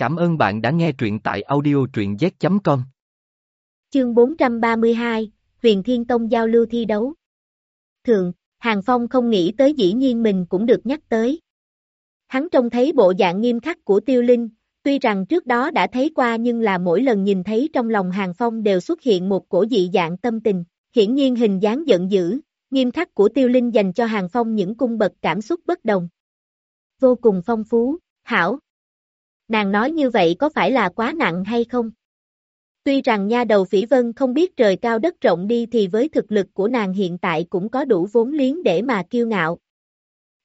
Cảm ơn bạn đã nghe truyện tại audio truyện z.com. Chương 432, Huyền Thiên Tông giao lưu thi đấu. thường Hàng Phong không nghĩ tới dĩ nhiên mình cũng được nhắc tới. Hắn trông thấy bộ dạng nghiêm khắc của tiêu linh, tuy rằng trước đó đã thấy qua nhưng là mỗi lần nhìn thấy trong lòng Hàng Phong đều xuất hiện một cổ dị dạng tâm tình, hiển nhiên hình dáng giận dữ, nghiêm khắc của tiêu linh dành cho Hàng Phong những cung bậc cảm xúc bất đồng. Vô cùng phong phú, hảo. Nàng nói như vậy có phải là quá nặng hay không? Tuy rằng nha đầu phỉ vân không biết trời cao đất rộng đi thì với thực lực của nàng hiện tại cũng có đủ vốn liếng để mà kiêu ngạo.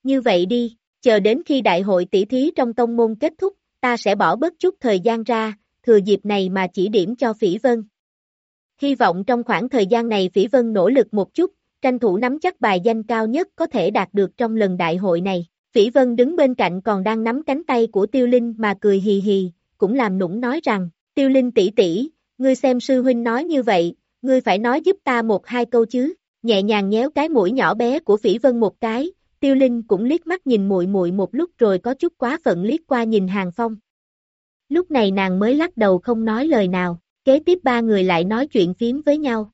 Như vậy đi, chờ đến khi đại hội tỷ thí trong tông môn kết thúc, ta sẽ bỏ bớt chút thời gian ra, thừa dịp này mà chỉ điểm cho phỉ vân. Hy vọng trong khoảng thời gian này phỉ vân nỗ lực một chút, tranh thủ nắm chắc bài danh cao nhất có thể đạt được trong lần đại hội này. Phỉ vân đứng bên cạnh còn đang nắm cánh tay của tiêu linh mà cười hì hì, cũng làm nũng nói rằng, tiêu linh tỷ tỷ, ngươi xem sư huynh nói như vậy, ngươi phải nói giúp ta một hai câu chứ, nhẹ nhàng nhéo cái mũi nhỏ bé của phỉ vân một cái, tiêu linh cũng liếc mắt nhìn muội muội một lúc rồi có chút quá phận liếc qua nhìn hàng phong. Lúc này nàng mới lắc đầu không nói lời nào, kế tiếp ba người lại nói chuyện phím với nhau.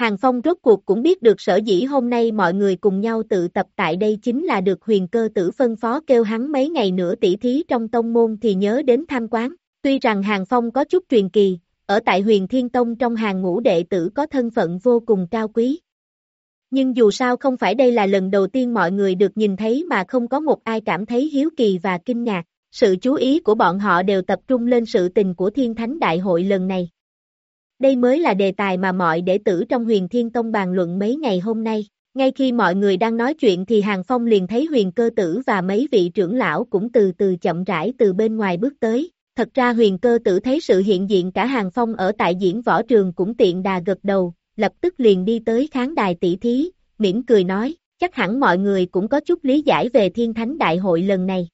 Hàng Phong rốt cuộc cũng biết được sở dĩ hôm nay mọi người cùng nhau tự tập tại đây chính là được huyền cơ tử phân phó kêu hắn mấy ngày nữa tỉ thí trong tông môn thì nhớ đến tham quán. Tuy rằng Hàng Phong có chút truyền kỳ, ở tại huyền thiên tông trong hàng ngũ đệ tử có thân phận vô cùng cao quý. Nhưng dù sao không phải đây là lần đầu tiên mọi người được nhìn thấy mà không có một ai cảm thấy hiếu kỳ và kinh ngạc. Sự chú ý của bọn họ đều tập trung lên sự tình của Thiên Thánh Đại hội lần này. Đây mới là đề tài mà mọi đệ tử trong huyền Thiên Tông bàn luận mấy ngày hôm nay. Ngay khi mọi người đang nói chuyện thì Hàng Phong liền thấy huyền cơ tử và mấy vị trưởng lão cũng từ từ chậm rãi từ bên ngoài bước tới. Thật ra huyền cơ tử thấy sự hiện diện cả Hàng Phong ở tại diễn võ trường cũng tiện đà gật đầu, lập tức liền đi tới khán đài tỷ thí, mỉm cười nói, chắc hẳn mọi người cũng có chút lý giải về thiên thánh đại hội lần này.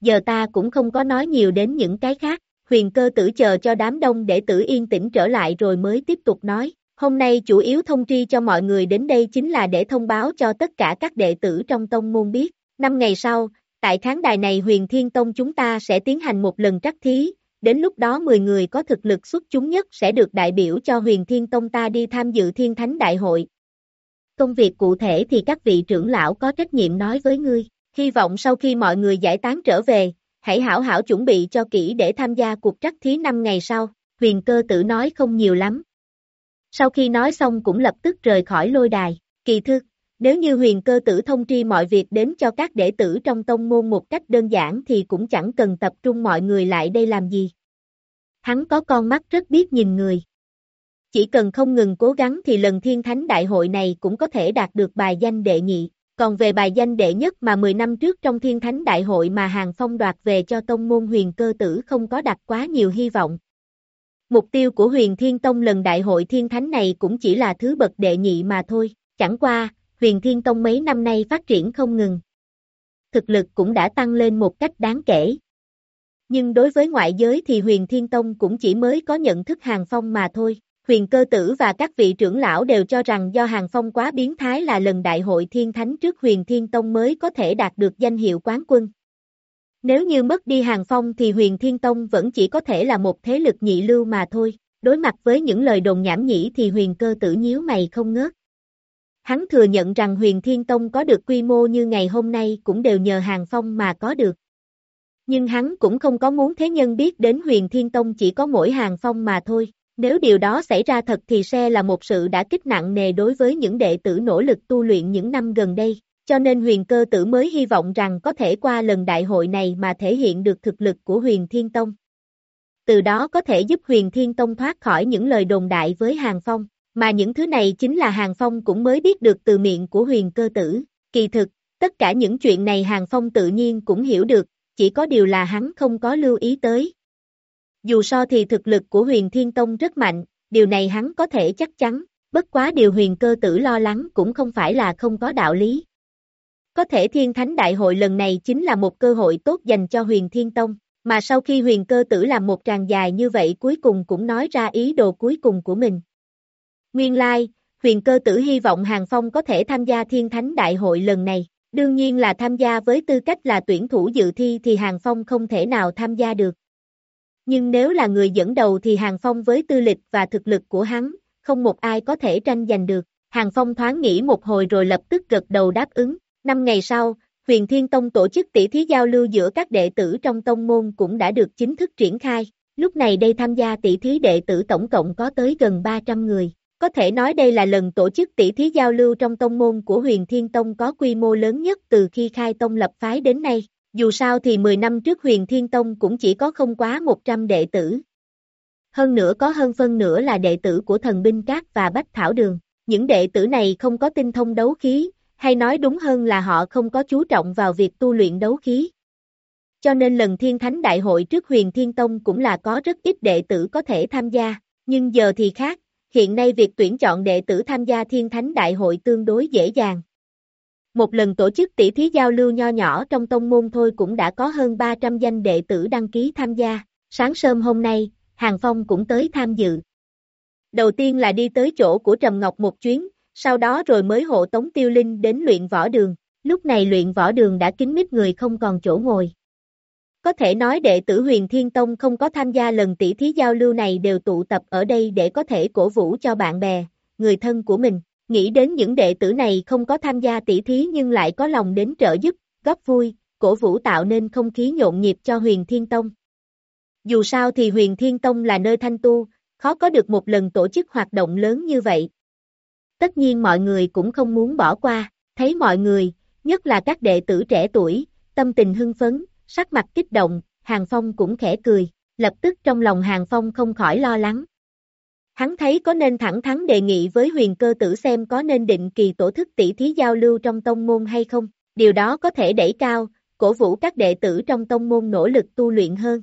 Giờ ta cũng không có nói nhiều đến những cái khác, huyền cơ tử chờ cho đám đông để tử yên tĩnh trở lại rồi mới tiếp tục nói. Hôm nay chủ yếu thông tri cho mọi người đến đây chính là để thông báo cho tất cả các đệ tử trong tông môn biết. Năm ngày sau, tại khán đài này huyền thiên tông chúng ta sẽ tiến hành một lần trắc thí, đến lúc đó 10 người có thực lực xuất chúng nhất sẽ được đại biểu cho huyền thiên tông ta đi tham dự thiên thánh đại hội. Công việc cụ thể thì các vị trưởng lão có trách nhiệm nói với ngươi, hy vọng sau khi mọi người giải tán trở về, hãy hảo hảo chuẩn bị cho kỹ để tham gia cuộc trắc thí 5 ngày sau, huyền cơ tử nói không nhiều lắm. Sau khi nói xong cũng lập tức rời khỏi lôi đài, kỳ Thư, nếu như huyền cơ tử thông tri mọi việc đến cho các đệ tử trong tông môn một cách đơn giản thì cũng chẳng cần tập trung mọi người lại đây làm gì. Hắn có con mắt rất biết nhìn người. Chỉ cần không ngừng cố gắng thì lần thiên thánh đại hội này cũng có thể đạt được bài danh đệ nhị. Còn về bài danh đệ nhất mà 10 năm trước trong thiên thánh đại hội mà Hàng Phong đoạt về cho tông môn huyền cơ tử không có đặt quá nhiều hy vọng. Mục tiêu của huyền thiên tông lần đại hội thiên thánh này cũng chỉ là thứ bậc đệ nhị mà thôi, chẳng qua, huyền thiên tông mấy năm nay phát triển không ngừng. Thực lực cũng đã tăng lên một cách đáng kể. Nhưng đối với ngoại giới thì huyền thiên tông cũng chỉ mới có nhận thức hàng phong mà thôi. Huyền cơ tử và các vị trưởng lão đều cho rằng do hàng phong quá biến thái là lần đại hội thiên thánh trước huyền thiên tông mới có thể đạt được danh hiệu quán quân. Nếu như mất đi hàng phong thì huyền thiên tông vẫn chỉ có thể là một thế lực nhị lưu mà thôi. Đối mặt với những lời đồn nhảm nhĩ thì huyền cơ tử nhíu mày không ngớt. Hắn thừa nhận rằng huyền thiên tông có được quy mô như ngày hôm nay cũng đều nhờ hàng phong mà có được. Nhưng hắn cũng không có muốn thế nhân biết đến huyền thiên tông chỉ có mỗi hàng phong mà thôi. Nếu điều đó xảy ra thật thì sẽ là một sự đã kích nặng nề đối với những đệ tử nỗ lực tu luyện những năm gần đây, cho nên huyền cơ tử mới hy vọng rằng có thể qua lần đại hội này mà thể hiện được thực lực của huyền thiên tông. Từ đó có thể giúp huyền thiên tông thoát khỏi những lời đồn đại với hàng phong. Mà những thứ này chính là Hàng Phong cũng mới biết được từ miệng của huyền cơ tử. Kỳ thực, tất cả những chuyện này Hàng Phong tự nhiên cũng hiểu được, chỉ có điều là hắn không có lưu ý tới. Dù so thì thực lực của huyền thiên tông rất mạnh, điều này hắn có thể chắc chắn, bất quá điều huyền cơ tử lo lắng cũng không phải là không có đạo lý. Có thể thiên thánh đại hội lần này chính là một cơ hội tốt dành cho huyền thiên tông, mà sau khi huyền cơ tử làm một tràng dài như vậy cuối cùng cũng nói ra ý đồ cuối cùng của mình. Nguyên lai, huyền cơ tử hy vọng Hàng Phong có thể tham gia thiên thánh đại hội lần này, Đương nhiên là tham gia với tư cách là tuyển thủ dự thi thì Hàng Phong không thể nào tham gia được. Nhưng nếu là người dẫn đầu thì Hàng Phong với tư lịch và thực lực của hắn, không một ai có thể tranh giành được. Hàng Phong thoáng nghĩ một hồi rồi lập tức gật đầu đáp ứng. Năm ngày sau, Huyền Thiên Tông tổ chức tỷ thí giao lưu giữa các đệ tử trong tông môn cũng đã được chính thức triển khai. Lúc này đây tham gia tỷ thí đệ tử tổng cộng có tới gần 300 người. Có thể nói đây là lần tổ chức tỷ thí giao lưu trong tông môn của Huyền Thiên Tông có quy mô lớn nhất từ khi khai tông lập phái đến nay. Dù sao thì 10 năm trước Huyền Thiên Tông cũng chỉ có không quá 100 đệ tử. Hơn nữa có hơn phân nửa là đệ tử của thần binh cát và bách thảo đường. Những đệ tử này không có tinh thông đấu khí, hay nói đúng hơn là họ không có chú trọng vào việc tu luyện đấu khí. Cho nên lần Thiên Thánh Đại hội trước Huyền Thiên Tông cũng là có rất ít đệ tử có thể tham gia, nhưng giờ thì khác, hiện nay việc tuyển chọn đệ tử tham gia Thiên Thánh Đại hội tương đối dễ dàng. Một lần tổ chức tỷ thí giao lưu nho nhỏ trong tông môn thôi cũng đã có hơn 300 danh đệ tử đăng ký tham gia. Sáng sớm hôm nay, Hàng Phong cũng tới tham dự. Đầu tiên là đi tới chỗ của Trầm Ngọc một chuyến, sau đó rồi mới hộ tống tiêu linh đến luyện võ đường. Lúc này luyện võ đường đã kín mít người không còn chỗ ngồi. Có thể nói đệ tử huyền Thiên Tông không có tham gia lần tỷ thí giao lưu này đều tụ tập ở đây để có thể cổ vũ cho bạn bè, người thân của mình. Nghĩ đến những đệ tử này không có tham gia tỷ thí nhưng lại có lòng đến trợ giúp, góp vui, cổ vũ tạo nên không khí nhộn nhịp cho huyền Thiên Tông. Dù sao thì huyền Thiên Tông là nơi thanh tu, khó có được một lần tổ chức hoạt động lớn như vậy. Tất nhiên mọi người cũng không muốn bỏ qua, thấy mọi người, nhất là các đệ tử trẻ tuổi, tâm tình hưng phấn, sắc mặt kích động, Hàng Phong cũng khẽ cười, lập tức trong lòng Hàng Phong không khỏi lo lắng. Hắn thấy có nên thẳng thắn đề nghị với huyền cơ tử xem có nên định kỳ tổ thức tỷ thí giao lưu trong tông môn hay không, điều đó có thể đẩy cao, cổ vũ các đệ tử trong tông môn nỗ lực tu luyện hơn.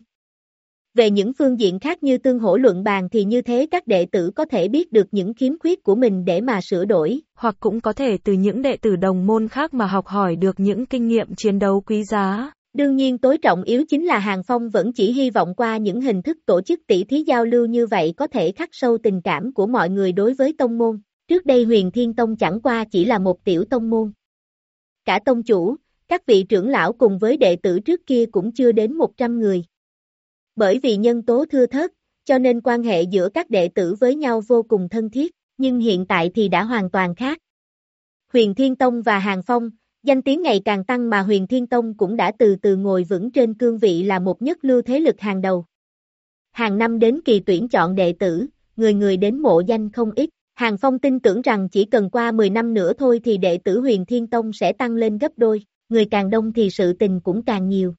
Về những phương diện khác như tương hỗ luận bàn thì như thế các đệ tử có thể biết được những khiếm khuyết của mình để mà sửa đổi. Hoặc cũng có thể từ những đệ tử đồng môn khác mà học hỏi được những kinh nghiệm chiến đấu quý giá. Đương nhiên tối trọng yếu chính là Hàng Phong vẫn chỉ hy vọng qua những hình thức tổ chức tỷ thí giao lưu như vậy có thể khắc sâu tình cảm của mọi người đối với tông môn. Trước đây huyền thiên tông chẳng qua chỉ là một tiểu tông môn. Cả tông chủ, các vị trưởng lão cùng với đệ tử trước kia cũng chưa đến 100 người. Bởi vì nhân tố thưa thớt, cho nên quan hệ giữa các đệ tử với nhau vô cùng thân thiết, nhưng hiện tại thì đã hoàn toàn khác. Huyền Thiên Tông và Hàng Phong, danh tiếng ngày càng tăng mà Huyền Thiên Tông cũng đã từ từ ngồi vững trên cương vị là một nhất lưu thế lực hàng đầu. Hàng năm đến kỳ tuyển chọn đệ tử, người người đến mộ danh không ít. Hàng Phong tin tưởng rằng chỉ cần qua 10 năm nữa thôi thì đệ tử huyền Thiên Tông sẽ tăng lên gấp đôi, người càng đông thì sự tình cũng càng nhiều.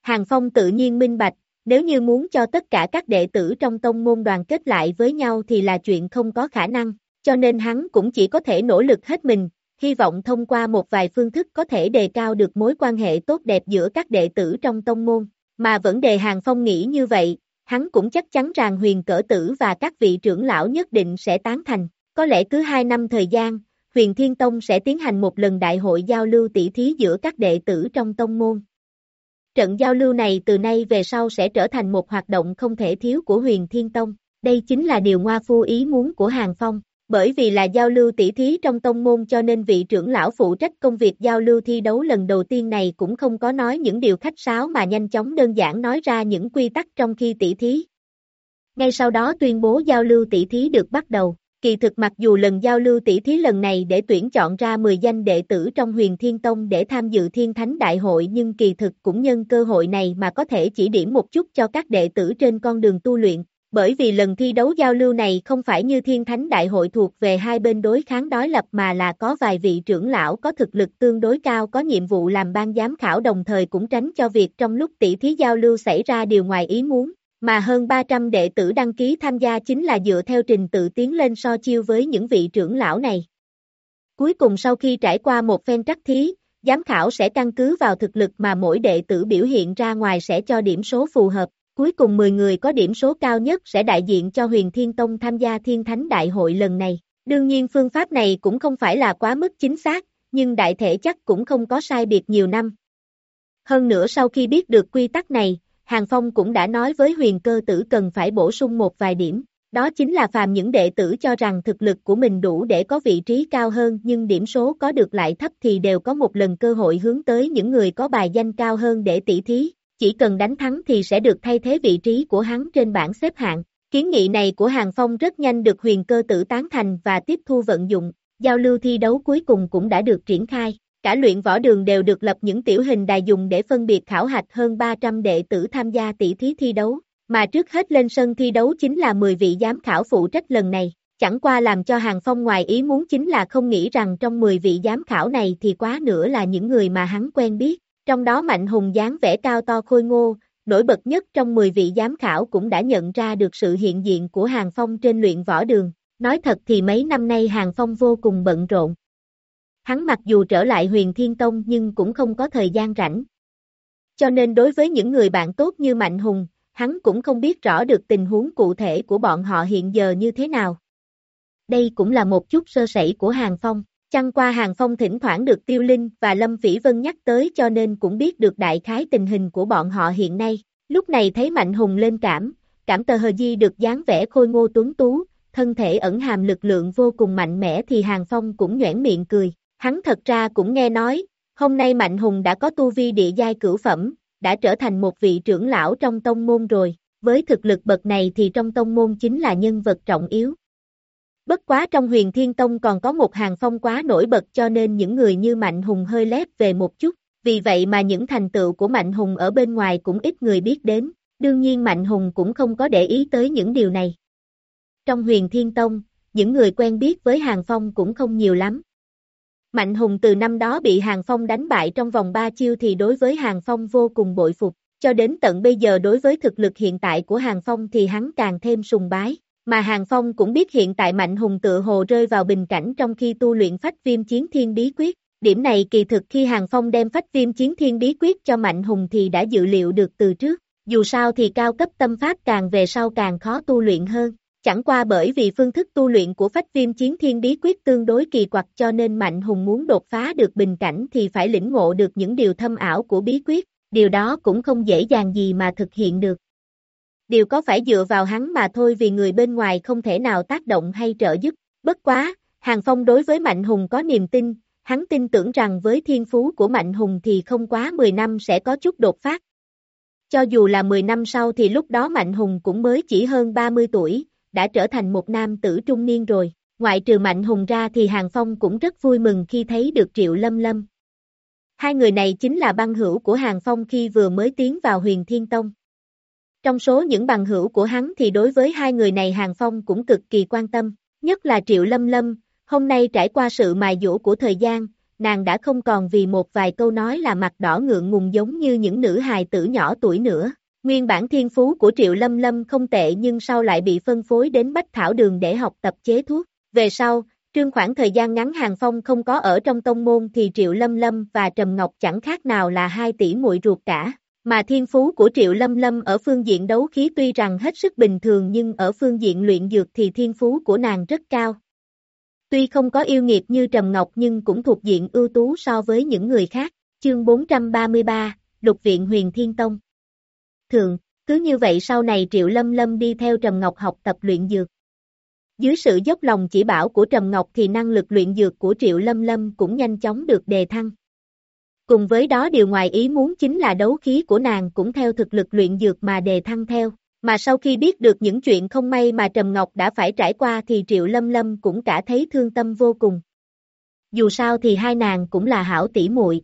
Hàng Phong tự nhiên minh bạch, nếu như muốn cho tất cả các đệ tử trong tông môn đoàn kết lại với nhau thì là chuyện không có khả năng, cho nên hắn cũng chỉ có thể nỗ lực hết mình, hy vọng thông qua một vài phương thức có thể đề cao được mối quan hệ tốt đẹp giữa các đệ tử trong tông môn. Mà vấn đề Hàng Phong nghĩ như vậy, hắn cũng chắc chắn rằng huyền cỡ tử và các vị trưởng lão nhất định sẽ tán thành. Có lẽ cứ hai năm thời gian, huyền Thiên Tông sẽ tiến hành một lần đại hội giao lưu tỷ thí giữa các đệ tử trong tông môn. Trận giao lưu này từ nay về sau sẽ trở thành một hoạt động không thể thiếu của huyền Thiên Tông. Đây chính là điều Ngoa Phu ý muốn của Hàng Phong. Bởi vì là giao lưu tỷ thí trong tông môn cho nên vị trưởng lão phụ trách công việc giao lưu thi đấu lần đầu tiên này cũng không có nói những điều khách sáo mà nhanh chóng đơn giản nói ra những quy tắc trong khi tỷ thí. Ngay sau đó tuyên bố giao lưu tỷ thí được bắt đầu. Kỳ thực mặc dù lần giao lưu tỷ thí lần này để tuyển chọn ra 10 danh đệ tử trong huyền thiên tông để tham dự thiên thánh đại hội nhưng kỳ thực cũng nhân cơ hội này mà có thể chỉ điểm một chút cho các đệ tử trên con đường tu luyện, bởi vì lần thi đấu giao lưu này không phải như thiên thánh đại hội thuộc về hai bên đối kháng đối lập mà là có vài vị trưởng lão có thực lực tương đối cao có nhiệm vụ làm ban giám khảo đồng thời cũng tránh cho việc trong lúc tỷ thí giao lưu xảy ra điều ngoài ý muốn. Mà hơn 300 đệ tử đăng ký tham gia chính là dựa theo trình tự tiến lên so chiêu với những vị trưởng lão này. Cuối cùng sau khi trải qua một phen trắc thí, giám khảo sẽ căn cứ vào thực lực mà mỗi đệ tử biểu hiện ra ngoài sẽ cho điểm số phù hợp. Cuối cùng 10 người có điểm số cao nhất sẽ đại diện cho huyền Thiên Tông tham gia Thiên Thánh Đại hội lần này. Đương nhiên phương pháp này cũng không phải là quá mức chính xác, nhưng đại thể chắc cũng không có sai biệt nhiều năm. Hơn nữa sau khi biết được quy tắc này, Hàng Phong cũng đã nói với huyền cơ tử cần phải bổ sung một vài điểm. Đó chính là phàm những đệ tử cho rằng thực lực của mình đủ để có vị trí cao hơn nhưng điểm số có được lại thấp thì đều có một lần cơ hội hướng tới những người có bài danh cao hơn để tỷ thí, chỉ cần đánh thắng thì sẽ được thay thế vị trí của hắn trên bảng xếp hạng. Kiến nghị này của Hàng Phong rất nhanh được huyền cơ tử tán thành và tiếp thu vận dụng, giao lưu thi đấu cuối cùng cũng đã được triển khai. Cả luyện võ đường đều được lập những tiểu hình đài dùng để phân biệt khảo hạch hơn 300 đệ tử tham gia tỷ thí thi đấu, mà trước hết lên sân thi đấu chính là 10 vị giám khảo phụ trách lần này. Chẳng qua làm cho Hàng Phong ngoài ý muốn chính là không nghĩ rằng trong 10 vị giám khảo này thì quá nữa là những người mà hắn quen biết. Trong đó Mạnh Hùng dáng vẻ cao to khôi ngô, nổi bật nhất trong 10 vị giám khảo cũng đã nhận ra được sự hiện diện của Hàng Phong trên luyện võ đường. Nói thật thì mấy năm nay Hàng Phong vô cùng bận rộn. Hắn mặc dù trở lại huyền Thiên Tông nhưng cũng không có thời gian rảnh. Cho nên đối với những người bạn tốt như Mạnh Hùng, hắn cũng không biết rõ được tình huống cụ thể của bọn họ hiện giờ như thế nào. Đây cũng là một chút sơ sẩy của Hàng Phong. Chăng qua Hàng Phong thỉnh thoảng được Tiêu Linh và Lâm Phỉ Vân nhắc tới cho nên cũng biết được đại khái tình hình của bọn họ hiện nay. Lúc này thấy Mạnh Hùng lên cảm, cảm tờ hờ di được dáng vẻ khôi ngô tuấn tú, thân thể ẩn hàm lực lượng vô cùng mạnh mẽ thì Hàng Phong cũng nhoẻn miệng cười. Hắn thật ra cũng nghe nói, hôm nay Mạnh Hùng đã có tu vi địa giai cửu phẩm, đã trở thành một vị trưởng lão trong tông môn rồi, với thực lực bậc này thì trong tông môn chính là nhân vật trọng yếu. Bất quá trong huyền thiên tông còn có một hàng phong quá nổi bật cho nên những người như Mạnh Hùng hơi lép về một chút, vì vậy mà những thành tựu của Mạnh Hùng ở bên ngoài cũng ít người biết đến, đương nhiên Mạnh Hùng cũng không có để ý tới những điều này. Trong huyền thiên tông, những người quen biết với hàng phong cũng không nhiều lắm. Mạnh Hùng từ năm đó bị Hàng Phong đánh bại trong vòng 3 chiêu thì đối với Hàng Phong vô cùng bội phục, cho đến tận bây giờ đối với thực lực hiện tại của Hàng Phong thì hắn càng thêm sùng bái. Mà Hàng Phong cũng biết hiện tại Mạnh Hùng tự hồ rơi vào bình cảnh trong khi tu luyện phách viêm chiến thiên bí quyết. Điểm này kỳ thực khi Hàng Phong đem phách viêm chiến thiên bí quyết cho Mạnh Hùng thì đã dự liệu được từ trước. Dù sao thì cao cấp tâm pháp càng về sau càng khó tu luyện hơn. Chẳng qua bởi vì phương thức tu luyện của phách viêm chiến thiên bí quyết tương đối kỳ quặc cho nên Mạnh Hùng muốn đột phá được bình cảnh thì phải lĩnh ngộ được những điều thâm ảo của bí quyết, điều đó cũng không dễ dàng gì mà thực hiện được. Điều có phải dựa vào hắn mà thôi vì người bên ngoài không thể nào tác động hay trợ giúp, bất quá, Hàng Phong đối với Mạnh Hùng có niềm tin, hắn tin tưởng rằng với thiên phú của Mạnh Hùng thì không quá 10 năm sẽ có chút đột phát. Cho dù là 10 năm sau thì lúc đó Mạnh Hùng cũng mới chỉ hơn 30 tuổi, đã trở thành một nam tử trung niên rồi. Ngoại trừ Mạnh Hùng ra thì Hàng Phong cũng rất vui mừng khi thấy được Triệu Lâm Lâm. Hai người này chính là băng hữu của Hàng Phong khi vừa mới tiến vào huyền Thiên Tông. Trong số những bằng hữu của hắn thì đối với hai người này Hàng Phong cũng cực kỳ quan tâm, nhất là Triệu Lâm Lâm, hôm nay trải qua sự mài dũa của thời gian, nàng đã không còn vì một vài câu nói là mặt đỏ ngượng ngùng giống như những nữ hài tử nhỏ tuổi nữa, Nguyên bản thiên phú của Triệu Lâm Lâm không tệ nhưng sau lại bị phân phối đến Bách Thảo Đường để học tập chế thuốc. Về sau, trương khoảng thời gian ngắn Hàng Phong không có ở trong tông môn thì Triệu Lâm Lâm và Trầm Ngọc chẳng khác nào là hai tỷ muội ruột cả. Mà thiên phú của Triệu Lâm Lâm ở phương diện đấu khí tuy rằng hết sức bình thường nhưng ở phương diện luyện dược thì thiên phú của nàng rất cao. Tuy không có yêu nghiệp như Trầm Ngọc nhưng cũng thuộc diện ưu tú so với những người khác. Chương 433, Lục Viện Huyền Thiên Tông thường, cứ như vậy sau này Triệu Lâm Lâm đi theo Trầm Ngọc học tập luyện dược. Dưới sự dốc lòng chỉ bảo của Trầm Ngọc thì năng lực luyện dược của Triệu Lâm Lâm cũng nhanh chóng được đề thăng. Cùng với đó điều ngoài ý muốn chính là đấu khí của nàng cũng theo thực lực luyện dược mà đề thăng theo. Mà sau khi biết được những chuyện không may mà Trầm Ngọc đã phải trải qua thì Triệu Lâm Lâm cũng cả thấy thương tâm vô cùng. Dù sao thì hai nàng cũng là hảo tỷ muội.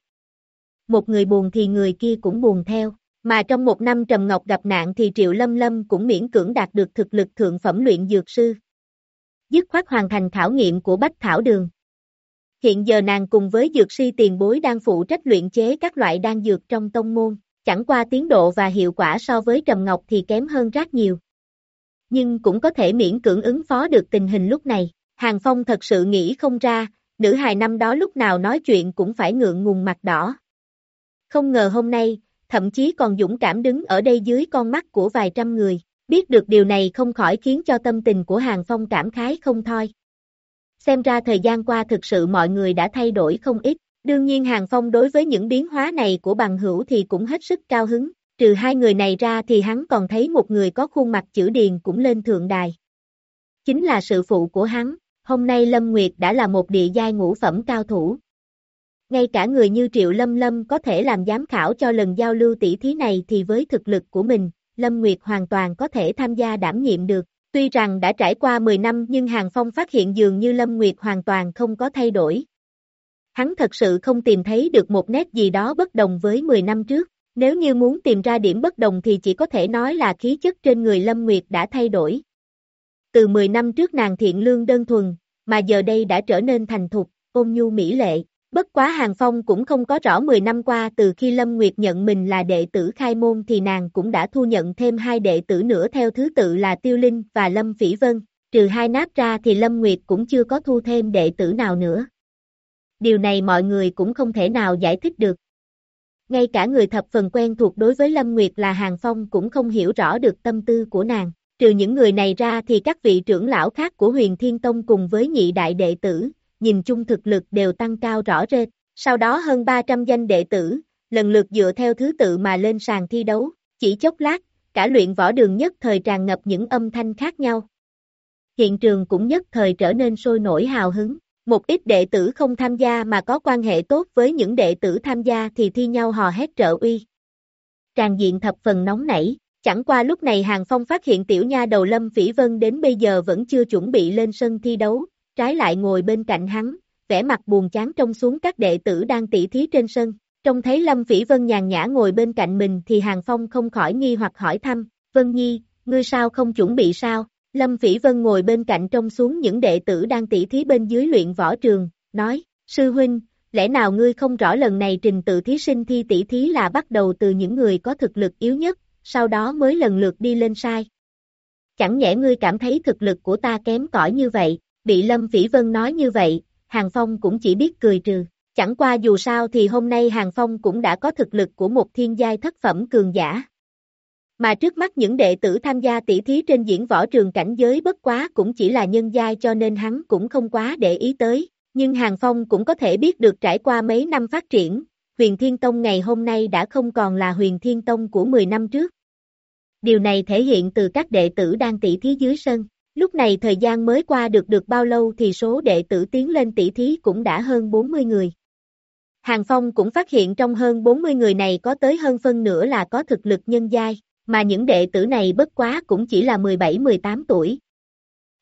Một người buồn thì người kia cũng buồn theo. Mà trong một năm Trầm Ngọc gặp nạn thì Triệu Lâm Lâm cũng miễn cưỡng đạt được thực lực thượng phẩm luyện dược sư. Dứt khoát hoàn thành khảo nghiệm của Bách Thảo Đường. Hiện giờ nàng cùng với dược sư tiền bối đang phụ trách luyện chế các loại đan dược trong tông môn, chẳng qua tiến độ và hiệu quả so với Trầm Ngọc thì kém hơn rất nhiều. Nhưng cũng có thể miễn cưỡng ứng phó được tình hình lúc này, Hàng Phong thật sự nghĩ không ra, nữ hài năm đó lúc nào nói chuyện cũng phải ngượng ngùng mặt đỏ. Không ngờ hôm nay, thậm chí còn dũng cảm đứng ở đây dưới con mắt của vài trăm người, biết được điều này không khỏi khiến cho tâm tình của Hàng Phong cảm khái không thôi. Xem ra thời gian qua thực sự mọi người đã thay đổi không ít, đương nhiên Hàng Phong đối với những biến hóa này của bằng hữu thì cũng hết sức cao hứng, trừ hai người này ra thì hắn còn thấy một người có khuôn mặt chữ điền cũng lên thượng đài. chính là sự phụ của hắn, hôm nay Lâm Nguyệt đã là một địa giai ngũ phẩm cao thủ. Ngay cả người như Triệu Lâm Lâm có thể làm giám khảo cho lần giao lưu tỷ thí này thì với thực lực của mình, Lâm Nguyệt hoàn toàn có thể tham gia đảm nhiệm được. Tuy rằng đã trải qua 10 năm nhưng Hàng Phong phát hiện dường như Lâm Nguyệt hoàn toàn không có thay đổi. Hắn thật sự không tìm thấy được một nét gì đó bất đồng với 10 năm trước. Nếu như muốn tìm ra điểm bất đồng thì chỉ có thể nói là khí chất trên người Lâm Nguyệt đã thay đổi. Từ 10 năm trước nàng thiện lương đơn thuần, mà giờ đây đã trở nên thành thục, ôn nhu mỹ lệ. Bất quá Hàng Phong cũng không có rõ 10 năm qua từ khi Lâm Nguyệt nhận mình là đệ tử khai môn thì nàng cũng đã thu nhận thêm hai đệ tử nữa theo thứ tự là Tiêu Linh và Lâm Phỉ Vân, trừ hai nát ra thì Lâm Nguyệt cũng chưa có thu thêm đệ tử nào nữa. Điều này mọi người cũng không thể nào giải thích được. Ngay cả người thập phần quen thuộc đối với Lâm Nguyệt là Hàng Phong cũng không hiểu rõ được tâm tư của nàng. Trừ những người này ra thì các vị trưởng lão khác của huyền Thiên Tông cùng với nhị đại đệ tử, nhìn chung thực lực đều tăng cao rõ rệt. Sau đó hơn 300 danh đệ tử, lần lượt dựa theo thứ tự mà lên sàn thi đấu. Chỉ chốc lát, cả luyện võ đường nhất thời tràn ngập những âm thanh khác nhau. Hiện trường cũng nhất thời trở nên sôi nổi hào hứng. Một ít đệ tử không tham gia mà có quan hệ tốt với những đệ tử tham gia thì thi nhau hò hét trợ uy. Tràn diện thập phần nóng nảy, chẳng qua lúc này Hàng Phong phát hiện tiểu nha đầu Lâm Phỉ Vân đến bây giờ vẫn chưa chuẩn bị lên sân thi đấu, trái lại ngồi bên cạnh hắn, vẻ mặt buồn chán trông xuống các đệ tử đang tỉ thí trên sân. Trông thấy Lâm Phỉ Vân nhàn nhã ngồi bên cạnh mình thì Hàng Phong không khỏi nghi hoặc hỏi thăm, Vân Nhi, ngươi sao không chuẩn bị sao? Lâm Phỉ Vân ngồi bên cạnh trông xuống những đệ tử đang tỉ thí bên dưới luyện võ trường, nói, Sư Huynh, lẽ nào ngươi không rõ lần này trình tự thí sinh thi tỉ thí là bắt đầu từ những người có thực lực yếu nhất, sau đó mới lần lượt đi lên sai. Chẳng nhẽ ngươi cảm thấy thực lực của ta kém cỏi như vậy, bị Lâm Phỉ Vân nói như vậy, Hàng Phong cũng chỉ biết cười trừ. Chẳng qua dù sao thì hôm nay Hàng Phong cũng đã có thực lực của một thiên giai thất phẩm cường giả. Mà trước mắt những đệ tử tham gia tỷ thí trên diễn võ trường cảnh giới bất quá cũng chỉ là nhân giai cho nên hắn cũng không quá để ý tới. Nhưng Hàng Phong cũng có thể biết được trải qua mấy năm phát triển, huyền Thiên Tông ngày hôm nay đã không còn là huyền Thiên Tông của 10 năm trước. Điều này thể hiện từ các đệ tử đang tỷ thí dưới sân. Lúc này thời gian mới qua được được bao lâu thì số đệ tử tiến lên tỷ thí cũng đã hơn 40 người. Hàng Phong cũng phát hiện trong hơn 40 người này có tới hơn phân nửa là có thực lực nhân giai, mà những đệ tử này bất quá cũng chỉ là 17-18 tuổi.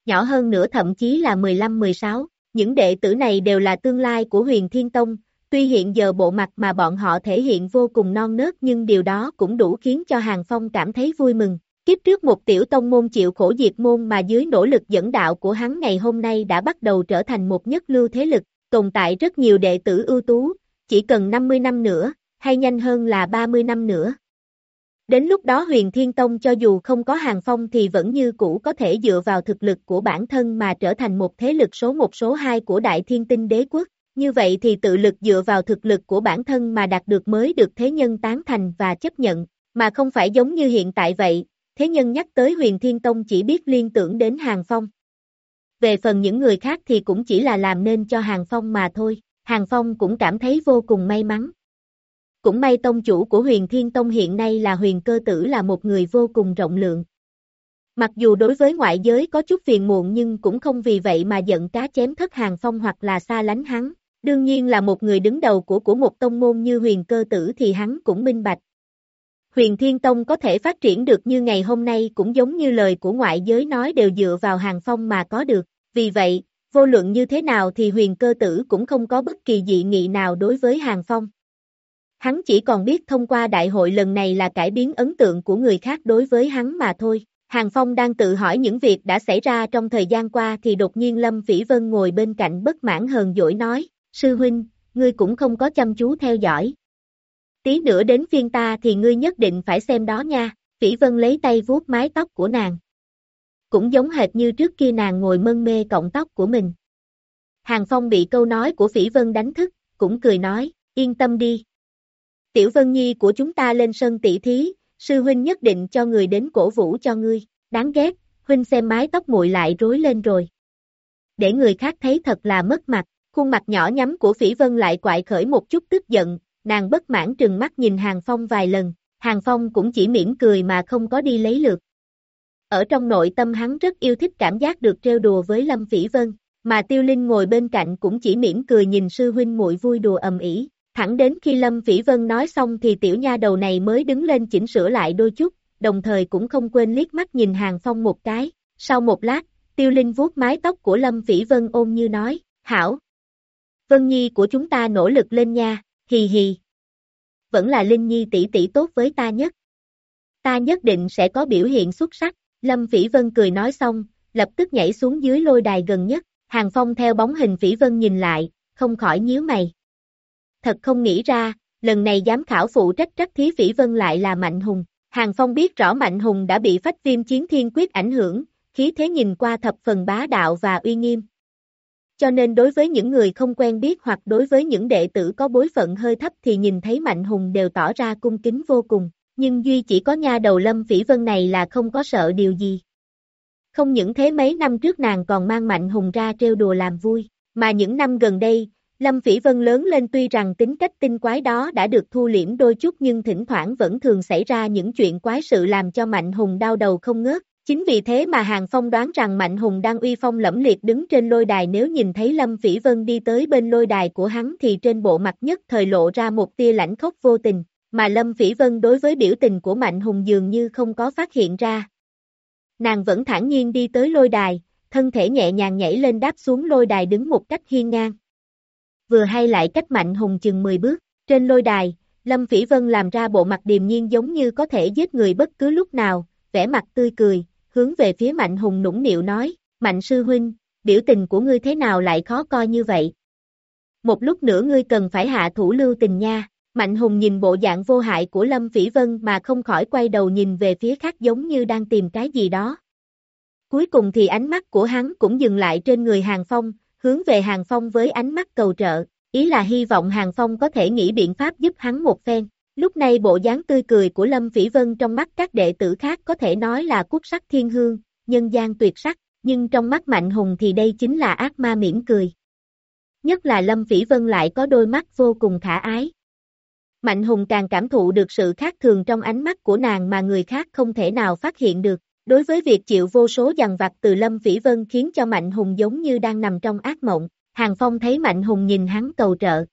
Nhỏ hơn nữa thậm chí là 15-16, những đệ tử này đều là tương lai của huyền Thiên Tông, tuy hiện giờ bộ mặt mà bọn họ thể hiện vô cùng non nớt nhưng điều đó cũng đủ khiến cho Hàng Phong cảm thấy vui mừng. Kiếp trước một tiểu tông môn chịu khổ diệt môn mà dưới nỗ lực dẫn đạo của hắn ngày hôm nay đã bắt đầu trở thành một nhất lưu thế lực, tồn tại rất nhiều đệ tử ưu tú, chỉ cần 50 năm nữa, hay nhanh hơn là 30 năm nữa. Đến lúc đó huyền thiên tông cho dù không có hàng phong thì vẫn như cũ có thể dựa vào thực lực của bản thân mà trở thành một thế lực số một số hai của đại thiên tinh đế quốc. Như vậy thì tự lực dựa vào thực lực của bản thân mà đạt được mới được thế nhân tán thành và chấp nhận, mà không phải giống như hiện tại vậy, thế nhân nhắc tới huyền thiên tông chỉ biết liên tưởng đến hàng phong. Về phần những người khác thì cũng chỉ là làm nên cho hàng phong mà thôi, hàng phong cũng cảm thấy vô cùng may mắn. Cũng may tông chủ của huyền thiên tông hiện nay là huyền cơ tử là một người vô cùng rộng lượng. Mặc dù đối với ngoại giới có chút phiền muộn nhưng cũng không vì vậy mà giận cá chém thất hàng phong hoặc là xa lánh hắn. Đương nhiên là một người đứng đầu của của một tông môn như huyền cơ tử thì hắn cũng minh bạch. Huyền Thiên Tông có thể phát triển được như ngày hôm nay cũng giống như lời của ngoại giới nói đều dựa vào hàng phong mà có được. Vì vậy, vô luận như thế nào thì huyền cơ tử cũng không có bất kỳ dị nghị nào đối với hàng phong. Hắn chỉ còn biết thông qua đại hội lần này là cải biến ấn tượng của người khác đối với hắn mà thôi. Hàng Phong đang tự hỏi những việc đã xảy ra trong thời gian qua thì đột nhiên Lâm Phỉ Vân ngồi bên cạnh bất mãn hờn dỗi nói, Sư huynh, ngươi cũng không có chăm chú theo dõi. Tí nữa đến phiên ta thì ngươi nhất định phải xem đó nha, Phỉ Vân lấy tay vuốt mái tóc của nàng. Cũng giống hệt như trước kia nàng ngồi mân mê cọng tóc của mình. Hàng Phong bị câu nói của Phỉ Vân đánh thức, cũng cười nói, yên tâm đi. Tiểu Vân Nhi của chúng ta lên sân tỷ thí, sư huynh nhất định cho người đến cổ vũ cho ngươi, đáng ghét, huynh xem mái tóc muội lại rối lên rồi. Để người khác thấy thật là mất mặt, khuôn mặt nhỏ nhắm của Phỉ Vân lại quại khởi một chút tức giận, nàng bất mãn trừng mắt nhìn Hàng Phong vài lần, Hàng Phong cũng chỉ mỉm cười mà không có đi lấy lượt. ở trong nội tâm hắn rất yêu thích cảm giác được trêu đùa với Lâm Vĩ Vân, mà Tiêu Linh ngồi bên cạnh cũng chỉ mỉm cười nhìn sư huynh muội vui đùa ầm ĩ. Thẳng đến khi Lâm Vĩ Vân nói xong thì tiểu nha đầu này mới đứng lên chỉnh sửa lại đôi chút, đồng thời cũng không quên liếc mắt nhìn Hàng Phong một cái. Sau một lát, Tiêu Linh vuốt mái tóc của Lâm Vĩ Vân ôm như nói, hảo. Vân Nhi của chúng ta nỗ lực lên nha, hì hì. Vẫn là Linh Nhi tỷ tỷ tốt với ta nhất. Ta nhất định sẽ có biểu hiện xuất sắc. Lâm Phỉ Vân cười nói xong, lập tức nhảy xuống dưới lôi đài gần nhất. Hàng Phong theo bóng hình Phỉ Vân nhìn lại, không khỏi nhíu mày. Thật không nghĩ ra, lần này giám khảo phụ trách trách thí Phỉ Vân lại là Mạnh Hùng. Hàng Phong biết rõ Mạnh Hùng đã bị phách viêm chiến thiên quyết ảnh hưởng, khí thế nhìn qua thập phần bá đạo và uy nghiêm. Cho nên đối với những người không quen biết hoặc đối với những đệ tử có bối phận hơi thấp thì nhìn thấy Mạnh Hùng đều tỏ ra cung kính vô cùng, nhưng Duy chỉ có nha đầu Lâm Phỉ Vân này là không có sợ điều gì. Không những thế mấy năm trước nàng còn mang Mạnh Hùng ra trêu đùa làm vui, mà những năm gần đây, Lâm Phỉ Vân lớn lên tuy rằng tính cách tinh quái đó đã được thu liễm đôi chút nhưng thỉnh thoảng vẫn thường xảy ra những chuyện quái sự làm cho Mạnh Hùng đau đầu không ngớt. Chính vì thế mà Hàng Phong đoán rằng Mạnh Hùng đang uy phong lẫm liệt đứng trên lôi đài nếu nhìn thấy Lâm Phỉ Vân đi tới bên lôi đài của hắn thì trên bộ mặt nhất thời lộ ra một tia lãnh khốc vô tình, mà Lâm Phỉ Vân đối với biểu tình của Mạnh Hùng dường như không có phát hiện ra. Nàng vẫn thản nhiên đi tới lôi đài, thân thể nhẹ nhàng nhảy lên đáp xuống lôi đài đứng một cách hiên ngang. Vừa hay lại cách Mạnh Hùng chừng 10 bước, trên lôi đài, Lâm Phỉ Vân làm ra bộ mặt điềm nhiên giống như có thể giết người bất cứ lúc nào, vẻ mặt tươi cười, hướng về phía Mạnh Hùng nũng nịu nói, Mạnh sư huynh, biểu tình của ngươi thế nào lại khó coi như vậy? Một lúc nữa ngươi cần phải hạ thủ lưu tình nha. Mạnh Hùng nhìn bộ dạng vô hại của Lâm Phỉ Vân mà không khỏi quay đầu nhìn về phía khác giống như đang tìm cái gì đó. Cuối cùng thì ánh mắt của hắn cũng dừng lại trên người Hàng Phong, hướng về Hàng Phong với ánh mắt cầu trợ, ý là hy vọng Hàng Phong có thể nghĩ biện pháp giúp hắn một phen. Lúc này bộ dáng tươi cười của Lâm Phỉ Vân trong mắt các đệ tử khác có thể nói là quốc sắc thiên hương, nhân gian tuyệt sắc, nhưng trong mắt Mạnh Hùng thì đây chính là ác ma mỉm cười. Nhất là Lâm Phỉ Vân lại có đôi mắt vô cùng khả ái. Mạnh Hùng càng cảm thụ được sự khác thường trong ánh mắt của nàng mà người khác không thể nào phát hiện được. Đối với việc chịu vô số dằn vặt từ Lâm Phỉ Vân khiến cho Mạnh Hùng giống như đang nằm trong ác mộng. Hàng Phong thấy Mạnh Hùng nhìn hắn cầu trợ,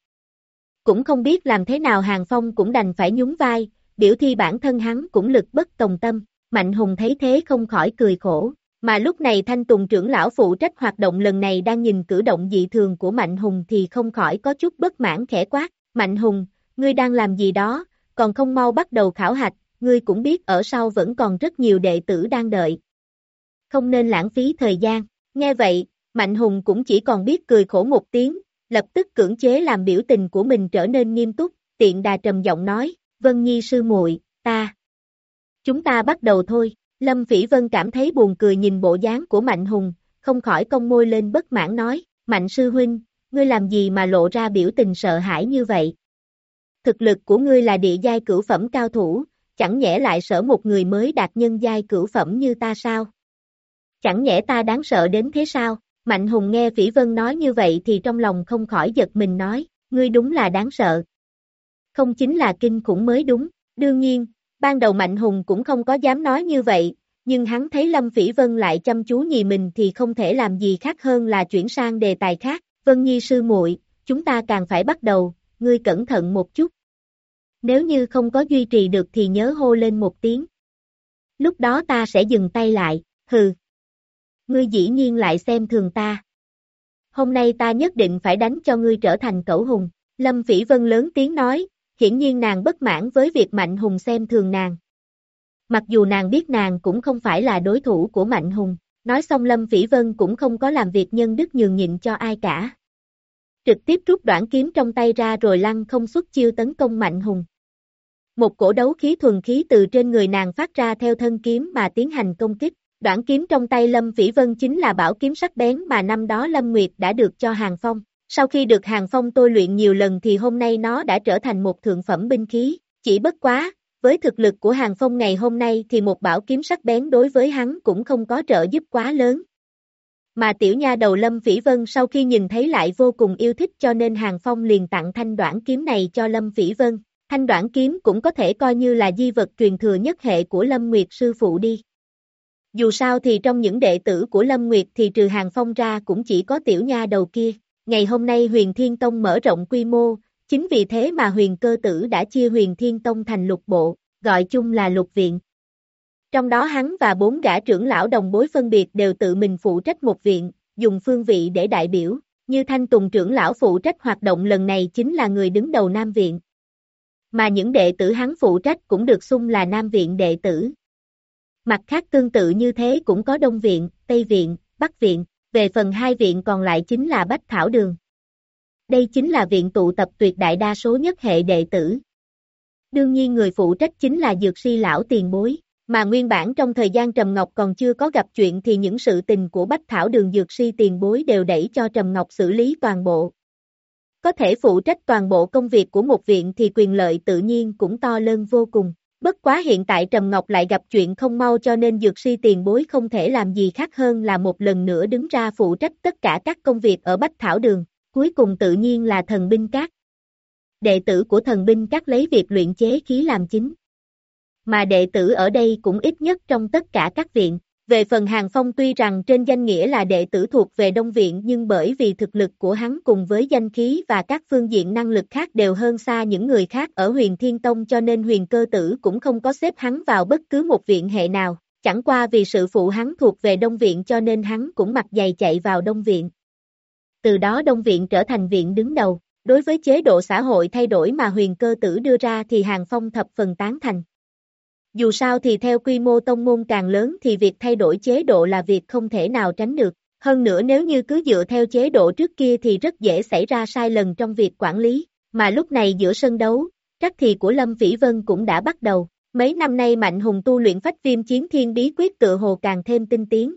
cũng không biết làm thế nào Hàng Phong cũng đành phải nhún vai, biểu thi bản thân hắn cũng lực bất tòng tâm, Mạnh Hùng thấy thế không khỏi cười khổ, mà lúc này Thanh Tùng trưởng lão phụ trách hoạt động lần này đang nhìn cử động dị thường của Mạnh Hùng thì không khỏi có chút bất mãn khẽ quát, Mạnh Hùng, ngươi đang làm gì đó, còn không mau bắt đầu khảo hạch, ngươi cũng biết ở sau vẫn còn rất nhiều đệ tử đang đợi. Không nên lãng phí thời gian, nghe vậy, Mạnh Hùng cũng chỉ còn biết cười khổ một tiếng, lập tức cưỡng chế làm biểu tình của mình trở nên nghiêm túc, tiện đà trầm giọng nói, Vân Nhi sư muội, ta. Chúng ta bắt đầu thôi, Lâm Phỉ Vân cảm thấy buồn cười nhìn bộ dáng của Mạnh Hùng, không khỏi cong môi lên bất mãn nói, Mạnh sư huynh, ngươi làm gì mà lộ ra biểu tình sợ hãi như vậy? Thực lực của ngươi là địa giai cửu phẩm cao thủ, chẳng nhẽ lại sợ một người mới đạt nhân giai cửu phẩm như ta sao? Chẳng nhẽ ta đáng sợ đến thế sao? Mạnh Hùng nghe Phỉ Vân nói như vậy thì trong lòng không khỏi giật mình nói, ngươi đúng là đáng sợ. Không chính là kinh khủng mới đúng, đương nhiên, ban đầu Mạnh Hùng cũng không có dám nói như vậy, nhưng hắn thấy Lâm Phỉ Vân lại chăm chú nhìn mình thì không thể làm gì khác hơn là chuyển sang đề tài khác, Vân Nhi sư muội, chúng ta càng phải bắt đầu, ngươi cẩn thận một chút. Nếu như không có duy trì được thì nhớ hô lên một tiếng. Lúc đó ta sẽ dừng tay lại, hừ, ngươi dĩ nhiên lại xem thường ta. Hôm nay ta nhất định phải đánh cho ngươi trở thành cẩu hùng. Lâm Phỉ Vân lớn tiếng nói, hiển nhiên nàng bất mãn với việc Mạnh Hùng xem thường nàng. Mặc dù nàng biết nàng cũng không phải là đối thủ của Mạnh Hùng, nói xong Lâm Phỉ Vân cũng không có làm việc nhân đức nhường nhịn cho ai cả. Trực tiếp rút đoạn kiếm trong tay ra rồi lăn không xuất chiêu tấn công Mạnh Hùng. Một cổ đấu khí thuần khí từ trên người nàng phát ra theo thân kiếm mà tiến hành công kích. Đoạn kiếm trong tay Lâm Vĩ Vân chính là bảo kiếm sắc bén mà năm đó Lâm Nguyệt đã được cho Hàng Phong. Sau khi được Hàng Phong tôi luyện nhiều lần thì hôm nay nó đã trở thành một thượng phẩm binh khí. Chỉ bất quá, với thực lực của Hàng Phong ngày hôm nay thì một bảo kiếm sắc bén đối với hắn cũng không có trợ giúp quá lớn. Mà tiểu nha đầu Lâm Vĩ Vân sau khi nhìn thấy lại vô cùng yêu thích cho nên Hàng Phong liền tặng thanh đoạn kiếm này cho Lâm Vĩ Vân. Thanh đoạn kiếm cũng có thể coi như là di vật truyền thừa nhất hệ của Lâm Nguyệt sư phụ đi. Dù sao thì trong những đệ tử của Lâm Nguyệt thì trừ Hàng Phong ra cũng chỉ có tiểu nha đầu kia. Ngày hôm nay huyền Thiên Tông mở rộng quy mô, chính vì thế mà huyền cơ tử đã chia huyền Thiên Tông thành lục bộ, gọi chung là lục viện. Trong đó hắn và bốn gã trưởng lão đồng bối phân biệt đều tự mình phụ trách một viện, dùng phương vị để đại biểu, như Thanh Tùng trưởng lão phụ trách hoạt động lần này chính là người đứng đầu Nam Viện. Mà những đệ tử hắn phụ trách cũng được xung là Nam Viện đệ tử. Mặt khác tương tự như thế cũng có Đông Viện, Tây Viện, Bắc Viện, về phần hai viện còn lại chính là Bách Thảo Đường. Đây chính là viện tụ tập tuyệt đại đa số nhất hệ đệ tử. Đương nhiên người phụ trách chính là dược si lão tiền bối, mà nguyên bản trong thời gian Trầm Ngọc còn chưa có gặp chuyện thì những sự tình của Bách Thảo Đường dược si tiền bối đều đẩy cho Trầm Ngọc xử lý toàn bộ. Có thể phụ trách toàn bộ công việc của một viện thì quyền lợi tự nhiên cũng to lớn vô cùng. Bất quá hiện tại Trầm Ngọc lại gặp chuyện không mau cho nên dược si tiền bối không thể làm gì khác hơn là một lần nữa đứng ra phụ trách tất cả các công việc ở Bách Thảo Đường, cuối cùng tự nhiên là thần binh các. Đệ tử của thần binh các lấy việc luyện chế khí làm chính. Mà đệ tử ở đây cũng ít nhất trong tất cả các viện, về phần Hàng Phong tuy rằng trên danh nghĩa là đệ tử thuộc về Đông Viện nhưng bởi vì thực lực của hắn cùng với danh khí và các phương diện năng lực khác đều hơn xa những người khác ở huyền Thiên Tông cho nên huyền cơ tử cũng không có xếp hắn vào bất cứ một viện hệ nào, chẳng qua vì sự phụ hắn thuộc về Đông Viện cho nên hắn cũng mặc giày chạy vào Đông Viện. Từ đó Đông Viện trở thành viện đứng đầu, đối với chế độ xã hội thay đổi mà huyền cơ tử đưa ra thì Hàng Phong thập phần tán thành. Dù sao thì theo quy mô tông môn càng lớn thì việc thay đổi chế độ là việc không thể nào tránh được. Hơn nữa nếu như cứ dựa theo chế độ trước kia thì rất dễ xảy ra sai lầm trong việc quản lý. Mà lúc này giữa sân đấu, trắc thì của Lâm Vĩ Vân cũng đã bắt đầu. Mấy năm nay Mạnh Hùng tu luyện phách viêm chiến thiên bí quyết tự hồ càng thêm tinh tiến.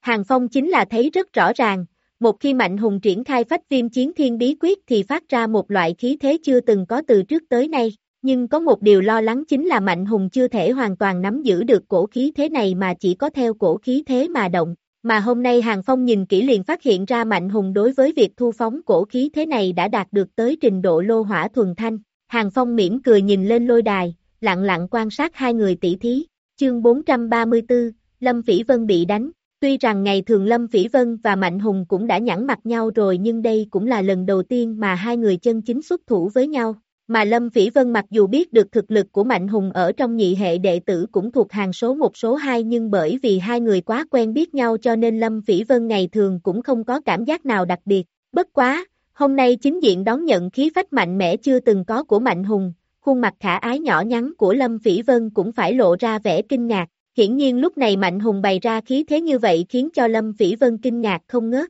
Hàng Phong chính là thấy rất rõ ràng, một khi Mạnh Hùng triển khai phách viêm chiến thiên bí quyết thì phát ra một loại khí thế chưa từng có từ trước tới nay nhưng có một điều lo lắng chính là Mạnh Hùng chưa thể hoàn toàn nắm giữ được cổ khí thế này mà chỉ có theo cổ khí thế mà động. Mà hôm nay Hàng Phong nhìn kỹ liền phát hiện ra Mạnh Hùng đối với việc thu phóng cổ khí thế này đã đạt được tới trình độ lô hỏa thuần thanh. Hàng Phong mỉm cười nhìn lên lôi đài, lặng lặng quan sát hai người tỷ thí. Chương 434, Lâm Phỉ Vân bị đánh. Tuy rằng ngày thường Lâm Phỉ Vân và Mạnh Hùng cũng đã nhẵn mặt nhau rồi nhưng đây cũng là lần đầu tiên mà hai người chân chính xuất thủ với nhau. Mà Lâm Phỉ Vân mặc dù biết được thực lực của Mạnh Hùng ở trong nhị hệ đệ tử cũng thuộc hàng số một số hai nhưng bởi vì hai người quá quen biết nhau cho nên Lâm Phỉ Vân ngày thường cũng không có cảm giác nào đặc biệt. Bất quá, hôm nay chính diện đón nhận khí phách mạnh mẽ chưa từng có của Mạnh Hùng, khuôn mặt khả ái nhỏ nhắn của Lâm Phỉ Vân cũng phải lộ ra vẻ kinh ngạc. Hiển nhiên lúc này Mạnh Hùng bày ra khí thế như vậy khiến cho Lâm Phỉ Vân kinh ngạc không ngớt.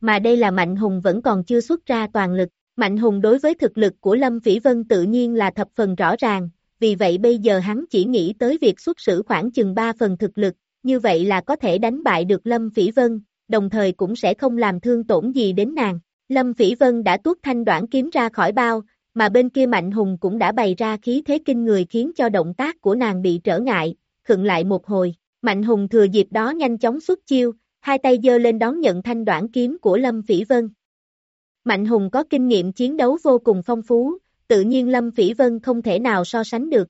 Mà đây là Mạnh Hùng vẫn còn chưa xuất ra toàn lực, Mạnh Hùng đối với thực lực của Lâm Phỉ Vân tự nhiên là thập phần rõ ràng, vì vậy bây giờ hắn chỉ nghĩ tới việc xuất xử khoảng chừng 3 phần thực lực, như vậy là có thể đánh bại được Lâm Phỉ Vân, đồng thời cũng sẽ không làm thương tổn gì đến nàng. Lâm Phỉ Vân đã tuốt thanh đoạn kiếm ra khỏi bao, mà bên kia Mạnh Hùng cũng đã bày ra khí thế kinh người khiến cho động tác của nàng bị trở ngại, khựng lại một hồi. Mạnh Hùng thừa dịp đó nhanh chóng xuất chiêu, hai tay giơ lên đón nhận thanh đoạn kiếm của Lâm Phỉ Vân. Mạnh Hùng có kinh nghiệm chiến đấu vô cùng phong phú, tự nhiên Lâm Phỉ Vân không thể nào so sánh được.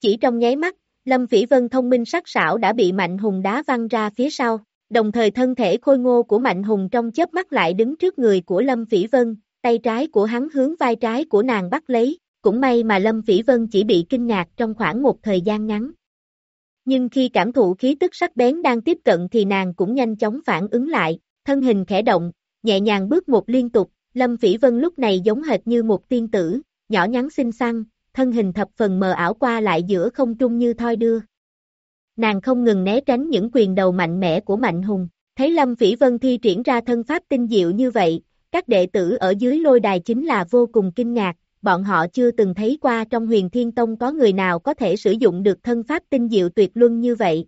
Chỉ trong nháy mắt, Lâm Phỉ Vân thông minh sắc sảo đã bị Mạnh Hùng đá văng ra phía sau, đồng thời thân thể khôi ngô của Mạnh Hùng trong chớp mắt lại đứng trước người của Lâm Phỉ Vân, tay trái của hắn hướng vai trái của nàng bắt lấy, cũng may mà Lâm Phỉ Vân chỉ bị kinh ngạc trong khoảng một thời gian ngắn. Nhưng khi cảm thụ khí tức sắc bén đang tiếp cận thì nàng cũng nhanh chóng phản ứng lại, thân hình khẽ động, nhẹ nhàng bước một liên tục, Lâm Phỉ Vân lúc này giống hệt như một tiên tử, nhỏ nhắn xinh xắn, thân hình thập phần mờ ảo qua lại giữa không trung như thoi đưa. Nàng không ngừng né tránh những quyền đầu mạnh mẽ của Mạnh Hùng, thấy Lâm Phỉ Vân thi triển ra thân pháp tinh diệu như vậy, các đệ tử ở dưới lôi đài chính là vô cùng kinh ngạc, bọn họ chưa từng thấy qua trong huyền thiên tông có người nào có thể sử dụng được thân pháp tinh diệu tuyệt luân như vậy.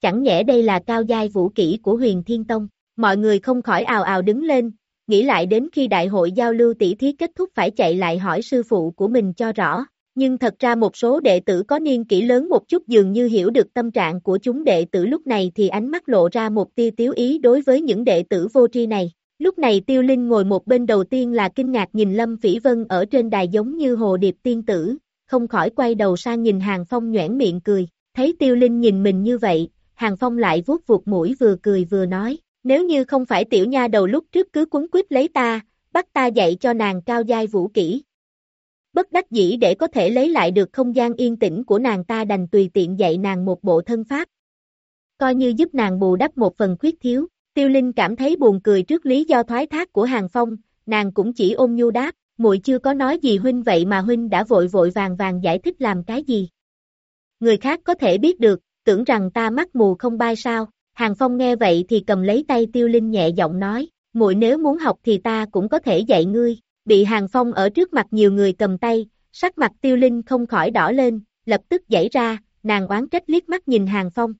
Chẳng nhẽ đây là cao giai vũ kỹ của huyền thiên tông. Mọi người không khỏi ào ào đứng lên, nghĩ lại đến khi đại hội giao lưu tỷ thí kết thúc phải chạy lại hỏi sư phụ của mình cho rõ. Nhưng thật ra một số đệ tử có niên kỷ lớn một chút dường như hiểu được tâm trạng của chúng đệ tử lúc này thì ánh mắt lộ ra một tia tiếu ý đối với những đệ tử vô tri này. Lúc này Tiêu Linh ngồi một bên đầu tiên là kinh ngạc nhìn Lâm Phỉ Vân ở trên đài giống như hồ điệp tiên tử, không khỏi quay đầu sang nhìn Hàng Phong nhoẻn miệng cười. Thấy Tiêu Linh nhìn mình như vậy, Hàng Phong lại vuốt vuột mũi vừa cười vừa nói, nếu như không phải tiểu nha đầu lúc trước cứ quấn quýt lấy ta, bắt ta dạy cho nàng cao giai vũ kỹ. Bất đắc dĩ để có thể lấy lại được không gian yên tĩnh của nàng ta đành tùy tiện dạy nàng một bộ thân pháp. Coi như giúp nàng bù đắp một phần khuyết thiếu, tiêu linh cảm thấy buồn cười trước lý do thoái thác của Hàng Phong, nàng cũng chỉ ôm nhu đáp, muội chưa có nói gì huynh vậy mà huynh đã vội vội vàng vàng giải thích làm cái gì. Người khác có thể biết được, tưởng rằng ta mắt mù không bay sao, Hàng Phong nghe vậy thì cầm lấy tay tiêu linh nhẹ giọng nói, muội nếu muốn học thì ta cũng có thể dạy ngươi, bị Hàng Phong ở trước mặt nhiều người cầm tay, sắc mặt tiêu linh không khỏi đỏ lên, lập tức dãy ra, nàng oán trách liếc mắt nhìn Hàng Phong.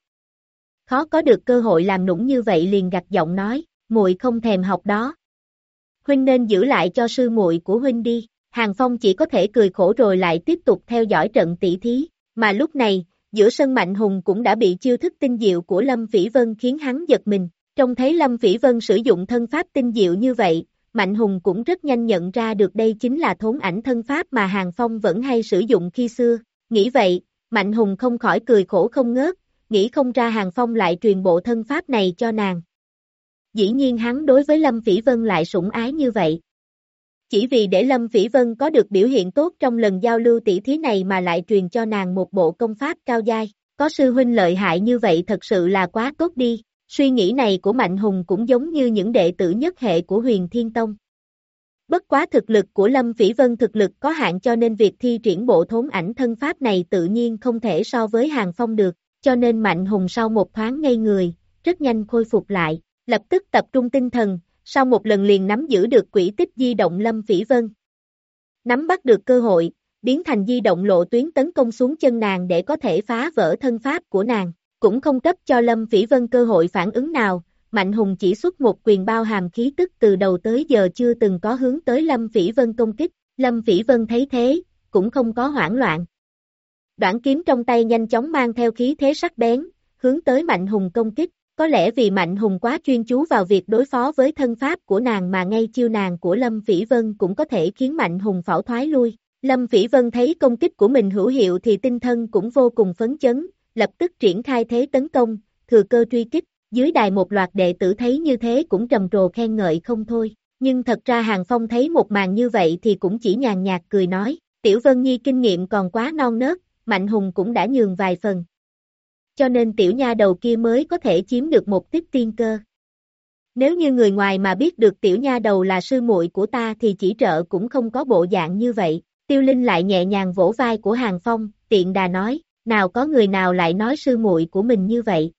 Khó có được cơ hội làm nũng như vậy liền gặt giọng nói, muội không thèm học đó. Huynh nên giữ lại cho sư muội của huynh đi, Hàng Phong chỉ có thể cười khổ rồi lại tiếp tục theo dõi trận tỷ thí, mà lúc này, giữa sân Mạnh Hùng cũng đã bị chiêu thức tinh diệu của Lâm Phỉ Vân khiến hắn giật mình, trông thấy Lâm Phỉ Vân sử dụng thân pháp tinh diệu như vậy, Mạnh Hùng cũng rất nhanh nhận ra được đây chính là thốn ảnh thân pháp mà Hàng Phong vẫn hay sử dụng khi xưa, nghĩ vậy, Mạnh Hùng không khỏi cười khổ không ngớt, nghĩ không ra Hàng Phong lại truyền bộ thân pháp này cho nàng. Dĩ nhiên hắn đối với Lâm Phỉ Vân lại sủng ái như vậy. Chỉ vì để Lâm Phỉ Vân có được biểu hiện tốt trong lần giao lưu tỷ thí này mà lại truyền cho nàng một bộ công pháp cao giai, có sư huynh lợi hại như vậy thật sự là quá tốt đi, suy nghĩ này của Mạnh Hùng cũng giống như những đệ tử nhất hệ của huyền Thiên Tông. Bất quá thực lực của Lâm Phỉ Vân thực lực có hạn cho nên việc thi triển bộ thốn ảnh thân pháp này tự nhiên không thể so với Hàng Phong được, cho nên Mạnh Hùng sau một thoáng ngây người, rất nhanh khôi phục lại, lập tức tập trung tinh thần, sau một lần liền nắm giữ được quỹ tích di động Lâm Phỉ Vân. Nắm bắt được cơ hội, biến thành di động lộ tuyến tấn công xuống chân nàng để có thể phá vỡ thân pháp của nàng, cũng không cấp cho Lâm Phỉ Vân cơ hội phản ứng nào, Mạnh Hùng chỉ xuất một quyền bao hàm khí tức từ đầu tới giờ chưa từng có hướng tới Lâm Phỉ Vân công kích, Lâm Phỉ Vân thấy thế, cũng không có hoảng loạn. Đoạn kiếm trong tay nhanh chóng mang theo khí thế sắc bén, hướng tới Mạnh Hùng công kích, có lẽ vì Mạnh Hùng quá chuyên chú vào việc đối phó với thân pháp của nàng mà ngay chiêu nàng của Lâm Phỉ Vân cũng có thể khiến Mạnh Hùng phảo thoái lui. Lâm Phỉ Vân thấy công kích của mình hữu hiệu thì tinh thần cũng vô cùng phấn chấn, lập tức triển khai thế tấn công, thừa cơ truy kích, dưới đài một loạt đệ tử thấy như thế cũng trầm trồ khen ngợi không thôi. Nhưng thật ra Hàng Phong thấy một màn như vậy thì cũng chỉ nhàn nhạt cười nói, Tiểu Vân Nhi kinh nghiệm còn quá non nớt, Mạnh Hùng cũng đã nhường vài phần, cho nên tiểu nha đầu kia mới có thể chiếm được một tích tiên cơ. Nếu như người ngoài mà biết được tiểu nha đầu là sư muội của ta thì chỉ trợ cũng không có bộ dạng như vậy. Tiêu Linh lại nhẹ nhàng vỗ vai của Hàng Phong, tiện đà nói, nào có người nào lại nói sư muội của mình như vậy.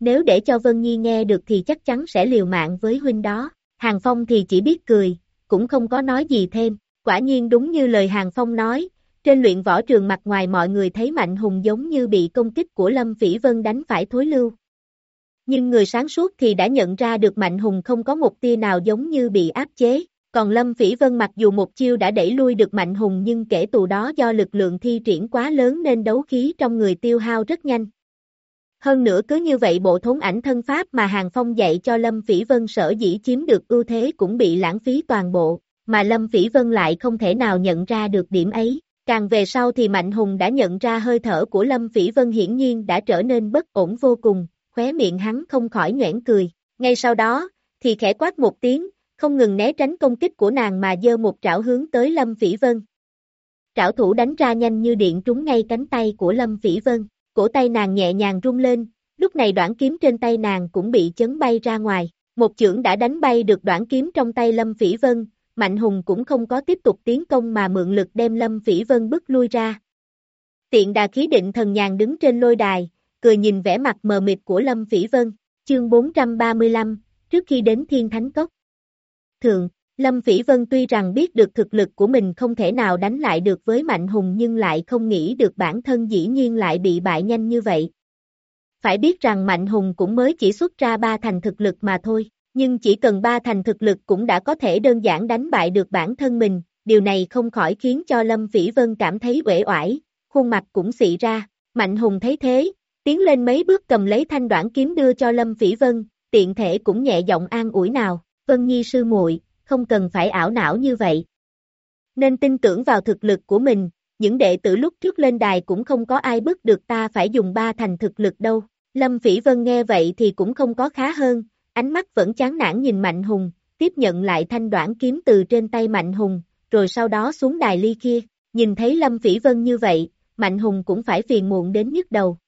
Nếu để cho Vân Nhi nghe được thì chắc chắn sẽ liều mạng với huynh đó. Hàng Phong thì chỉ biết cười, cũng không có nói gì thêm. Quả nhiên đúng như lời Hàng Phong nói, trên luyện võ trường mặt ngoài mọi người thấy Mạnh Hùng giống như bị công kích của Lâm vĩ Vân đánh phải thối lưu. Nhưng người sáng suốt thì đã nhận ra được Mạnh Hùng không có một tia nào giống như bị áp chế, còn Lâm vĩ Vân mặc dù một chiêu đã đẩy lui được Mạnh Hùng nhưng kể từ đó do lực lượng thi triển quá lớn nên đấu khí trong người tiêu hao rất nhanh. Hơn nữa cứ như vậy bộ thốn ảnh thân pháp mà Hàng Phong dạy cho Lâm vĩ Vân sở dĩ chiếm được ưu thế cũng bị lãng phí toàn bộ, mà Lâm vĩ Vân lại không thể nào nhận ra được điểm ấy. Càng về sau thì Mạnh Hùng đã nhận ra hơi thở của Lâm Phỉ Vân hiển nhiên đã trở nên bất ổn vô cùng, khóe miệng hắn không khỏi nhoẻn cười. Ngay sau đó, thì khẽ quát một tiếng, không ngừng né tránh công kích của nàng mà dơ một trảo hướng tới Lâm Phỉ Vân. Trảo thủ đánh ra nhanh như điện trúng ngay cánh tay của Lâm Phỉ Vân, cổ tay nàng nhẹ nhàng rung lên, lúc này đoạn kiếm trên tay nàng cũng bị chấn bay ra ngoài. Một chưởng đã đánh bay được đoạn kiếm trong tay Lâm Phỉ Vân, Mạnh Hùng cũng không có tiếp tục tiến công mà mượn lực đem Lâm Phỉ Vân bức lui ra. Tiện đà khí định thần nhàn đứng trên lôi đài, cười nhìn vẻ mặt mờ mịt của Lâm Phỉ Vân, chương 435, trước khi đến Thiên Thánh Cốc. Thượng, Lâm Phỉ Vân tuy rằng biết được thực lực của mình không thể nào đánh lại được với Mạnh Hùng nhưng lại không nghĩ được bản thân dĩ nhiên lại bị bại nhanh như vậy. Phải biết rằng Mạnh Hùng cũng mới chỉ xuất ra ba thành thực lực mà thôi nhưng chỉ cần ba thành thực lực cũng đã có thể đơn giản đánh bại được bản thân mình, điều này không khỏi khiến cho Lâm Phỉ Vân cảm thấy uể oải, khuôn mặt cũng xị ra, Mạnh Hùng thấy thế, tiến lên mấy bước cầm lấy thanh đoạn kiếm đưa cho Lâm Phỉ Vân, tiện thể cũng nhẹ giọng an ủi nào, Vân Nhi sư muội, không cần phải ảo não như vậy. Nên tin tưởng vào thực lực của mình, những đệ tử lúc trước lên đài cũng không có ai bức được ta phải dùng ba thành thực lực đâu. Lâm Phỉ Vân nghe vậy thì cũng không có khá hơn, ánh mắt vẫn chán nản nhìn Mạnh Hùng, tiếp nhận lại thanh đoạn kiếm từ trên tay Mạnh Hùng, rồi sau đó xuống đài ly kia, nhìn thấy Lâm Phỉ Vân như vậy, Mạnh Hùng cũng phải phiền muộn đến nhức đầu.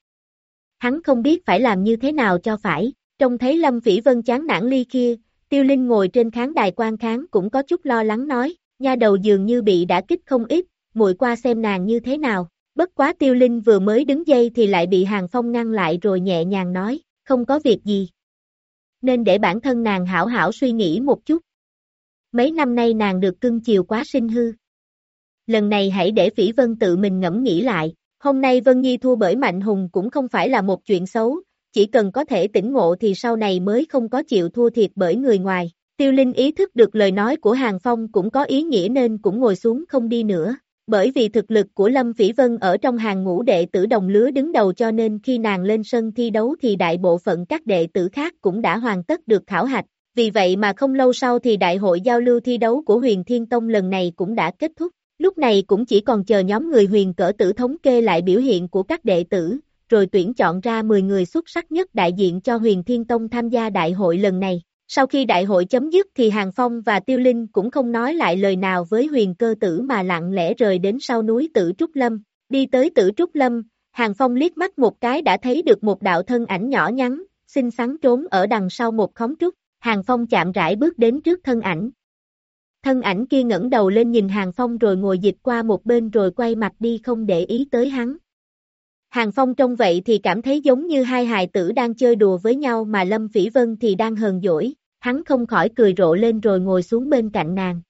Hắn không biết phải làm như thế nào cho phải, trông thấy Lâm Phỉ Vân chán nản ly kia, Tiêu Linh ngồi trên khán đài quan kháng cũng có chút lo lắng nói, nha đầu dường như bị đã kích không ít, muội qua xem nàng như thế nào. Bất quá Tiêu Linh vừa mới đứng dây thì lại bị Hàng Phong ngăn lại rồi nhẹ nhàng nói, không có việc gì. Nên để bản thân nàng hảo hảo suy nghĩ một chút. Mấy năm nay nàng được cưng chiều quá sinh hư. Lần này hãy để Phỉ Vân tự mình ngẫm nghĩ lại, hôm nay Vân Nhi thua bởi Mạnh Hùng cũng không phải là một chuyện xấu, chỉ cần có thể tỉnh ngộ thì sau này mới không có chịu thua thiệt bởi người ngoài. Tiêu Linh ý thức được lời nói của Hàng Phong cũng có ý nghĩa nên cũng ngồi xuống không đi nữa. Bởi vì thực lực của Lâm Phỉ Vân ở trong hàng ngũ đệ tử đồng lứa đứng đầu cho nên khi nàng lên sân thi đấu thì đại bộ phận các đệ tử khác cũng đã hoàn tất được khảo hạch. Vì vậy mà không lâu sau thì đại hội giao lưu thi đấu của huyền Thiên Tông lần này cũng đã kết thúc. Lúc này cũng chỉ còn chờ nhóm người huyền cỡ tử thống kê lại biểu hiện của các đệ tử, rồi tuyển chọn ra 10 người xuất sắc nhất đại diện cho huyền Thiên Tông tham gia đại hội lần này. Sau khi đại hội chấm dứt thì Hàng Phong và Tiêu Linh cũng không nói lại lời nào với huyền cơ tử mà lặng lẽ rời đến sau núi tử Trúc Lâm. Đi tới tử Trúc Lâm, Hàng Phong liếc mắt một cái đã thấy được một đạo thân ảnh nhỏ nhắn, xinh xắn trốn ở đằng sau một khóm trúc. Hàng Phong chạm rãi bước đến trước thân ảnh. Thân ảnh kia ngẩng đầu lên nhìn Hàng Phong rồi ngồi dịch qua một bên rồi quay mặt đi không để ý tới hắn. Hàng Phong trông vậy thì cảm thấy giống như hai hài tử đang chơi đùa với nhau mà Lâm Phỉ Vân thì đang hờn dỗi, hắn không khỏi cười rộ lên rồi ngồi xuống bên cạnh nàng.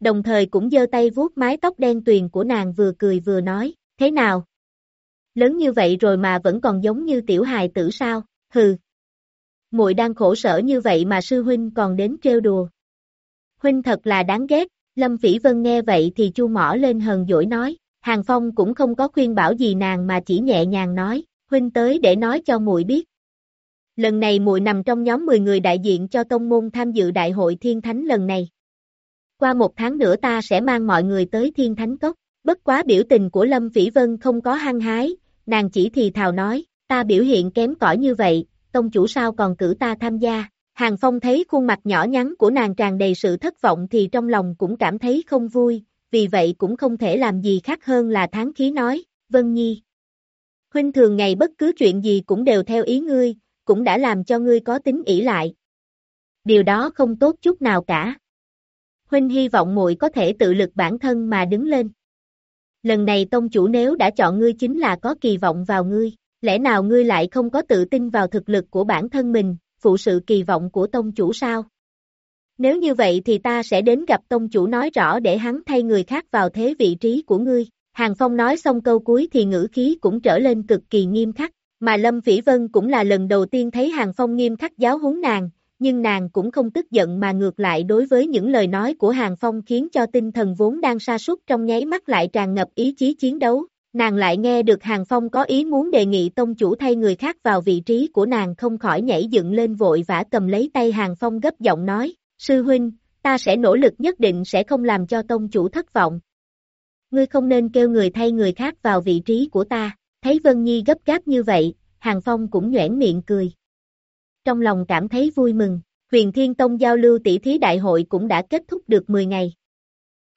Đồng thời cũng giơ tay vuốt mái tóc đen tuyền của nàng vừa cười vừa nói, thế nào? Lớn như vậy rồi mà vẫn còn giống như tiểu hài tử sao, hừ. Muội đang khổ sở như vậy mà sư huynh còn đến trêu đùa. Huynh thật là đáng ghét, Lâm Phỉ Vân nghe vậy thì chu mỏ lên hờn dỗi nói, Hàng Phong cũng không có khuyên bảo gì nàng mà chỉ nhẹ nhàng nói, huynh tới để nói cho muội biết. Lần này muội nằm trong nhóm 10 người đại diện cho tông môn tham dự đại hội Thiên Thánh lần này. Qua một tháng nữa ta sẽ mang mọi người tới Thiên Thánh Cốc. Bất quá biểu tình của Lâm Phỉ Vân không có hăng hái, nàng chỉ thì thào nói, ta biểu hiện kém cỏi như vậy, tông chủ sao còn cử ta tham gia. Hàng Phong thấy khuôn mặt nhỏ nhắn của nàng tràn đầy sự thất vọng thì trong lòng cũng cảm thấy không vui, vì vậy cũng không thể làm gì khác hơn là tháng khí nói, Vân Nhi. Huynh thường ngày bất cứ chuyện gì cũng đều theo ý ngươi, cũng đã làm cho ngươi có tính ỷ lại. Điều đó không tốt chút nào cả. Huynh hy vọng muội có thể tự lực bản thân mà đứng lên. Lần này tông chủ nếu đã chọn ngươi chính là có kỳ vọng vào ngươi, lẽ nào ngươi lại không có tự tin vào thực lực của bản thân mình, phụ sự kỳ vọng của tông chủ sao? Nếu như vậy thì ta sẽ đến gặp tông chủ nói rõ để hắn thay người khác vào thế vị trí của ngươi. Hàng Phong nói xong câu cuối thì ngữ khí cũng trở lên cực kỳ nghiêm khắc, mà Lâm Phỉ Vân cũng là lần đầu tiên thấy Hàng Phong nghiêm khắc giáo huấn nàng, nhưng nàng cũng không tức giận mà ngược lại đối với những lời nói của Hàng Phong khiến cho tinh thần vốn đang sa sút trong nháy mắt lại tràn ngập ý chí chiến đấu. Nàng lại nghe được Hàng Phong có ý muốn đề nghị tông chủ thay người khác vào vị trí của nàng không khỏi nhảy dựng lên vội vã cầm lấy tay Hàng Phong gấp giọng nói, Sư huynh, ta sẽ nỗ lực nhất định sẽ không làm cho tông chủ thất vọng. Ngươi không nên kêu người thay người khác vào vị trí của ta, thấy Vân Nhi gấp gáp như vậy, Hàng Phong cũng nhoẻn miệng cười. Trong lòng cảm thấy vui mừng, huyền thiên tông giao lưu tỷ thí đại hội cũng đã kết thúc được 10 ngày.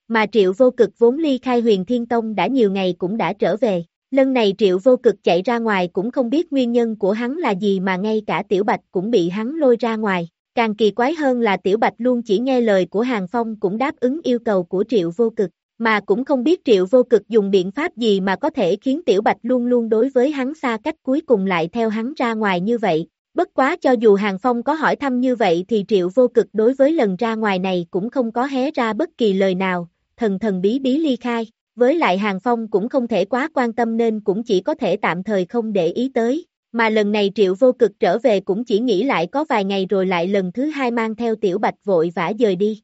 Mà triệu vô cực vốn ly khai huyền thiên tông đã nhiều ngày cũng đã trở về. Lần này triệu vô cực chạy ra ngoài cũng không biết nguyên nhân của hắn là gì mà ngay cả tiểu bạch cũng bị hắn lôi ra ngoài. Càng kỳ quái hơn là Tiểu Bạch luôn chỉ nghe lời của Hàng Phong cũng đáp ứng yêu cầu của Triệu Vô Cực, mà cũng không biết Triệu Vô Cực dùng biện pháp gì mà có thể khiến Tiểu Bạch luôn luôn đối với hắn xa cách cuối cùng lại theo hắn ra ngoài như vậy. Bất quá cho dù Hàng Phong có hỏi thăm như vậy thì Triệu Vô Cực đối với lần ra ngoài này cũng không có hé ra bất kỳ lời nào, thần thần bí bí ly khai. Với lại Hàng Phong cũng không thể quá quan tâm nên cũng chỉ có thể tạm thời không để ý tới, mà lần này triệu vô cực trở về cũng chỉ nghĩ lại có vài ngày rồi lại lần thứ hai mang theo tiểu bạch vội vã rời đi.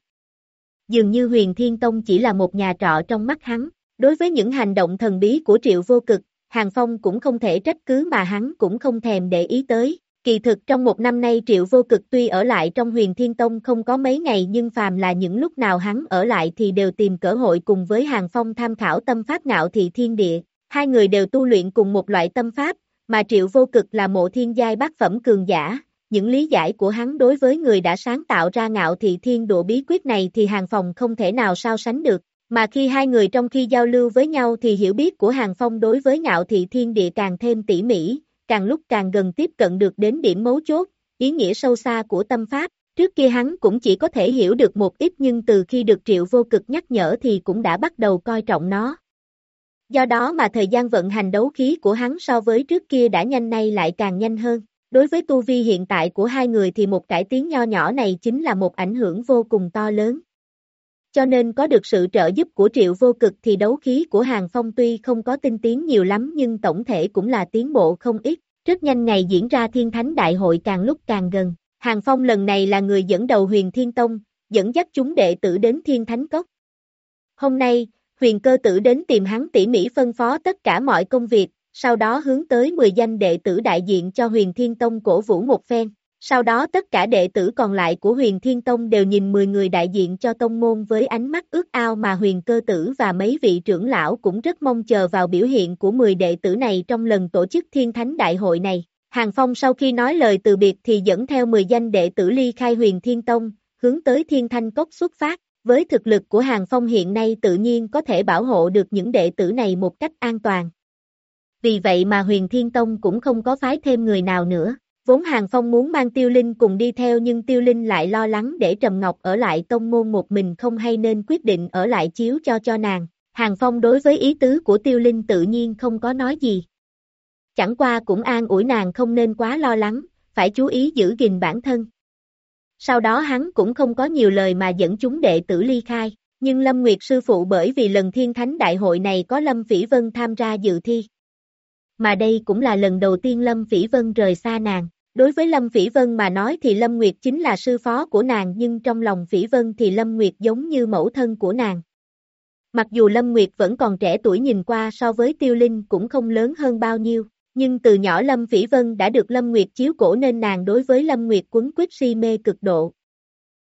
Dường như huyền thiên tông chỉ là một nhà trọ trong mắt hắn, đối với những hành động thần bí của triệu vô cực, Hàng Phong cũng không thể trách cứ mà hắn cũng không thèm để ý tới, Kỳ thực trong một năm nay Triệu Vô Cực tuy ở lại trong huyền Thiên Tông không có mấy ngày nhưng phàm là những lúc nào hắn ở lại thì đều tìm cơ hội cùng với Hàng Phong tham khảo tâm pháp ngạo thị thiên địa. Hai người đều tu luyện cùng một loại tâm pháp, mà Triệu Vô Cực là mộ thiên giai bác phẩm cường giả. Những lý giải của hắn đối với người đã sáng tạo ra ngạo thị thiên độ bí quyết này thì Hàng phòng không thể nào so sánh được. Mà khi hai người trong khi giao lưu với nhau thì hiểu biết của Hàng Phong đối với ngạo thị thiên địa càng thêm tỉ mỉ, càng lúc càng gần tiếp cận được đến điểm mấu chốt, ý nghĩa sâu xa của tâm pháp. Trước kia hắn cũng chỉ có thể hiểu được một ít nhưng từ khi được triệu vô cực nhắc nhở thì cũng đã bắt đầu coi trọng nó. Do đó mà thời gian vận hành đấu khí của hắn so với trước kia đã nhanh nay lại càng nhanh hơn. Đối với tu vi hiện tại của hai người thì một cải tiến nho nhỏ này chính là một ảnh hưởng vô cùng to lớn. Cho nên có được sự trợ giúp của triệu vô cực thì đấu khí của Hàng Phong tuy không có tinh tiến nhiều lắm nhưng tổng thể cũng là tiến bộ không ít. Rất nhanh ngày diễn ra thiên thánh đại hội càng lúc càng gần. Hàng Phong lần này là người dẫn đầu huyền thiên tông, dẫn dắt chúng đệ tử đến thiên thánh cốc. Hôm nay, huyền cơ tử đến tìm hắn tỉ mỉ phân phó tất cả mọi công việc, sau đó hướng tới 10 danh đệ tử đại diện cho huyền thiên tông cổ vũ một phen. Sau đó tất cả đệ tử còn lại của huyền thiên tông đều nhìn 10 người đại diện cho tông môn với ánh mắt ước ao mà huyền cơ tử và mấy vị trưởng lão cũng rất mong chờ vào biểu hiện của 10 đệ tử này trong lần tổ chức thiên thánh đại hội này. Hàng Phong sau khi nói lời từ biệt thì dẫn theo 10 danh đệ tử ly khai huyền thiên tông, hướng tới thiên thanh cốc xuất phát. Với thực lực của Hàng Phong hiện nay tự nhiên có thể bảo hộ được những đệ tử này một cách an toàn. Vì vậy mà huyền thiên tông cũng không có phái thêm người nào nữa. Vốn Hàng Phong muốn mang Tiêu Linh cùng đi theo nhưng Tiêu Linh lại lo lắng để Trầm Ngọc ở lại tông môn một mình không hay nên quyết định ở lại chiếu cho cho nàng. Hàng Phong đối với ý tứ của Tiêu Linh tự nhiên không có nói gì. Chẳng qua cũng an ủi nàng không nên quá lo lắng, phải chú ý giữ gìn bản thân. Sau đó hắn cũng không có nhiều lời mà dẫn chúng đệ tử ly khai, nhưng Lâm Nguyệt sư phụ bởi vì lần thiên thánh đại hội này có Lâm Phỉ Vân tham gia dự thi. Mà đây cũng là lần đầu tiên Lâm Phỉ Vân rời xa nàng. Đối với Lâm Phỉ Vân mà nói thì Lâm Nguyệt chính là sư phó của nàng nhưng trong lòng Phỉ Vân thì Lâm Nguyệt giống như mẫu thân của nàng. Mặc dù Lâm Nguyệt vẫn còn trẻ tuổi nhìn qua so với Tiêu Linh cũng không lớn hơn bao nhiêu, nhưng từ nhỏ Lâm Phỉ Vân đã được Lâm Nguyệt chiếu cổ nên nàng đối với Lâm Nguyệt quấn quyết si mê cực độ.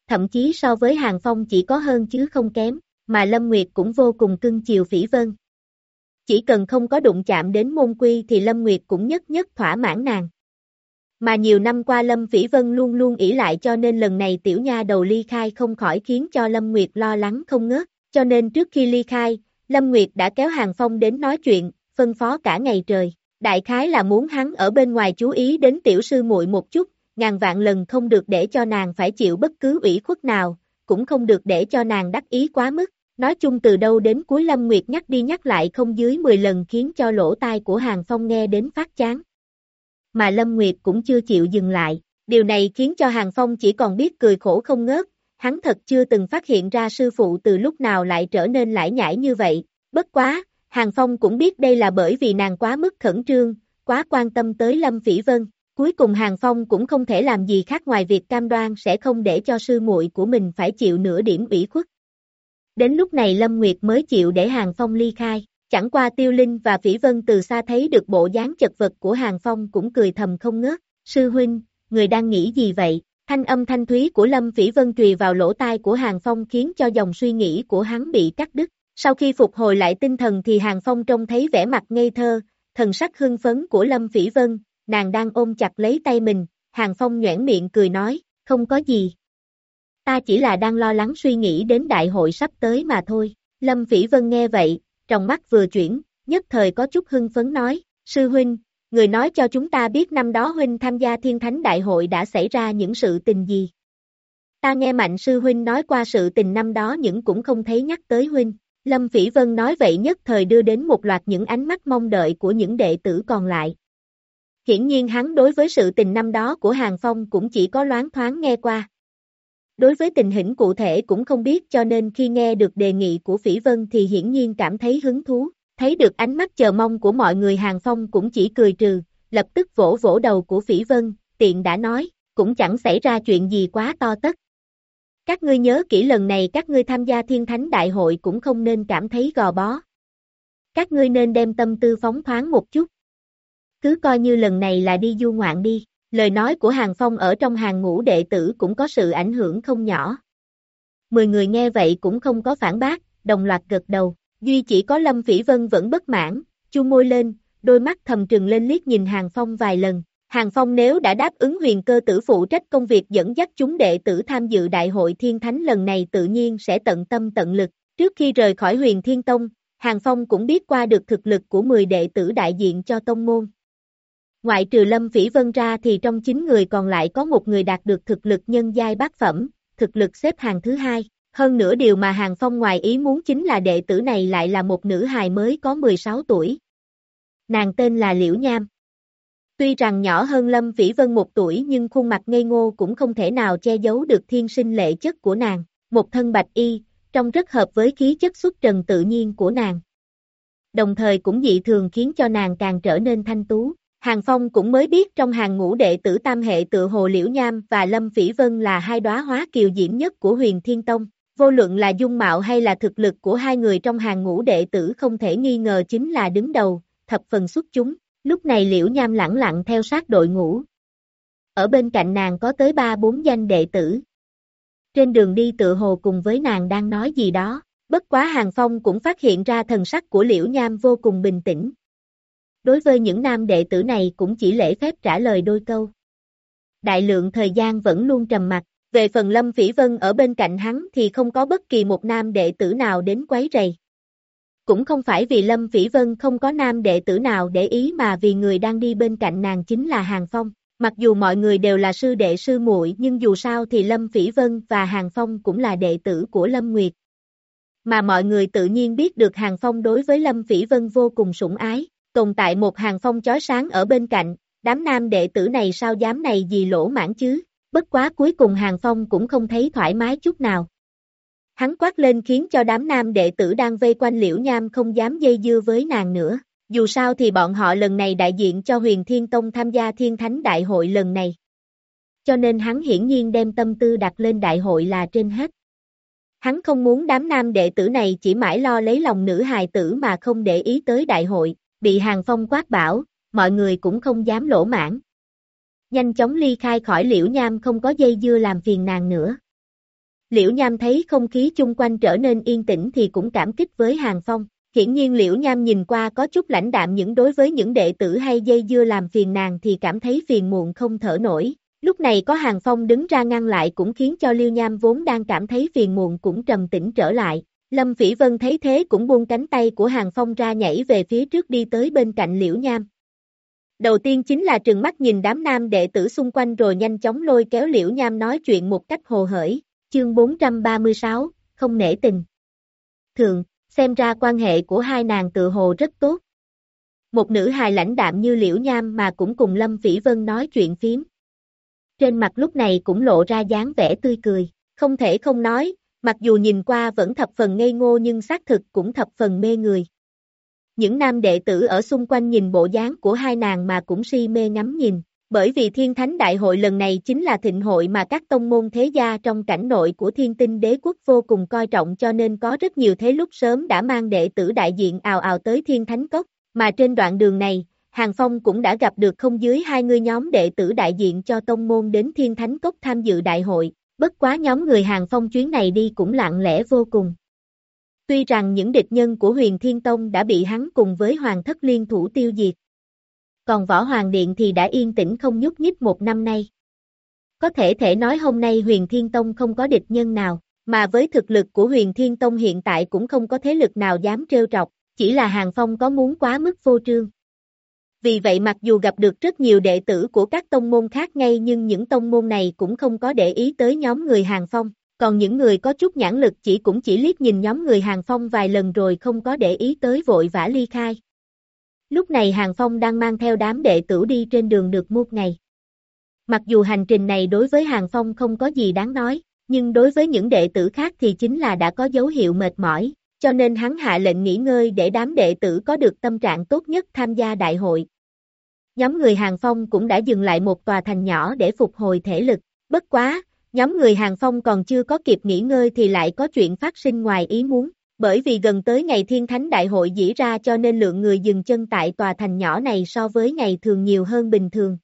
Thậm chí so với Hàng Phong chỉ có hơn chứ không kém, mà Lâm Nguyệt cũng vô cùng cưng chiều Phỉ Vân. Chỉ cần không có đụng chạm đến môn quy thì Lâm Nguyệt cũng nhất nhất thỏa mãn nàng. Mà nhiều năm qua Lâm vĩ Vân luôn luôn ỷ lại cho nên lần này tiểu nha đầu ly khai không khỏi khiến cho Lâm Nguyệt lo lắng không ngớt, cho nên trước khi ly khai, Lâm Nguyệt đã kéo Hàng Phong đến nói chuyện, phân phó cả ngày trời. Đại khái là muốn hắn ở bên ngoài chú ý đến tiểu sư muội một chút, ngàn vạn lần không được để cho nàng phải chịu bất cứ ủy khuất nào, cũng không được để cho nàng đắc ý quá mức. Nói chung từ đâu đến cuối Lâm Nguyệt nhắc đi nhắc lại không dưới 10 lần khiến cho lỗ tai của Hàng Phong nghe đến phát chán mà Lâm Nguyệt cũng chưa chịu dừng lại. Điều này khiến cho Hàng Phong chỉ còn biết cười khổ không ngớt, hắn thật chưa từng phát hiện ra sư phụ từ lúc nào lại trở nên lải nhải như vậy. Bất quá, Hàng Phong cũng biết đây là bởi vì nàng quá mức khẩn trương, quá quan tâm tới Lâm Phỉ Vân. Cuối cùng Hàng Phong cũng không thể làm gì khác ngoài việc cam đoan sẽ không để cho sư muội của mình phải chịu nửa điểm ủy khuất. Đến lúc này Lâm Nguyệt mới chịu để Hàng Phong ly khai. Chẳng qua Tiêu Linh và Phỉ Vân từ xa thấy được bộ dáng chật vật của Hàng Phong cũng cười thầm không ngớt. Sư huynh, người đang nghĩ gì vậy? Thanh âm thanh thúy của Lâm Phỉ Vân trùy vào lỗ tai của Hàng Phong khiến cho dòng suy nghĩ của hắn bị cắt đứt. Sau khi phục hồi lại tinh thần thì Hàng Phong trông thấy vẻ mặt ngây thơ, thần sắc hưng phấn của Lâm Phỉ Vân, nàng đang ôm chặt lấy tay mình, Hàng Phong nhoẻn miệng cười nói, không có gì. Ta chỉ là đang lo lắng suy nghĩ đến đại hội sắp tới mà thôi. Lâm Phỉ Vân nghe vậy, trong mắt vừa chuyển, nhất thời có chút hưng phấn nói, sư huynh, người nói cho chúng ta biết năm đó huynh tham gia thiên thánh đại hội đã xảy ra những sự tình gì. Ta nghe mạnh sư huynh nói qua sự tình năm đó nhưng cũng không thấy nhắc tới huynh. Lâm Phỉ Vân nói vậy nhất thời đưa đến một loạt những ánh mắt mong đợi của những đệ tử còn lại. Hiển nhiên hắn đối với sự tình năm đó của Hàng Phong cũng chỉ có loáng thoáng nghe qua. Đối với tình hình cụ thể cũng không biết cho nên khi nghe được đề nghị của Phỉ Vân thì hiển nhiên cảm thấy hứng thú, thấy được ánh mắt chờ mong của mọi người Hàng Phong cũng chỉ cười trừ, lập tức vỗ vỗ đầu của Phỉ Vân, tiện đã nói, cũng chẳng xảy ra chuyện gì quá to tất. Các ngươi nhớ kỹ lần này các ngươi tham gia thiên thánh đại hội cũng không nên cảm thấy gò bó. Các ngươi nên đem tâm tư phóng thoáng một chút. Cứ coi như lần này là đi du ngoạn đi. Lời nói của Hàng Phong ở trong hàng ngũ đệ tử cũng có sự ảnh hưởng không nhỏ. Mười người nghe vậy cũng không có phản bác, đồng loạt gật đầu. Duy chỉ có Lâm Phỉ Vân vẫn bất mãn, chu môi lên, đôi mắt thầm trừng lên liếc nhìn Hàng Phong vài lần. Hàng Phong nếu đã đáp ứng huyền cơ tử phụ trách công việc dẫn dắt chúng đệ tử tham dự đại hội thiên thánh lần này tự nhiên sẽ tận tâm tận lực. Trước khi rời khỏi huyền thiên tông, Hàng Phong cũng biết qua được thực lực của 10 đệ tử đại diện cho tông môn. Ngoại trừ Lâm vĩ Vân ra thì trong 9 người còn lại có một người đạt được thực lực nhân giai bát phẩm, thực lực xếp hàng thứ hai. Hơn nữa điều mà Hàng Phong ngoài ý muốn chính là đệ tử này lại là một nữ hài mới có 16 tuổi. Nàng tên là Liễu Nham. Tuy rằng nhỏ hơn Lâm Vĩ Vân một tuổi nhưng khuôn mặt ngây ngô cũng không thể nào che giấu được thiên sinh lệ chất của nàng, một thân bạch y, trông rất hợp với khí chất xuất trần tự nhiên của nàng. Đồng thời cũng dị thường khiến cho nàng càng trở nên thanh tú. Hàng Phong cũng mới biết trong hàng ngũ đệ tử tam hệ tự hồ Liễu Nham và Lâm Phỉ Vân là hai đóa hóa kiều diễm nhất của huyền Thiên Tông. Vô luận là dung mạo hay là thực lực của hai người trong hàng ngũ đệ tử không thể nghi ngờ chính là đứng đầu, thập phần xuất chúng. Lúc này Liễu Nham lẳng lặng theo sát đội ngũ. Ở bên cạnh nàng có tới ba bốn danh đệ tử. Trên đường đi tự hồ cùng với nàng đang nói gì đó, bất quá Hàng Phong cũng phát hiện ra thần sắc của Liễu Nham vô cùng bình tĩnh. Đối với những nam đệ tử này cũng chỉ lễ phép trả lời đôi câu. Đại lượng thời gian vẫn luôn trầm mặt, về phần Lâm Phỉ Vân ở bên cạnh hắn thì không có bất kỳ một nam đệ tử nào đến quấy rầy. Cũng không phải vì Lâm Phỉ Vân không có nam đệ tử nào để ý mà vì người đang đi bên cạnh nàng chính là Hàng Phong. Mặc dù mọi người đều là sư đệ sư muội nhưng dù sao thì Lâm Phỉ Vân và Hàng Phong cũng là đệ tử của Lâm Nguyệt. Mà mọi người tự nhiên biết được Hàng Phong đối với Lâm Phỉ Vân vô cùng sủng ái, tồn tại một Hàng Phong chói sáng ở bên cạnh, đám nam đệ tử này sao dám này gì lỗ mãn chứ, bất quá cuối cùng Hàng Phong cũng không thấy thoải mái chút nào. Hắn quát lên khiến cho đám nam đệ tử đang vây quanh liễu nham không dám dây dưa với nàng nữa. Dù sao thì bọn họ lần này đại diện cho huyền thiên tông tham gia thiên thánh đại hội lần này. Cho nên hắn hiển nhiên đem tâm tư đặt lên đại hội là trên hết. Hắn không muốn đám nam đệ tử này chỉ mãi lo lấy lòng nữ hài tử mà không để ý tới đại hội, bị hàng phong quát bảo, mọi người cũng không dám lỗ mãn. Nhanh chóng ly khai khỏi liễu nham không có dây dưa làm phiền nàng nữa. Liễu Nham thấy không khí chung quanh trở nên yên tĩnh thì cũng cảm kích với Hàng Phong. Hiển nhiên Liễu Nham nhìn qua có chút lãnh đạm những đối với những đệ tử hay dây dưa làm phiền nàng thì cảm thấy phiền muộn không thở nổi. Lúc này có Hàng Phong đứng ra ngăn lại cũng khiến cho Liêu Nham vốn đang cảm thấy phiền muộn cũng trầm tĩnh trở lại. Lâm Phỉ Vân thấy thế cũng buông cánh tay của Hàng Phong ra nhảy về phía trước đi tới bên cạnh Liễu Nham. Đầu tiên chính là trừng mắt nhìn đám nam đệ tử xung quanh rồi nhanh chóng lôi kéo Liễu Nham nói chuyện một cách hồ hởi. Chương 436, không nể tình. Thường, xem ra quan hệ của hai nàng tự hồ rất tốt. Một nữ hài lãnh đạm như liễu nham mà cũng cùng Lâm Phỉ Vân nói chuyện phím. Trên mặt lúc này cũng lộ ra dáng vẻ tươi cười, không thể không nói, mặc dù nhìn qua vẫn thập phần ngây ngô nhưng xác thực cũng thập phần mê người. Những nam đệ tử ở xung quanh nhìn bộ dáng của hai nàng mà cũng si mê ngắm nhìn, bởi vì thiên thánh đại hội lần này chính là thịnh hội mà các tông môn thế gia trong cảnh nội của thiên tinh đế quốc vô cùng coi trọng cho nên có rất nhiều thế lúc sớm đã mang đệ tử đại diện ào ào tới thiên thánh cốc, mà trên đoạn đường này, Hàng Phong cũng đã gặp được không dưới hai người nhóm đệ tử đại diện cho tông môn đến thiên thánh cốc tham dự đại hội, bất quá nhóm người Hàng Phong chuyến này đi cũng lặng lẽ vô cùng. Tuy rằng những địch nhân của huyền thiên tông đã bị hắn cùng với hoàng thất liên thủ tiêu diệt, còn Võ Hoàng Điện thì đã yên tĩnh không nhúc nhích một năm nay. Có thể thể nói hôm nay huyền Thiên Tông không có địch nhân nào, mà với thực lực của huyền Thiên Tông hiện tại cũng không có thế lực nào dám trêu trọc, chỉ là Hàng Phong có muốn quá mức vô trương. Vì vậy mặc dù gặp được rất nhiều đệ tử của các tông môn khác ngay nhưng những tông môn này cũng không có để ý tới nhóm người Hàng Phong, còn những người có chút nhãn lực chỉ cũng chỉ liếc nhìn nhóm người Hàng Phong vài lần rồi không có để ý tới vội vã ly khai. Lúc này Hàng Phong đang mang theo đám đệ tử đi trên đường được một ngày. Mặc dù hành trình này đối với Hàng Phong không có gì đáng nói, nhưng đối với những đệ tử khác thì chính là đã có dấu hiệu mệt mỏi, cho nên hắn hạ lệnh nghỉ ngơi để đám đệ tử có được tâm trạng tốt nhất tham gia đại hội. Nhóm người Hàng Phong cũng đã dừng lại một tòa thành nhỏ để phục hồi thể lực, bất quá, nhóm người Hàng Phong còn chưa có kịp nghỉ ngơi thì lại có chuyện phát sinh ngoài ý muốn. Bởi vì gần tới ngày thiên thánh đại hội diễn ra cho nên lượng người dừng chân tại tòa thành nhỏ này so với ngày thường nhiều hơn bình thường.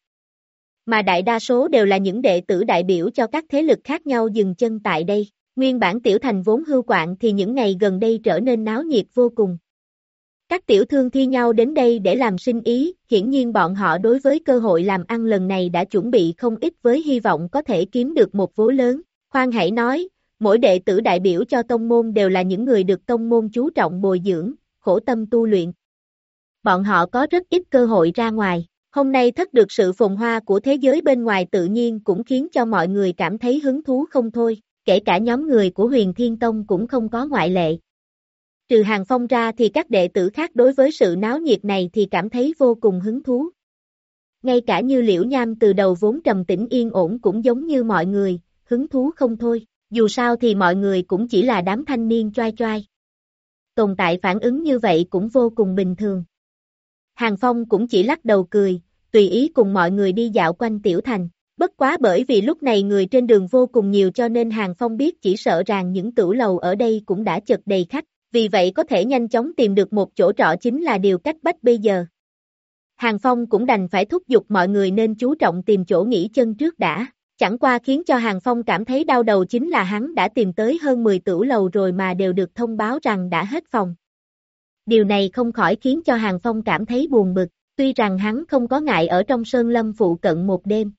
mà đại đa số đều là những đệ tử đại biểu cho các thế lực khác nhau dừng chân tại đây. Nguyên bản tiểu thành vốn hưu quạng thì những ngày gần đây trở nên náo nhiệt vô cùng. Các tiểu thương thi nhau đến đây để làm sinh ý, hiển nhiên bọn họ đối với cơ hội làm ăn lần này đã chuẩn bị không ít với hy vọng có thể kiếm được một vố lớn. Khoan hãy nói, mỗi đệ tử đại biểu cho tông môn đều là những người được tông môn chú trọng bồi dưỡng, khổ tâm tu luyện. Bọn họ có rất ít cơ hội ra ngoài. Hôm nay thất được sự phồn hoa của thế giới bên ngoài tự nhiên cũng khiến cho mọi người cảm thấy hứng thú không thôi, kể cả nhóm người của huyền thiên tông cũng không có ngoại lệ. Trừ hàng phong ra thì các đệ tử khác đối với sự náo nhiệt này thì cảm thấy vô cùng hứng thú. Ngay cả như liễu nham từ đầu vốn trầm tĩnh yên ổn cũng giống như mọi người, hứng thú không thôi, dù sao thì mọi người cũng chỉ là đám thanh niên choai choai. Tồn tại phản ứng như vậy cũng vô cùng bình thường. Hàng Phong cũng chỉ lắc đầu cười, tùy ý cùng mọi người đi dạo quanh tiểu thành. Bất quá bởi vì lúc này người trên đường vô cùng nhiều cho nên Hàng Phong biết chỉ sợ rằng những tửu lầu ở đây cũng đã chật đầy khách, vì vậy có thể nhanh chóng tìm được một chỗ trọ chính là điều cách bách bây giờ. Hàng Phong cũng đành phải thúc giục mọi người nên chú trọng tìm chỗ nghỉ chân trước đã. Chẳng qua khiến cho Hàng Phong cảm thấy đau đầu chính là hắn đã tìm tới hơn 10 tửu lầu rồi mà đều được thông báo rằng đã hết phòng. Điều này không khỏi khiến cho Hàng Phong cảm thấy buồn bực, tuy rằng hắn không có ngại ở trong sơn lâm phụ cận một đêm.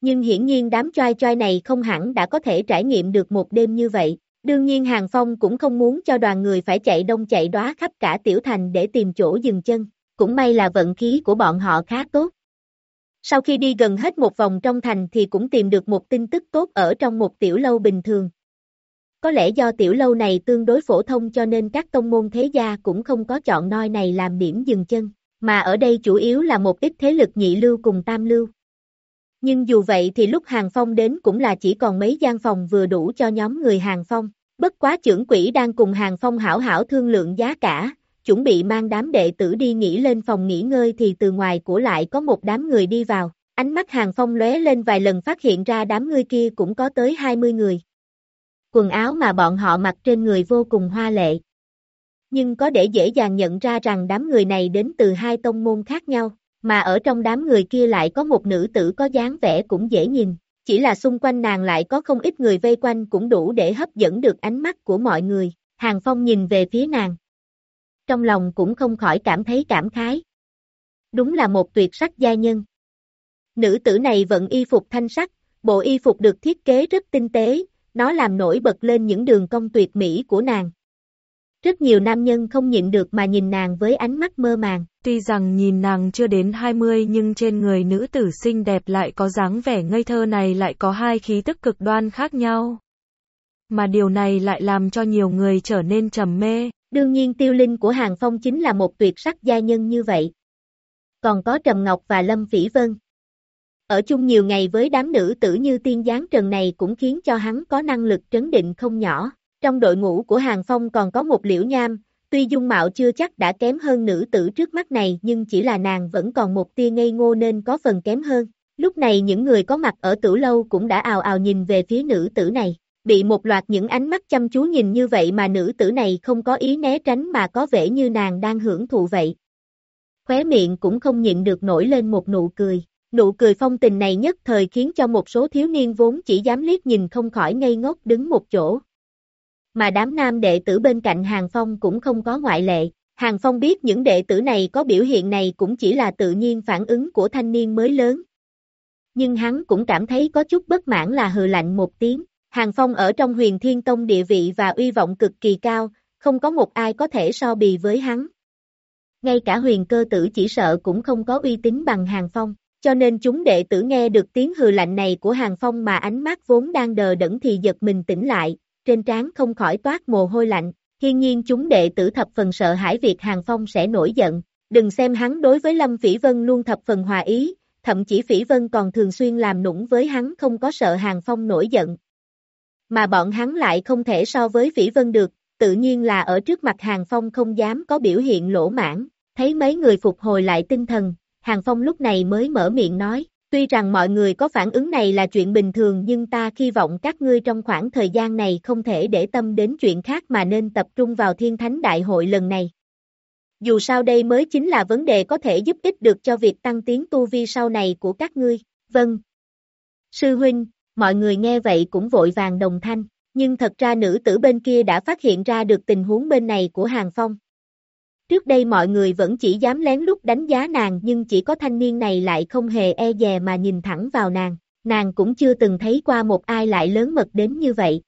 Nhưng hiển nhiên đám choai choai này không hẳn đã có thể trải nghiệm được một đêm như vậy. Đương nhiên Hàng Phong cũng không muốn cho đoàn người phải chạy đông chạy đóa khắp cả tiểu thành để tìm chỗ dừng chân. Cũng may là vận khí của bọn họ khá tốt. Sau khi đi gần hết một vòng trong thành thì cũng tìm được một tin tức tốt ở trong một tiểu lâu bình thường. Có lẽ do tiểu lâu này tương đối phổ thông cho nên các tông môn thế gia cũng không có chọn nơi này làm điểm dừng chân, mà ở đây chủ yếu là một ít thế lực nhị lưu cùng tam lưu. Nhưng dù vậy thì lúc Hàng Phong đến cũng là chỉ còn mấy gian phòng vừa đủ cho nhóm người Hàng Phong. Bất quá trưởng quỹ đang cùng Hàng Phong hảo hảo thương lượng giá cả, chuẩn bị mang đám đệ tử đi nghỉ lên phòng nghỉ ngơi thì từ ngoài của lại có một đám người đi vào. Ánh mắt Hàng Phong lóe lên vài lần phát hiện ra đám người kia cũng có tới 20 người. Quần áo mà bọn họ mặc trên người vô cùng hoa lệ. Nhưng có để dễ dàng nhận ra rằng đám người này đến từ hai tông môn khác nhau, mà ở trong đám người kia lại có một nữ tử có dáng vẻ cũng dễ nhìn, chỉ là xung quanh nàng lại có không ít người vây quanh cũng đủ để hấp dẫn được ánh mắt của mọi người. Hàng Phong nhìn về phía nàng, trong lòng cũng không khỏi cảm thấy cảm khái. Đúng là một tuyệt sắc gia nhân. Nữ tử này vẫn y phục thanh sắc, bộ y phục được thiết kế rất tinh tế, nó làm nổi bật lên những đường cong tuyệt mỹ của nàng. Rất nhiều nam nhân không nhịn được mà nhìn nàng với ánh mắt mơ màng. Tuy rằng nhìn nàng chưa đến 20 nhưng trên người nữ tử xinh đẹp lại có dáng vẻ ngây thơ này lại có hai khí tức cực đoan khác nhau. Mà điều này lại làm cho nhiều người trở nên trầm mê. Đương nhiên tiêu linh của Hàng Phong chính là một tuyệt sắc gia nhân như vậy. Còn có Trầm Ngọc và Lâm Phỉ Vân. Ở chung nhiều ngày với đám nữ tử như tiên gián trần này cũng khiến cho hắn có năng lực trấn định không nhỏ. Trong đội ngũ của Hàng Phong còn có một liễu nham, tuy dung mạo chưa chắc đã kém hơn nữ tử trước mắt này nhưng chỉ là nàng vẫn còn một tia ngây ngô nên có phần kém hơn. Lúc này những người có mặt ở tử lâu cũng đã ào ào nhìn về phía nữ tử này bị một loạt những ánh mắt chăm chú nhìn như vậy mà nữ tử này không có ý né tránh mà có vẻ như nàng đang hưởng thụ vậy. Khóe miệng cũng không nhịn được nổi lên một nụ cười. Nụ cười phong tình này nhất thời khiến cho một số thiếu niên vốn chỉ dám liếc nhìn không khỏi ngây ngốc đứng một chỗ. Mà đám nam đệ tử bên cạnh Hàng Phong cũng không có ngoại lệ. Hàng Phong biết những đệ tử này có biểu hiện này cũng chỉ là tự nhiên phản ứng của thanh niên mới lớn. Nhưng hắn cũng cảm thấy có chút bất mãn là hừ lạnh một tiếng. Hàng Phong ở trong huyền thiên tông địa vị và uy vọng cực kỳ cao, không có một ai có thể so bì với hắn. Ngay cả huyền cơ tử chỉ sợ cũng không có uy tín bằng Hàng Phong, cho nên chúng đệ tử nghe được tiếng hừ lạnh này của Hàng Phong mà ánh mắt vốn đang đờ đẫn thì giật mình tỉnh lại, trên trán không khỏi toát mồ hôi lạnh. Hiên nhiên chúng đệ tử thập phần sợ hãi việc Hàng Phong sẽ nổi giận, đừng xem hắn đối với Lâm Phỉ Vân luôn thập phần hòa ý, thậm chí Phỉ Vân còn thường xuyên làm nũng với hắn không có sợ Hàng Phong nổi giận, mà bọn hắn lại không thể so với phỉ Vân được, tự nhiên là ở trước mặt Hàng Phong không dám có biểu hiện lỗ mãn, thấy mấy người phục hồi lại tinh thần, Hàng Phong lúc này mới mở miệng nói, tuy rằng mọi người có phản ứng này là chuyện bình thường nhưng ta hy vọng các ngươi trong khoảng thời gian này không thể để tâm đến chuyện khác mà nên tập trung vào thiên thánh đại hội lần này. Dù sao đây mới chính là vấn đề có thể giúp ích được cho việc tăng tiến tu vi sau này của các ngươi. Vâng. Sư huynh, mọi người nghe vậy cũng vội vàng đồng thanh, nhưng thật ra nữ tử bên kia đã phát hiện ra được tình huống bên này của Hàng Phong. Trước đây mọi người vẫn chỉ dám lén lút đánh giá nàng nhưng chỉ có thanh niên này lại không hề e dè mà nhìn thẳng vào nàng, nàng cũng chưa từng thấy qua một ai lại lớn mật đến như vậy.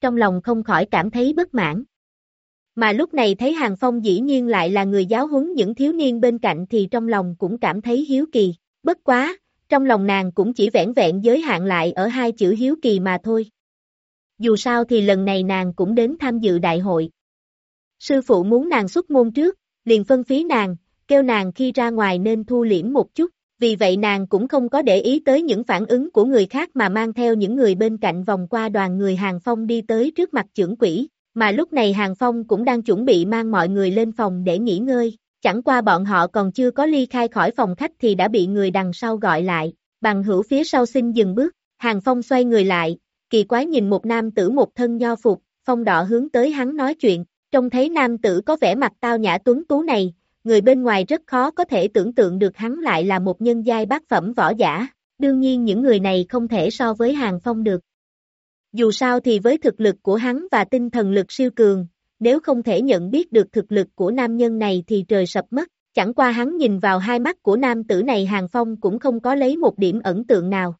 Trong lòng không khỏi cảm thấy bất mãn. Mà lúc này thấy Hàng Phong dĩ nhiên lại là người giáo huấn những thiếu niên bên cạnh thì trong lòng cũng cảm thấy hiếu kỳ, bất quá, trong lòng nàng cũng chỉ vẻn vẹn giới hạn lại ở hai chữ hiếu kỳ mà thôi. Dù sao thì lần này nàng cũng đến tham dự đại hội. Sư phụ muốn nàng xuất môn trước, liền phân phí nàng, kêu nàng khi ra ngoài nên thu liễm một chút, vì vậy nàng cũng không có để ý tới những phản ứng của người khác mà mang theo những người bên cạnh vòng qua đoàn người Hàng Phong đi tới trước mặt trưởng quỷ, mà lúc này Hàng Phong cũng đang chuẩn bị mang mọi người lên phòng để nghỉ ngơi, chẳng qua bọn họ còn chưa có ly khai khỏi phòng khách thì đã bị người đằng sau gọi lại, bằng hữu phía sau xin dừng bước, Hàng Phong xoay người lại, kỳ quái nhìn một nam tử một thân nho phục, phong đỏ hướng tới hắn nói chuyện, trông thấy nam tử có vẻ mặt tao nhã tuấn tú này, người bên ngoài rất khó có thể tưởng tượng được hắn lại là một nhân giai bát phẩm võ giả, đương nhiên những người này không thể so với Hàng Phong được. Dù sao thì với thực lực của hắn và tinh thần lực siêu cường, nếu không thể nhận biết được thực lực của nam nhân này thì trời sập mất, chẳng qua hắn nhìn vào hai mắt của nam tử này Hàng Phong cũng không có lấy một điểm ẩn tượng nào.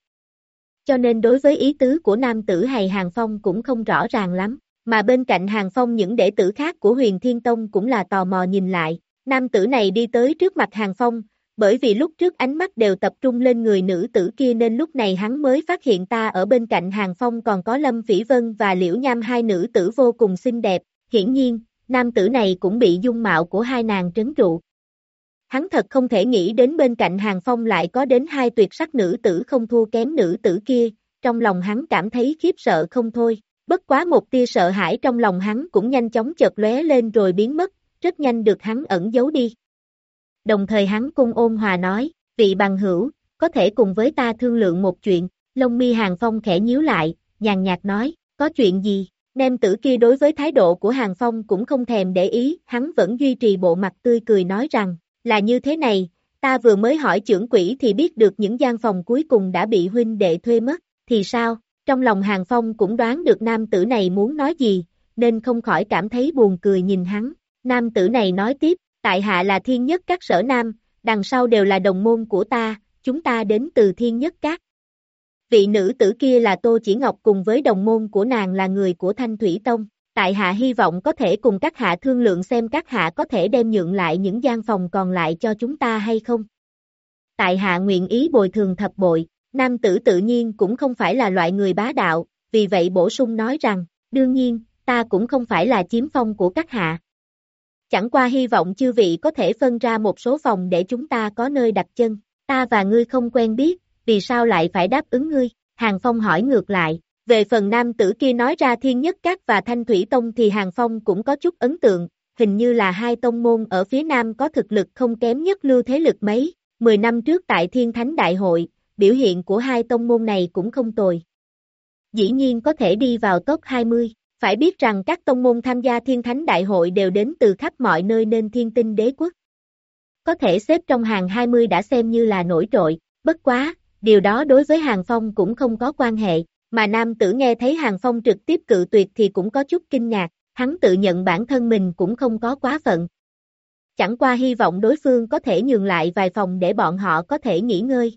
Cho nên đối với ý tứ của nam tử hay Hàng Phong cũng không rõ ràng lắm, mà bên cạnh Hàng Phong những đệ tử khác của huyền Thiên Tông cũng là tò mò nhìn lại, nam tử này đi tới trước mặt Hàng Phong, bởi vì lúc trước ánh mắt đều tập trung lên người nữ tử kia nên lúc này hắn mới phát hiện ta ở bên cạnh Hàng Phong còn có Lâm Phỉ Vân và Liễu Nham hai nữ tử vô cùng xinh đẹp, hiển nhiên, nam tử này cũng bị dung mạo của hai nàng trấn trụ. Hắn thật không thể nghĩ đến bên cạnh Hàng Phong lại có đến hai tuyệt sắc nữ tử không thua kém nữ tử kia, trong lòng hắn cảm thấy khiếp sợ không thôi, bất quá một tia sợ hãi trong lòng hắn cũng nhanh chóng chợt lóe lên rồi biến mất, rất nhanh được hắn ẩn giấu đi. Đồng thời hắn cung ôn hòa nói, vị bằng hữu, có thể cùng với ta thương lượng một chuyện, lông mi Hàng Phong khẽ nhíu lại, nhàn nhạt nói, có chuyện gì? Nem tử kia đối với thái độ của Hàng Phong cũng không thèm để ý, hắn vẫn duy trì bộ mặt tươi cười nói rằng, là như thế này, ta vừa mới hỏi trưởng quỷ thì biết được những gian phòng cuối cùng đã bị huynh đệ thuê mất, thì sao? Trong lòng Hàng Phong cũng đoán được nam tử này muốn nói gì, nên không khỏi cảm thấy buồn cười nhìn hắn. Nam tử này nói tiếp, tại hạ là thiên nhất các sở nam, đằng sau đều là đồng môn của ta, chúng ta đến từ thiên nhất các. Vị nữ tử kia là Tô Chỉ Ngọc cùng với đồng môn của nàng là người của Thanh Thủy Tông. Tại hạ hy vọng có thể cùng các hạ thương lượng xem các hạ có thể đem nhượng lại những gian phòng còn lại cho chúng ta hay không. Tại hạ nguyện ý bồi thường thập bội, nam tử tự nhiên cũng không phải là loại người bá đạo, vì vậy bổ sung nói rằng, đương nhiên, ta cũng không phải là chiếm phong của các hạ. Chẳng qua hy vọng chư vị có thể phân ra một số phòng để chúng ta có nơi đặt chân, ta và ngươi không quen biết, vì sao lại phải đáp ứng ngươi? Hàng Phong hỏi ngược lại, về phần nam tử kia nói ra thiên nhất các và thanh thủy tông thì Hàng Phong cũng có chút ấn tượng, hình như là hai tông môn ở phía nam có thực lực không kém nhất lưu thế lực mấy, 10 năm trước tại thiên thánh đại hội, biểu hiện của hai tông môn này cũng không tồi. Dĩ nhiên có thể đi vào top 20, phải biết rằng các tông môn tham gia thiên thánh đại hội đều đến từ khắp mọi nơi nên thiên tinh đế quốc. Có thể xếp trong hàng 20 đã xem như là nổi trội, bất quá, điều đó đối với Hàng Phong cũng không có quan hệ, mà nam tử nghe thấy Hàng Phong trực tiếp cự tuyệt thì cũng có chút kinh ngạc, hắn tự nhận bản thân mình cũng không có quá phận. Chẳng qua hy vọng đối phương có thể nhường lại vài phòng để bọn họ có thể nghỉ ngơi.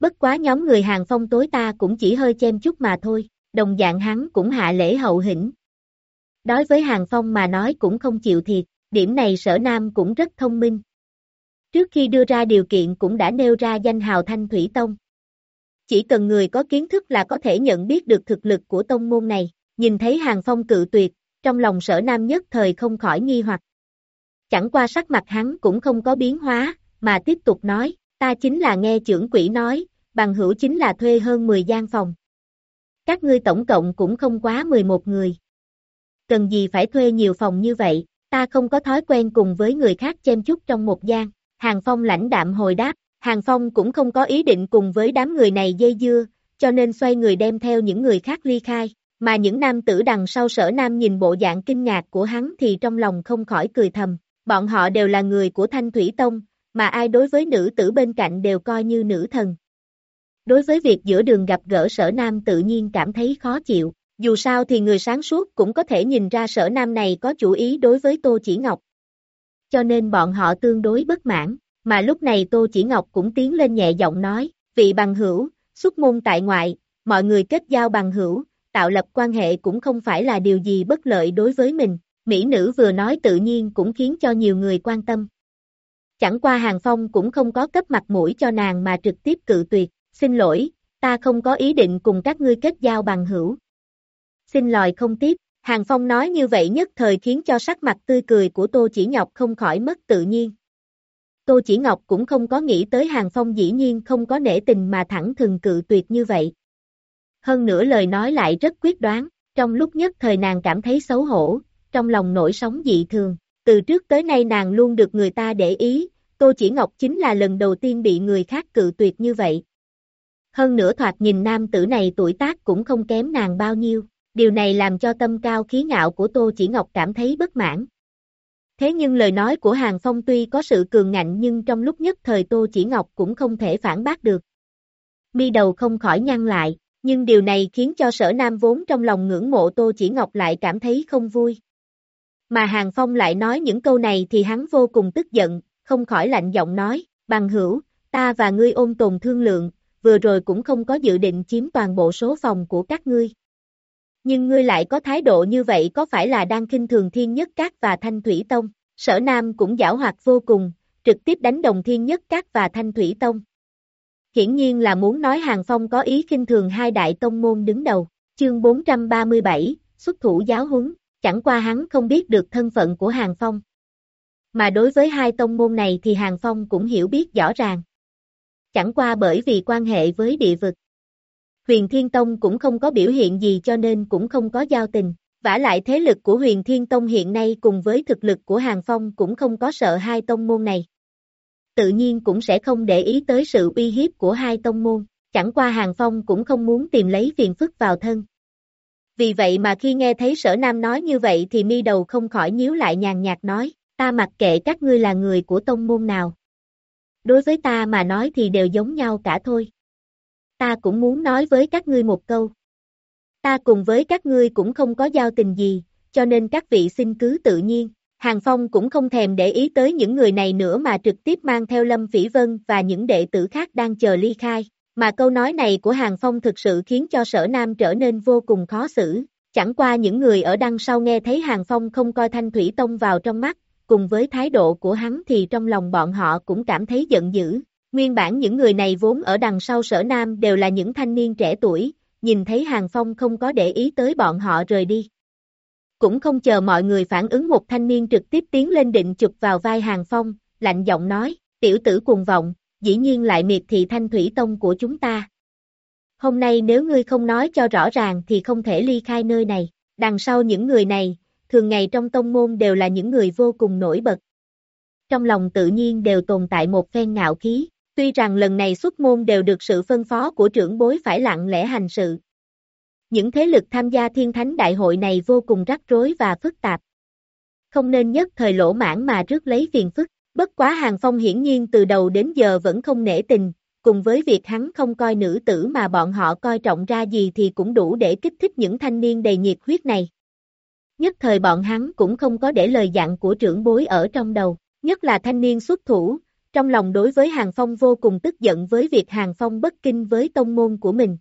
Bất quá nhóm người Hàng Phong tối ta cũng chỉ hơi chem chút mà thôi, đồng dạng hắn cũng hạ lễ hậu hĩnh. Đối với Hàng Phong mà nói cũng không chịu thiệt, điểm này sở nam cũng rất thông minh. Trước khi đưa ra điều kiện cũng đã nêu ra danh hào Thanh Thủy Tông. Chỉ cần người có kiến thức là có thể nhận biết được thực lực của tông môn này, nhìn thấy Hàng Phong cự tuyệt, trong lòng sở nam nhất thời không khỏi nghi hoặc. Chẳng qua sắc mặt hắn cũng không có biến hóa, mà tiếp tục nói, ta chính là nghe trưởng quỷ nói, bằng hữu chính là thuê hơn 10 gian phòng. Các ngươi tổng cộng cũng không quá 11 người. Cần gì phải thuê nhiều phòng như vậy, ta không có thói quen cùng với người khác chen chút trong một gian. Hàng Phong lãnh đạm hồi đáp, Hàng Phong cũng không có ý định cùng với đám người này dây dưa, cho nên xoay người đem theo những người khác ly khai, mà những nam tử đằng sau sở nam nhìn bộ dạng kinh ngạc của hắn thì trong lòng không khỏi cười thầm, bọn họ đều là người của Thanh Thủy Tông, mà ai đối với nữ tử bên cạnh đều coi như nữ thần. Đối với việc giữa đường gặp gỡ sở nam tự nhiên cảm thấy khó chịu, dù sao thì người sáng suốt cũng có thể nhìn ra sở nam này có chủ ý đối với Tô Chỉ Ngọc. Cho nên bọn họ tương đối bất mãn, mà lúc này Tô Chỉ Ngọc cũng tiến lên nhẹ giọng nói, vị bằng hữu, xuất môn tại ngoại, mọi người kết giao bằng hữu, tạo lập quan hệ cũng không phải là điều gì bất lợi đối với mình, Mỹ nữ vừa nói tự nhiên cũng khiến cho nhiều người quan tâm. Chẳng qua Hàng Phong cũng không có cấp mặt mũi cho nàng mà trực tiếp cự tuyệt, xin lỗi, ta không có ý định cùng các ngươi kết giao bằng hữu. Xin lòi không tiếp, Hàng Phong nói như vậy nhất thời khiến cho sắc mặt tươi cười của Tô Chỉ Ngọc không khỏi mất tự nhiên. Tô Chỉ Ngọc cũng không có nghĩ tới Hàng Phong dĩ nhiên không có nể tình mà thẳng thừng cự tuyệt như vậy. Hơn nữa lời nói lại rất quyết đoán, trong lúc nhất thời nàng cảm thấy xấu hổ, trong lòng nổi sóng dị thường. Từ trước tới nay nàng luôn được người ta để ý, Tô Chỉ Ngọc chính là lần đầu tiên bị người khác cự tuyệt như vậy. Hơn nữa thoạt nhìn nam tử này tuổi tác cũng không kém nàng bao nhiêu, điều này làm cho tâm cao khí ngạo của Tô Chỉ Ngọc cảm thấy bất mãn. Thế nhưng lời nói của Hàng Phong tuy có sự cường ngạnh nhưng trong lúc nhất thời Tô Chỉ Ngọc cũng không thể phản bác được. Mi đầu không khỏi nhăn lại, nhưng điều này khiến cho sở nam vốn trong lòng ngưỡng mộ Tô Chỉ Ngọc lại cảm thấy không vui. Mà Hàng Phong lại nói những câu này thì hắn vô cùng tức giận, không khỏi lạnh giọng nói, bằng hữu, ta và ngươi ôm tồn thương lượng, vừa rồi cũng không có dự định chiếm toàn bộ số phòng của các ngươi. Nhưng ngươi lại có thái độ như vậy có phải là đang kinh thường thiên nhất các và thanh thủy tông, sở nam cũng giảo hoạt vô cùng, trực tiếp đánh đồng thiên nhất các và thanh thủy tông. Hiển nhiên là muốn nói Hàng Phong có ý kinh thường hai đại tông môn đứng đầu, chương 437, xuất thủ giáo huấn, chẳng qua hắn không biết được thân phận của Hàng Phong. Mà đối với hai tông môn này thì Hàng Phong cũng hiểu biết rõ ràng. Chẳng qua bởi vì quan hệ với địa vực. Huyền Thiên Tông cũng không có biểu hiện gì cho nên cũng không có giao tình. vả lại thế lực của Huyền Thiên Tông hiện nay cùng với thực lực của Hàng Phong cũng không có sợ hai tông môn này. Tự nhiên cũng sẽ không để ý tới sự uy hiếp của hai tông môn, chẳng qua Hàng Phong cũng không muốn tìm lấy phiền phức vào thân. Vì vậy mà khi nghe thấy sở nam nói như vậy thì mi đầu không khỏi nhíu lại nhàn nhạt nói, ta mặc kệ các ngươi là người của tông môn nào. Đối với ta mà nói thì đều giống nhau cả thôi. Ta cũng muốn nói với các ngươi một câu. Ta cùng với các ngươi cũng không có giao tình gì, cho nên các vị xin cứ tự nhiên. Hàng Phong cũng không thèm để ý tới những người này nữa mà trực tiếp mang theo Lâm Phỉ Vân và những đệ tử khác đang chờ ly khai. Mà câu nói này của Hàng Phong thực sự khiến cho sở nam trở nên vô cùng khó xử. Chẳng qua những người ở đằng sau nghe thấy Hàng Phong không coi Thanh Thủy Tông vào trong mắt, cùng với thái độ của hắn thì trong lòng bọn họ cũng cảm thấy giận dữ. Nguyên bản những người này vốn ở đằng sau sở nam đều là những thanh niên trẻ tuổi, nhìn thấy Hàng Phong không có để ý tới bọn họ rời đi. Cũng không chờ mọi người phản ứng một thanh niên trực tiếp tiến lên định chụp vào vai Hàng Phong, lạnh giọng nói, tiểu tử cuồng vọng, dĩ nhiên lại miệt thị thanh thủy tông của chúng ta. Hôm nay nếu ngươi không nói cho rõ ràng thì không thể ly khai nơi này, đằng sau những người này, thường ngày trong tông môn đều là những người vô cùng nổi bật. Trong lòng tự nhiên đều tồn tại một phen ngạo khí, tuy rằng lần này xuất môn đều được sự phân phó của trưởng bối phải lặng lẽ hành sự. Những thế lực tham gia thiên thánh đại hội này vô cùng rắc rối và phức tạp. Không nên nhất thời lỗ mãn mà rước lấy phiền phức. Bất quá Hàng Phong hiển nhiên từ đầu đến giờ vẫn không nể tình, cùng với việc hắn không coi nữ tử mà bọn họ coi trọng ra gì thì cũng đủ để kích thích những thanh niên đầy nhiệt huyết này. Nhất thời bọn hắn cũng không có để lời dặn của trưởng bối ở trong đầu, nhất là thanh niên xuất thủ, trong lòng đối với Hàng Phong vô cùng tức giận với việc Hàng Phong bất kinh với tông môn của mình.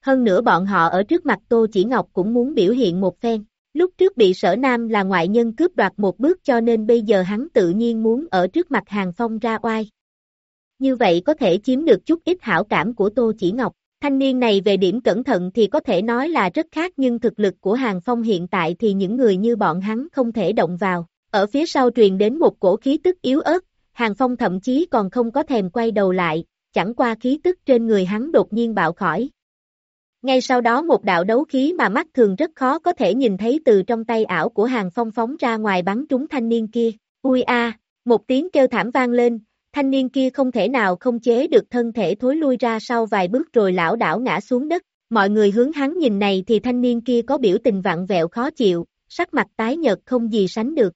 Hơn nữa bọn họ ở trước mặt Tô Chỉ Ngọc cũng muốn biểu hiện một phen. Lúc trước bị sở nam là ngoại nhân cướp đoạt một bước cho nên bây giờ hắn tự nhiên muốn ở trước mặt hàng phong ra oai. Như vậy có thể chiếm được chút ít hảo cảm của Tô Chỉ Ngọc. Thanh niên này về điểm cẩn thận thì có thể nói là rất khác nhưng thực lực của hàng phong hiện tại thì những người như bọn hắn không thể động vào. Ở phía sau truyền đến một cổ khí tức yếu ớt, hàng phong thậm chí còn không có thèm quay đầu lại, chẳng qua khí tức trên người hắn đột nhiên bạo khỏi, ngay sau đó một đạo đấu khí mà mắt thường rất khó có thể nhìn thấy từ trong tay ảo của hàng phong phóng ra ngoài bắn trúng thanh niên kia. Ui a, một tiếng kêu thảm vang lên, thanh niên kia không thể nào không chế được thân thể thối lui ra sau vài bước rồi lão đảo ngã xuống đất. Mọi người hướng hắn nhìn này thì thanh niên kia có biểu tình vặn vẹo khó chịu, sắc mặt tái nhợt không gì sánh được.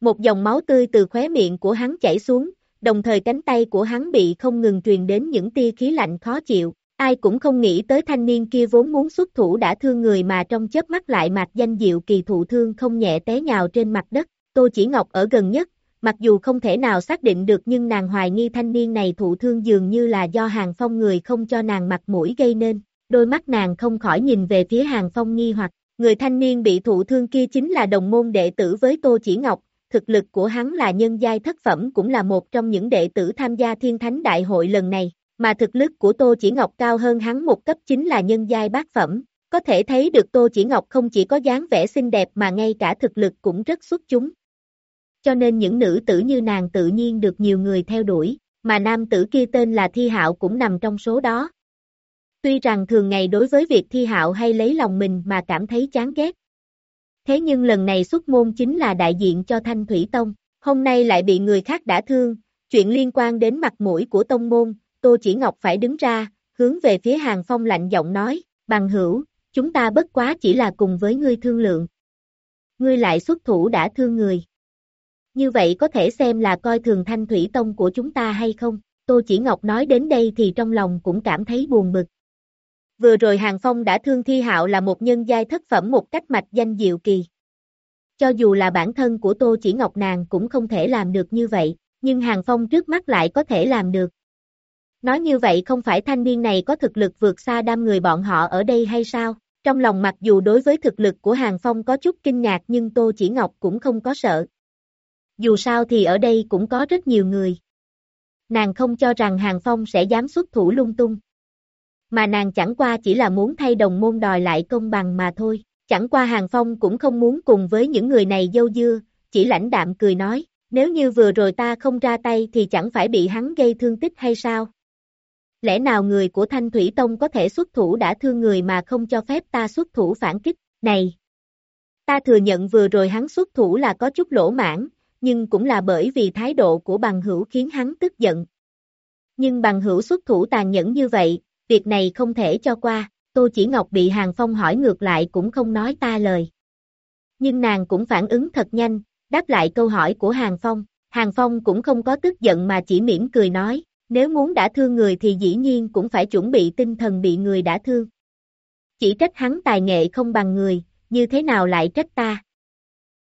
Một dòng máu tươi từ khóe miệng của hắn chảy xuống, đồng thời cánh tay của hắn bị không ngừng truyền đến những tia khí lạnh khó chịu. Ai cũng không nghĩ tới thanh niên kia vốn muốn xuất thủ đã thương người mà trong chớp mắt lại mạc danh diệu kỳ thụ thương không nhẹ té nhào trên mặt đất. Tô Chỉ Ngọc ở gần nhất, mặc dù không thể nào xác định được nhưng nàng hoài nghi thanh niên này thụ thương dường như là do hàng phong người không cho nàng mặt mũi gây nên. Đôi mắt nàng không khỏi nhìn về phía hàng phong nghi hoặc, người thanh niên bị thụ thương kia chính là đồng môn đệ tử với Tô Chỉ Ngọc, thực lực của hắn là nhân giai thất phẩm cũng là một trong những đệ tử tham gia thiên thánh đại hội lần này, mà thực lực của Tô Chỉ Ngọc cao hơn hắn một cấp chính là nhân giai bát phẩm. Có thể thấy được Tô Chỉ Ngọc không chỉ có dáng vẻ xinh đẹp mà ngay cả thực lực cũng rất xuất chúng. Cho nên những nữ tử như nàng tự nhiên được nhiều người theo đuổi, mà nam tử kia tên là Thi Hạo cũng nằm trong số đó. Tuy rằng thường ngày đối với việc Thi Hạo hay lấy lòng mình mà cảm thấy chán ghét, Thế nhưng lần này xuất môn chính là đại diện cho Thanh Thủy Tông, hôm nay lại bị người khác đã thương, chuyện liên quan đến mặt mũi của tông môn, Tô Chỉ Ngọc phải đứng ra, hướng về phía Hàng Phong lạnh giọng nói, bằng hữu, chúng ta bất quá chỉ là cùng với ngươi thương lượng. Ngươi lại xuất thủ đã thương người. Như vậy có thể xem là coi thường Thanh Thủy Tông của chúng ta hay không? Tô Chỉ Ngọc nói đến đây thì trong lòng cũng cảm thấy buồn bực. Vừa rồi Hàng Phong đã thương Thi Hạo là một nhân giai thất phẩm một cách mạch danh diệu kỳ. Cho dù là bản thân của Tô Chỉ Ngọc nàng cũng không thể làm được như vậy, nhưng Hàng Phong trước mắt lại có thể làm được. Nói như vậy không phải thanh niên này có thực lực vượt xa đam người bọn họ ở đây hay sao? Trong lòng mặc dù đối với thực lực của Hàng Phong có chút kinh ngạc nhưng Tô Chỉ Ngọc cũng không có sợ. Dù sao thì ở đây cũng có rất nhiều người. Nàng không cho rằng Hàng Phong sẽ dám xuất thủ lung tung mà nàng chẳng qua chỉ là muốn thay đồng môn đòi lại công bằng mà thôi. Chẳng qua Hàng Phong cũng không muốn cùng với những người này dâu dưa, chỉ lãnh đạm cười nói, nếu như vừa rồi ta không ra tay thì chẳng phải bị hắn gây thương tích hay sao? Lẽ nào người của Thanh Thủy Tông có thể xuất thủ đã thương người mà không cho phép ta xuất thủ phản kích? Này! Ta thừa nhận vừa rồi hắn xuất thủ là có chút lỗ mãn, nhưng cũng là bởi vì thái độ của bằng hữu khiến hắn tức giận. Nhưng bằng hữu xuất thủ tàn nhẫn như vậy, việc này không thể cho qua, Tô Chỉ Ngọc bị Hàng Phong hỏi ngược lại cũng không nói ta lời. Nhưng nàng cũng phản ứng thật nhanh, đáp lại câu hỏi của Hàng Phong, Hàng Phong cũng không có tức giận mà chỉ mỉm cười nói, nếu muốn đã thương người thì dĩ nhiên cũng phải chuẩn bị tinh thần bị người đã thương. Chỉ trách hắn tài nghệ không bằng người, như thế nào lại trách ta?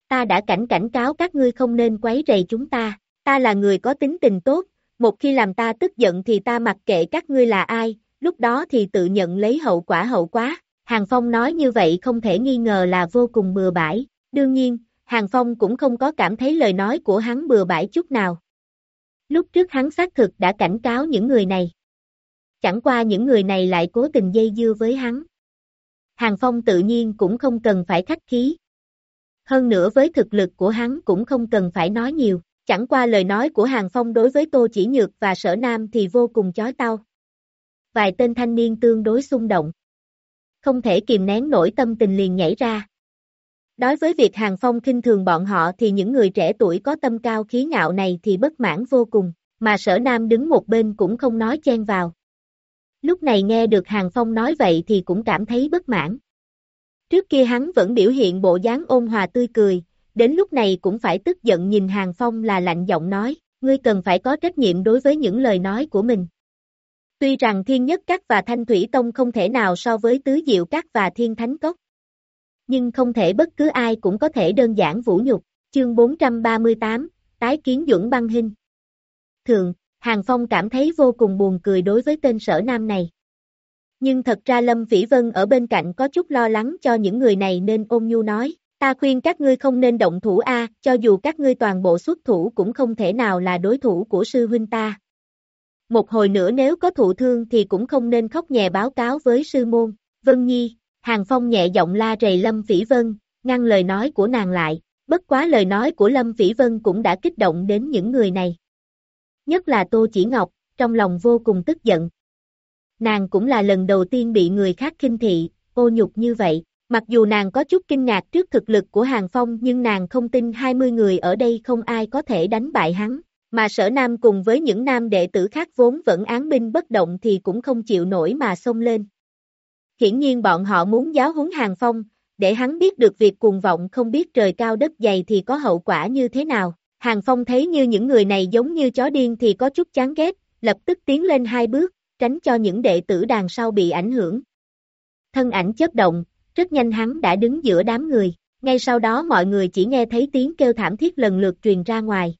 Ta đã cảnh cảnh cáo các ngươi không nên quấy rầy chúng ta, ta là người có tính tình tốt, một khi làm ta tức giận thì ta mặc kệ các ngươi là ai, lúc đó thì tự nhận lấy hậu quả hậu quá. Hàng Phong nói như vậy không thể nghi ngờ là vô cùng bừa bãi. Đương nhiên, Hàng Phong cũng không có cảm thấy lời nói của hắn bừa bãi chút nào. Lúc trước hắn xác thực đã cảnh cáo những người này. Chẳng qua những người này lại cố tình dây dưa với hắn. Hàng Phong tự nhiên cũng không cần phải khách khí. Hơn nữa với thực lực của hắn cũng không cần phải nói nhiều. Chẳng qua lời nói của Hàng Phong đối với Tô Chỉ Nhược và Sở Nam thì vô cùng chói tao vài tên thanh niên tương đối xung động. Không thể kìm nén nổi tâm tình liền nhảy ra. Đối với việc Hàng Phong kinh thường bọn họ thì những người trẻ tuổi có tâm cao khí ngạo này thì bất mãn vô cùng, mà sở nam đứng một bên cũng không nói chen vào. Lúc này nghe được Hàng Phong nói vậy thì cũng cảm thấy bất mãn. Trước kia hắn vẫn biểu hiện bộ dáng ôn hòa tươi cười, đến lúc này cũng phải tức giận nhìn Hàng Phong là lạnh giọng nói, ngươi cần phải có trách nhiệm đối với những lời nói của mình. Tuy rằng Thiên Nhất Các và Thanh Thủy Tông không thể nào so với Tứ Diệu Các và Thiên Thánh Cốc. Nhưng không thể bất cứ ai cũng có thể đơn giản vũ nhục. Chương 438, Tái kiến Duẩn Băng Hinh. Thường, Hàng Phong cảm thấy vô cùng buồn cười đối với tên sở nam này. Nhưng thật ra Lâm Vĩ Vân ở bên cạnh có chút lo lắng cho những người này nên ôm nhu nói, ta khuyên các ngươi không nên động thủ A, cho dù các ngươi toàn bộ xuất thủ cũng không thể nào là đối thủ của sư huynh ta. Một hồi nữa nếu có thụ thương thì cũng không nên khóc nhẹ báo cáo với sư môn. Vân Nhi, Hàng Phong nhẹ giọng la rầy Lâm Vĩ Vân, ngăn lời nói của nàng lại. Bất quá lời nói của Lâm Vĩ Vân cũng đã kích động đến những người này. Nhất là Tô Chỉ Ngọc, trong lòng vô cùng tức giận. Nàng cũng là lần đầu tiên bị người khác kinh thị, ô nhục như vậy. Mặc dù nàng có chút kinh ngạc trước thực lực của Hàng Phong nhưng nàng không tin 20 người ở đây không ai có thể đánh bại hắn. Mà sở nam cùng với những nam đệ tử khác vốn vẫn án binh bất động thì cũng không chịu nổi mà xông lên. Hiển nhiên bọn họ muốn giáo huấn hàng phong, để hắn biết được việc cuồng vọng không biết trời cao đất dày thì có hậu quả như thế nào. Hàng Phong thấy như những người này giống như chó điên thì có chút chán ghét, lập tức tiến lên hai bước, tránh cho những đệ tử đàn sau bị ảnh hưởng. Thân ảnh chớp động, rất nhanh hắn đã đứng giữa đám người, ngay sau đó mọi người chỉ nghe thấy tiếng kêu thảm thiết lần lượt truyền ra ngoài.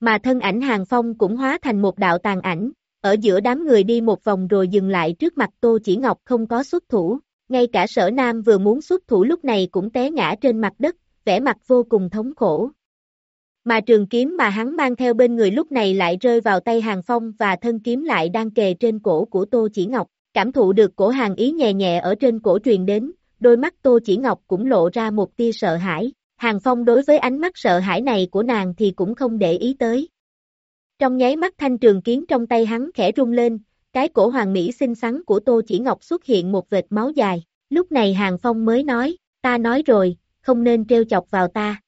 Mà thân ảnh Hàng Phong cũng hóa thành một đạo tàn ảnh, ở giữa đám người đi một vòng rồi dừng lại trước mặt Tô Chỉ Ngọc không có xuất thủ, ngay cả sở nam vừa muốn xuất thủ lúc này cũng té ngã trên mặt đất, vẻ mặt vô cùng thống khổ. Mà trường kiếm mà hắn mang theo bên người lúc này lại rơi vào tay Hàng Phong và thân kiếm lại đang kề trên cổ của Tô Chỉ Ngọc, cảm thụ được cổ hàng ý nhẹ nhẹ ở trên cổ truyền đến, đôi mắt Tô Chỉ Ngọc cũng lộ ra một tia sợ hãi, Hàng Phong đối với ánh mắt sợ hãi này của nàng thì cũng không để ý tới. Trong nháy mắt thanh trường kiếm trong tay hắn khẽ rung lên, cái cổ hoàng mỹ xinh xắn của Tô Chỉ Ngọc xuất hiện một vệt máu dài, lúc này Hàng Phong mới nói, ta nói rồi, không nên treo chọc vào ta.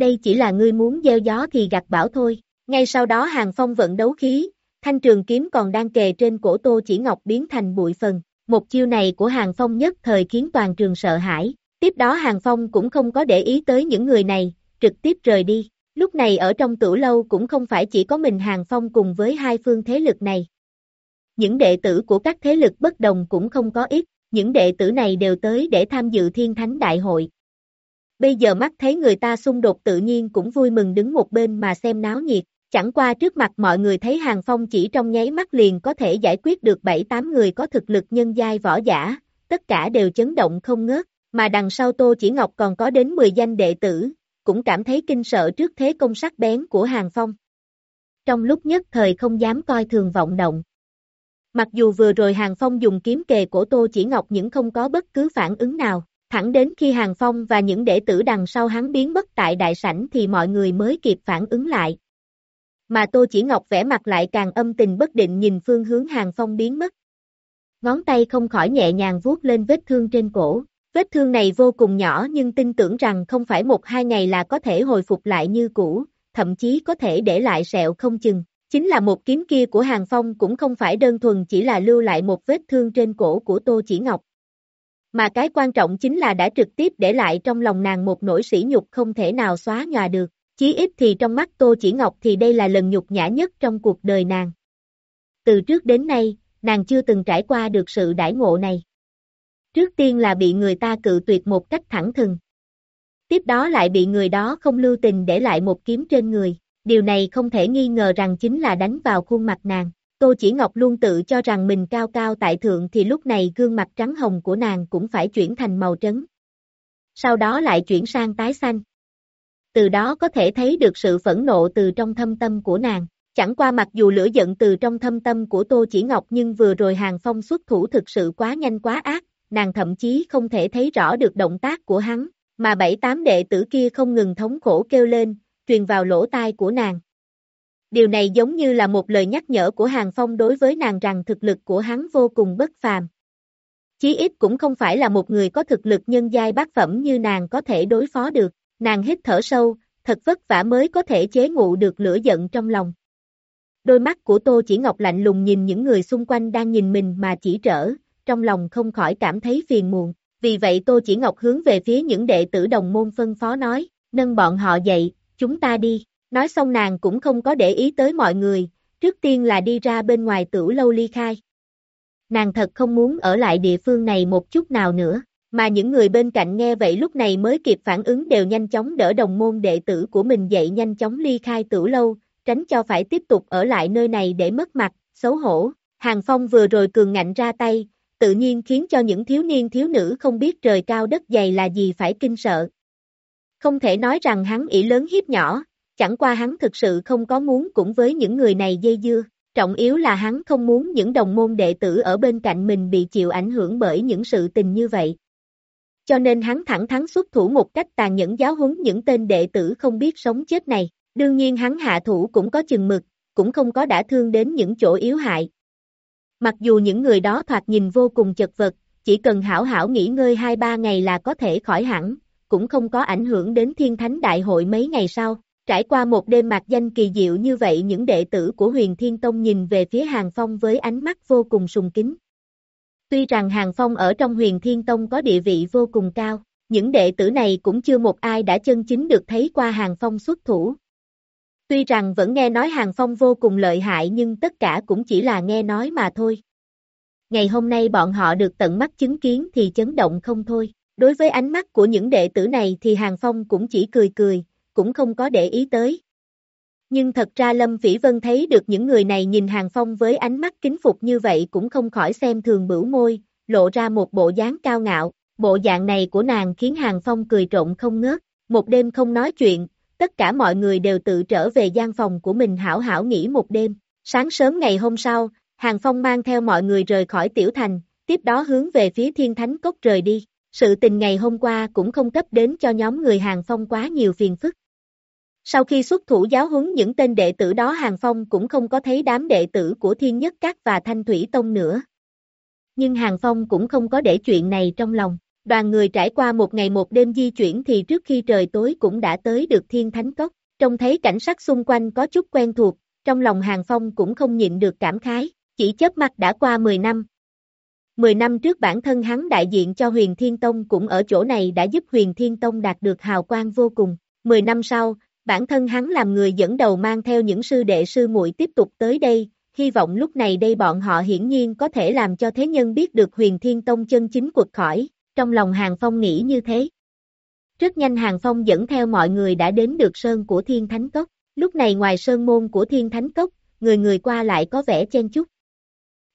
Đây chỉ là ngươi muốn gieo gió thì gặt bão thôi, ngay sau đó Hàng Phong vận đấu khí, thanh trường kiếm còn đang kề trên cổ Tô Chỉ Ngọc biến thành bụi phần, một chiêu này của Hàng Phong nhất thời khiến toàn trường sợ hãi, tiếp đó Hàng Phong cũng không có để ý tới những người này, trực tiếp rời đi. Lúc này ở trong tử lâu cũng không phải chỉ có mình Hàng Phong cùng với hai phương thế lực này. Những đệ tử của các thế lực bất đồng cũng không có ít, những đệ tử này đều tới để tham dự thiên thánh đại hội. Bây giờ mắt thấy người ta xung đột tự nhiên cũng vui mừng đứng một bên mà xem náo nhiệt, chẳng qua trước mặt mọi người thấy Hàng Phong chỉ trong nháy mắt liền có thể giải quyết được 7-8 người có thực lực nhân giai võ giả, tất cả đều chấn động không ngớt, mà đằng sau Tô Chỉ Ngọc còn có đến 10 danh đệ tử, cũng cảm thấy kinh sợ trước thế công sắc bén của Hàng Phong. Trong lúc nhất thời không dám coi thường vọng động. Mặc dù vừa rồi Hàng Phong dùng kiếm kề của Tô Chỉ Ngọc những không có bất cứ phản ứng nào, thẳng đến khi Hàng Phong và những đệ tử đằng sau hắn biến mất tại đại sảnh thì mọi người mới kịp phản ứng lại. Mà Tô Chỉ Ngọc vẽ mặt lại càng âm tình bất định nhìn phương hướng Hàng Phong biến mất. Ngón tay không khỏi nhẹ nhàng vuốt lên vết thương trên cổ, Vết thương này vô cùng nhỏ nhưng tin tưởng rằng không phải một hai ngày là có thể hồi phục lại như cũ, thậm chí có thể để lại sẹo không chừng. Chính là một kiếm kia của Hàng Phong cũng không phải đơn thuần chỉ là lưu lại một vết thương trên cổ của Tô Chỉ Ngọc. Mà cái quan trọng chính là đã trực tiếp để lại trong lòng nàng một nỗi sỉ nhục không thể nào xóa nhòa được. Chí ít thì trong mắt Tô Chỉ Ngọc thì đây là lần nhục nhã nhất trong cuộc đời nàng. Từ trước đến nay, nàng chưa từng trải qua được sự đãi ngộ này. Trước tiên là bị người ta cự tuyệt một cách thẳng thừng. Tiếp đó lại bị người đó không lưu tình để lại một kiếm trên người. Điều này không thể nghi ngờ rằng chính là đánh vào khuôn mặt nàng. Tô Chỉ Ngọc luôn tự cho rằng mình cao cao tại thượng thì lúc này gương mặt trắng hồng của nàng cũng phải chuyển thành màu trấn. Sau đó lại chuyển sang tái xanh. Từ đó có thể thấy được sự phẫn nộ từ trong thâm tâm của nàng. Chẳng qua mặc dù lửa giận từ trong thâm tâm của Tô Chỉ Ngọc nhưng vừa rồi Hàng Phong xuất thủ thực sự quá nhanh quá ác, nàng thậm chí không thể thấy rõ được động tác của hắn, mà bảy tám đệ tử kia không ngừng thống khổ kêu lên, truyền vào lỗ tai của nàng. Điều này giống như là một lời nhắc nhở của Hàng Phong đối với nàng rằng thực lực của hắn vô cùng bất phàm. Chí ít cũng không phải là một người có thực lực nhân giai bác phẩm như nàng có thể đối phó được, nàng hít thở sâu, thật vất vả mới có thể chế ngụ được lửa giận trong lòng. Đôi mắt của Tô Chỉ Ngọc lạnh lùng nhìn những người xung quanh đang nhìn mình mà chỉ trở, trong lòng không khỏi cảm thấy phiền muộn. Vì vậy Tô Chỉ Ngọc hướng về phía những đệ tử đồng môn phân phó nói, nâng bọn họ dậy, chúng ta đi. Nói xong nàng cũng không có để ý tới mọi người, trước tiên là đi ra bên ngoài tử lâu ly khai. Nàng thật không muốn ở lại địa phương này một chút nào nữa, mà những người bên cạnh nghe vậy lúc này mới kịp phản ứng đều nhanh chóng đỡ đồng môn đệ tử của mình dậy nhanh chóng ly khai tử lâu, tránh cho phải tiếp tục ở lại nơi này để mất mặt, xấu hổ. Hàng Phong vừa rồi cường ngạnh ra tay, tự nhiên khiến cho những thiếu niên thiếu nữ không biết trời cao đất dày là gì phải kinh sợ. Không thể nói rằng hắn ỷ lớn hiếp nhỏ, chẳng qua hắn thực sự không có muốn cũng với những người này dây dưa, trọng yếu là hắn không muốn những đồng môn đệ tử ở bên cạnh mình bị chịu ảnh hưởng bởi những sự tình như vậy. Cho nên hắn thẳng thắn xuất thủ một cách tàn nhẫn giáo huấn những tên đệ tử không biết sống chết này, đương nhiên hắn hạ thủ cũng có chừng mực, cũng không có đã thương đến những chỗ yếu hại, Mặc dù những người đó thoạt nhìn vô cùng chật vật, chỉ cần hảo hảo nghỉ ngơi 2-3 ngày là có thể khỏi hẳn, cũng không có ảnh hưởng đến thiên thánh đại hội mấy ngày sau. Trải qua một đêm mạc danh kỳ diệu như vậy những đệ tử của huyền thiên tông nhìn về phía hàng phong với ánh mắt vô cùng sùng kính. Tuy rằng hàng phong ở trong huyền thiên tông có địa vị vô cùng cao, những đệ tử này cũng chưa một ai đã chân chính được thấy qua hàng phong xuất thủ, Tuy rằng vẫn nghe nói Hàng Phong vô cùng lợi hại nhưng tất cả cũng chỉ là nghe nói mà thôi. Ngày hôm nay bọn họ được tận mắt chứng kiến thì chấn động không thôi. Đối với ánh mắt của những đệ tử này thì Hàng Phong cũng chỉ cười cười, cũng không có để ý tới. Nhưng thật ra Lâm Vĩ Vân thấy được những người này nhìn Hàng Phong với ánh mắt kính phục như vậy cũng không khỏi xem thường bửu môi, lộ ra một bộ dáng cao ngạo, bộ dạng này của nàng khiến Hàng Phong cười trộn không ngớt, một đêm không nói chuyện, tất cả mọi người đều tự trở về gian phòng của mình hảo hảo nghỉ một đêm. Sáng sớm ngày hôm sau, Hàng Phong mang theo mọi người rời khỏi Tiểu Thành, tiếp đó hướng về phía Thiên Thánh Cốc rời đi. Sự tình ngày hôm qua cũng không cấp đến cho nhóm người Hàng Phong quá nhiều phiền phức. Sau khi xuất thủ giáo huấn những tên đệ tử đó Hàng Phong cũng không có thấy đám đệ tử của Thiên Nhất Các và Thanh Thủy Tông nữa. Nhưng Hàng Phong cũng không có để chuyện này trong lòng. Đoàn người trải qua một ngày một đêm di chuyển thì trước khi trời tối cũng đã tới được Thiên Thánh Cốc. Trông thấy cảnh sắc xung quanh có chút quen thuộc, trong lòng Hàng Phong cũng không nhịn được cảm khái. Chỉ chớp mắt đã qua 10 năm. 10 năm trước bản thân hắn đại diện cho huyền Thiên Tông cũng ở chỗ này đã giúp huyền Thiên Tông đạt được hào quang vô cùng. 10 năm sau, bản thân hắn làm người dẫn đầu mang theo những sư đệ sư muội tiếp tục tới đây, hy vọng lúc này đây bọn họ hiển nhiên có thể làm cho thế nhân biết được huyền Thiên Tông chân chính cuộc khỏi, trong lòng Hàng Phong nghĩ như thế. Rất nhanh Hàng Phong dẫn theo mọi người đã đến được sơn của Thiên Thánh Cốc, lúc này ngoài sơn môn của Thiên Thánh Cốc, người người qua lại có vẻ chen chúc.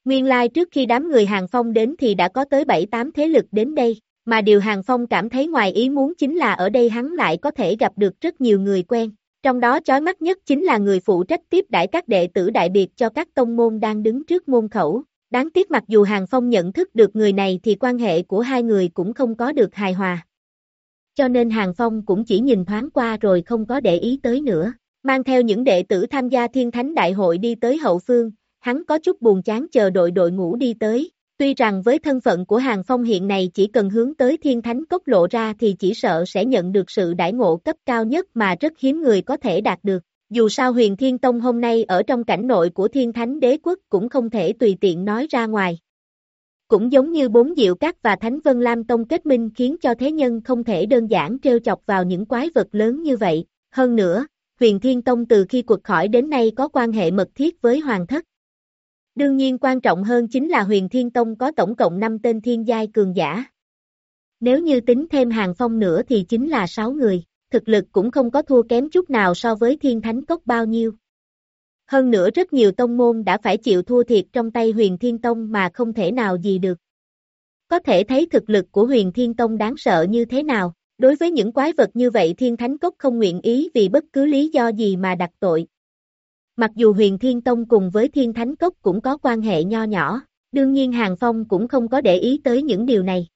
Nguyên lai like trước khi đám người Hàng Phong đến thì đã có tới 7-8 thế lực đến đây, mà điều Hàng Phong cảm thấy ngoài ý muốn chính là ở đây hắn lại có thể gặp được rất nhiều người quen. Trong đó chói mắt nhất chính là người phụ trách tiếp đãi các đệ tử đại biệt cho các tông môn đang đứng trước môn khẩu. Đáng tiếc mặc dù Hàng Phong nhận thức được người này thì quan hệ của hai người cũng không có được hài hòa. Cho nên Hàng Phong cũng chỉ nhìn thoáng qua rồi không có để ý tới nữa. Mang theo những đệ tử tham gia thiên thánh đại hội đi tới hậu phương, hắn có chút buồn chán chờ đội đội ngũ đi tới. Tuy rằng với thân phận của Hàng Phong hiện này chỉ cần hướng tới thiên thánh cốc lộ ra thì chỉ sợ sẽ nhận được sự đãi ngộ cấp cao nhất mà rất hiếm người có thể đạt được. Dù sao huyền thiên tông hôm nay ở trong cảnh nội của thiên thánh đế quốc cũng không thể tùy tiện nói ra ngoài. Cũng giống như bốn diệu các và thánh vân lam tông kết minh khiến cho thế nhân không thể đơn giản trêu chọc vào những quái vật lớn như vậy. Hơn nữa, huyền thiên tông từ khi cuộc khỏi đến nay có quan hệ mật thiết với hoàng thất. Đương nhiên quan trọng hơn chính là huyền thiên tông có tổng cộng 5 tên thiên giai cường giả. Nếu như tính thêm hàng phong nữa thì chính là 6 người, thực lực cũng không có thua kém chút nào so với thiên thánh cốc bao nhiêu. Hơn nữa rất nhiều tông môn đã phải chịu thua thiệt trong tay huyền thiên tông mà không thể nào gì được. Có thể thấy thực lực của huyền thiên tông đáng sợ như thế nào, đối với những quái vật như vậy thiên thánh cốc không nguyện ý vì bất cứ lý do gì mà đặt tội. Mặc dù huyền thiên tông cùng với thiên thánh cốc cũng có quan hệ nho nhỏ, đương nhiên Hàng Phong cũng không có để ý tới những điều này.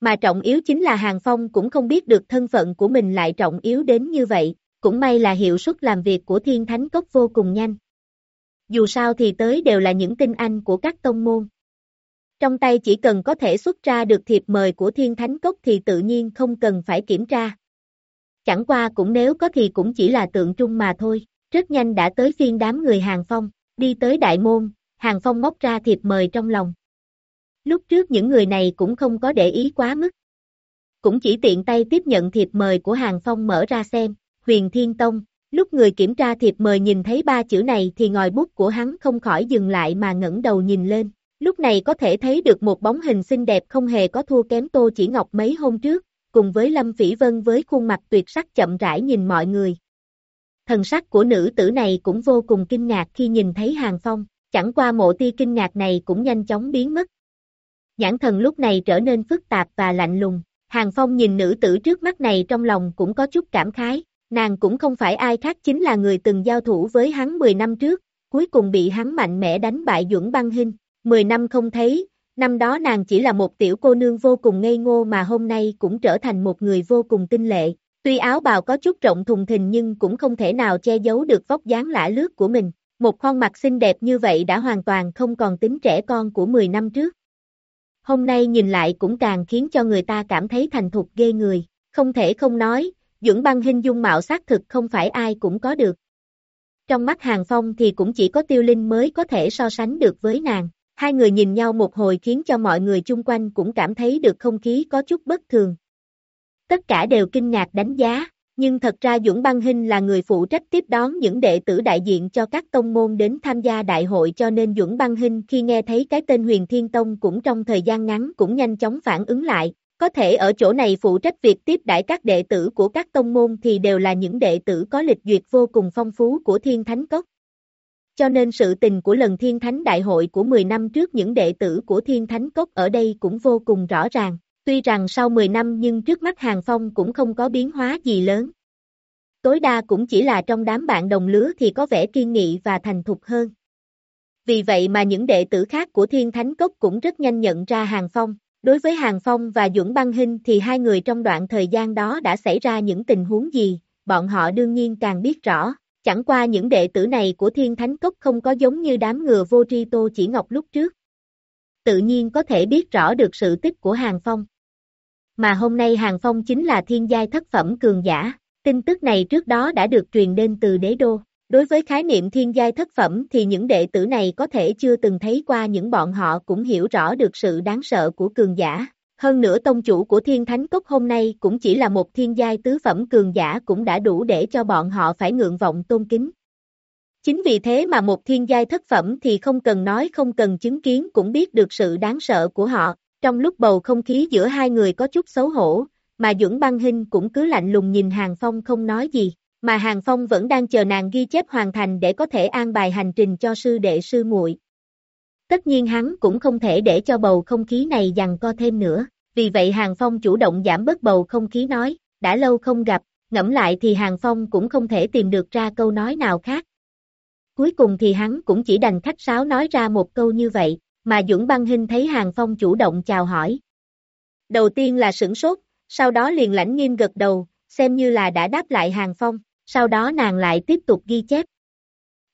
Mà trọng yếu chính là Hàng Phong cũng không biết được thân phận của mình lại trọng yếu đến như vậy, cũng may là hiệu suất làm việc của thiên thánh cốc vô cùng nhanh. Dù sao thì tới đều là những tinh anh của các tông môn. Trong tay chỉ cần có thể xuất ra được thiệp mời của thiên thánh cốc thì tự nhiên không cần phải kiểm tra. Chẳng qua cũng nếu có thì cũng chỉ là tượng trung mà thôi rất nhanh đã tới phiên đám người Hàng Phong, đi tới đại môn, Hàng Phong móc ra thiệp mời trong lòng. Lúc trước những người này cũng không có để ý quá mức. Cũng chỉ tiện tay tiếp nhận thiệp mời của Hàng Phong mở ra xem, huyền thiên tông, lúc người kiểm tra thiệp mời nhìn thấy ba chữ này thì ngòi bút của hắn không khỏi dừng lại mà ngẩng đầu nhìn lên. Lúc này có thể thấy được một bóng hình xinh đẹp không hề có thua kém Tô Chỉ Ngọc mấy hôm trước, cùng với Lâm Phỉ Vân với khuôn mặt tuyệt sắc chậm rãi nhìn mọi người, Thần sắc của nữ tử này cũng vô cùng kinh ngạc khi nhìn thấy Hàng Phong, chẳng qua mộ ti kinh ngạc này cũng nhanh chóng biến mất. Nhãn thần lúc này trở nên phức tạp và lạnh lùng, Hàng Phong nhìn nữ tử trước mắt này trong lòng cũng có chút cảm khái, nàng cũng không phải ai khác chính là người từng giao thủ với hắn 10 năm trước, cuối cùng bị hắn mạnh mẽ đánh bại Duẩn Băng Hinh, 10 năm không thấy, năm đó nàng chỉ là một tiểu cô nương vô cùng ngây ngô mà hôm nay cũng trở thành một người vô cùng tinh lệ, Tuy áo bào có chút rộng thùng thình nhưng cũng không thể nào che giấu được vóc dáng lạ lướt của mình. Một khuôn mặt xinh đẹp như vậy đã hoàn toàn không còn tính trẻ con của 10 năm trước. Hôm nay nhìn lại cũng càng khiến cho người ta cảm thấy thành thục ghê người. Không thể không nói, dưỡng băng hình dung mạo xác thực không phải ai cũng có được. Trong mắt Hàng Phong thì cũng chỉ có tiêu linh mới có thể so sánh được với nàng. Hai người nhìn nhau một hồi khiến cho mọi người chung quanh cũng cảm thấy được không khí có chút bất thường tất cả đều kinh ngạc đánh giá, Nhưng thật ra Dũng Băng Hinh là người phụ trách tiếp đón những đệ tử đại diện cho các tông môn đến tham gia đại hội cho nên Dũng Băng Hinh khi nghe thấy cái tên Huyền Thiên Tông cũng trong thời gian ngắn cũng nhanh chóng phản ứng lại, có thể ở chỗ này phụ trách việc tiếp đãi các đệ tử của các tông môn thì đều là những đệ tử có lịch duyệt vô cùng phong phú của Thiên Thánh Cốc. Cho nên sự tình của lần Thiên Thánh Đại hội của 10 năm trước những đệ tử của Thiên Thánh Cốc ở đây cũng vô cùng rõ ràng. Tuy rằng sau 10 năm nhưng trước mắt Hàng Phong cũng không có biến hóa gì lớn. Tối đa cũng chỉ là trong đám bạn đồng lứa thì có vẻ kiên nghị và thành thục hơn. Vì vậy mà những đệ tử khác của Thiên Thánh Cốc cũng rất nhanh nhận ra Hàng Phong. Đối với Hàng Phong và Dũng Băng Hinh thì hai người trong đoạn thời gian đó đã xảy ra những tình huống gì, bọn họ đương nhiên càng biết rõ. Chẳng qua những đệ tử này của Thiên Thánh Cốc không có giống như đám ngừa vô tri tô chỉ ngọc lúc trước. Tự nhiên có thể biết rõ được sự tích của Hàng Phong. Mà hôm nay Hàng Phong chính là thiên giai thất phẩm cường giả. Tin tức này trước đó đã được truyền đến từ đế đô. Đối với khái niệm thiên giai thất phẩm thì những đệ tử này có thể chưa từng thấy qua những bọn họ cũng hiểu rõ được sự đáng sợ của cường giả. Hơn nữa tông chủ của thiên thánh cốc hôm nay cũng chỉ là một thiên giai tứ phẩm cường giả cũng đã đủ để cho bọn họ phải ngượng vọng tôn kính. Chính vì thế mà một thiên giai thất phẩm thì không cần nói không cần chứng kiến cũng biết được sự đáng sợ của họ. Trong lúc bầu không khí giữa hai người có chút xấu hổ, mà Dưỡng Băng Hinh cũng cứ lạnh lùng nhìn Hàng Phong không nói gì, mà Hàng Phong vẫn đang chờ nàng ghi chép hoàn thành để có thể an bài hành trình cho sư đệ sư muội. Tất nhiên hắn cũng không thể để cho bầu không khí này dằn co thêm nữa, vì vậy Hàng Phong chủ động giảm bớt bầu không khí nói, đã lâu không gặp, ngẫm lại thì Hàng Phong cũng không thể tìm được ra câu nói nào khác. Cuối cùng thì hắn cũng chỉ đành khách sáo nói ra một câu như vậy, mà Dũng Băng Hinh thấy Hàng Phong chủ động chào hỏi. Đầu tiên là sửng sốt, sau đó liền lãnh nghiêm gật đầu, xem như là đã đáp lại Hàng Phong, sau đó nàng lại tiếp tục ghi chép.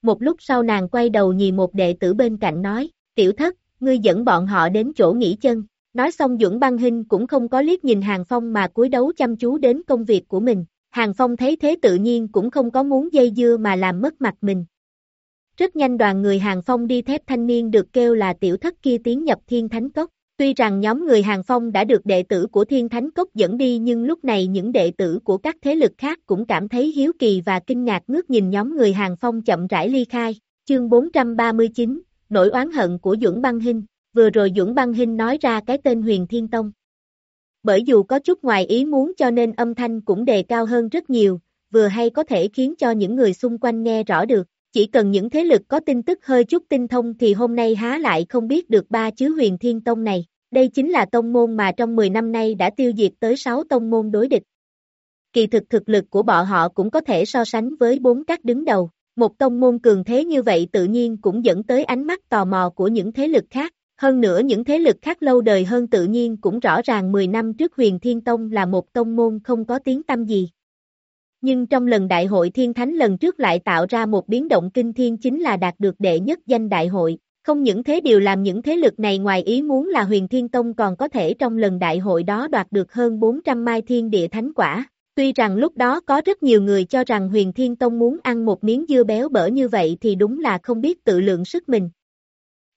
Một lúc sau nàng quay đầu nhìn một đệ tử bên cạnh nói, tiểu thất, ngươi dẫn bọn họ đến chỗ nghỉ chân, nói xong Dũng Băng Hinh cũng không có liếc nhìn Hàng Phong mà cúi đấu chăm chú đến công việc của mình, Hàng Phong thấy thế tự nhiên cũng không có muốn dây dưa mà làm mất mặt mình. Rất nhanh đoàn người Hàng Phong đi thép thanh niên được kêu là tiểu thất kia tiến nhập thiên thánh cốc. Tuy rằng nhóm người Hàng Phong đã được đệ tử của Thiên Thánh Cốc dẫn đi nhưng lúc này những đệ tử của các thế lực khác cũng cảm thấy hiếu kỳ và kinh ngạc ngước nhìn nhóm người Hàng Phong chậm rãi ly khai. Chương 439, Nỗi oán hận của Duẩn Băng Hinh, vừa rồi Duẩn Băng Hinh nói ra cái tên Huyền Thiên Tông. Bởi dù có chút ngoài ý muốn cho nên âm thanh cũng đề cao hơn rất nhiều, vừa hay có thể khiến cho những người xung quanh nghe rõ được. Chỉ cần những thế lực có tin tức hơi chút tinh thông thì hôm nay há lại không biết được ba chứ huyền thiên tông này. Đây chính là tông môn mà trong 10 năm nay đã tiêu diệt tới 6 tông môn đối địch. Kỳ thực thực lực của bọn họ cũng có thể so sánh với bốn các đứng đầu. Một tông môn cường thế như vậy tự nhiên cũng dẫn tới ánh mắt tò mò của những thế lực khác. Hơn nữa những thế lực khác lâu đời hơn tự nhiên cũng rõ ràng 10 năm trước huyền thiên tông là một tông môn không có tiếng tâm gì. Nhưng trong lần đại hội thiên thánh lần trước lại tạo ra một biến động kinh thiên chính là đạt được đệ nhất danh đại hội. Không những thế điều làm những thế lực này ngoài ý muốn là huyền thiên tông còn có thể trong lần đại hội đó đoạt được hơn 400 mai thiên địa thánh quả. Tuy rằng lúc đó có rất nhiều người cho rằng huyền thiên tông muốn ăn một miếng dưa béo bở như vậy thì đúng là không biết tự lượng sức mình.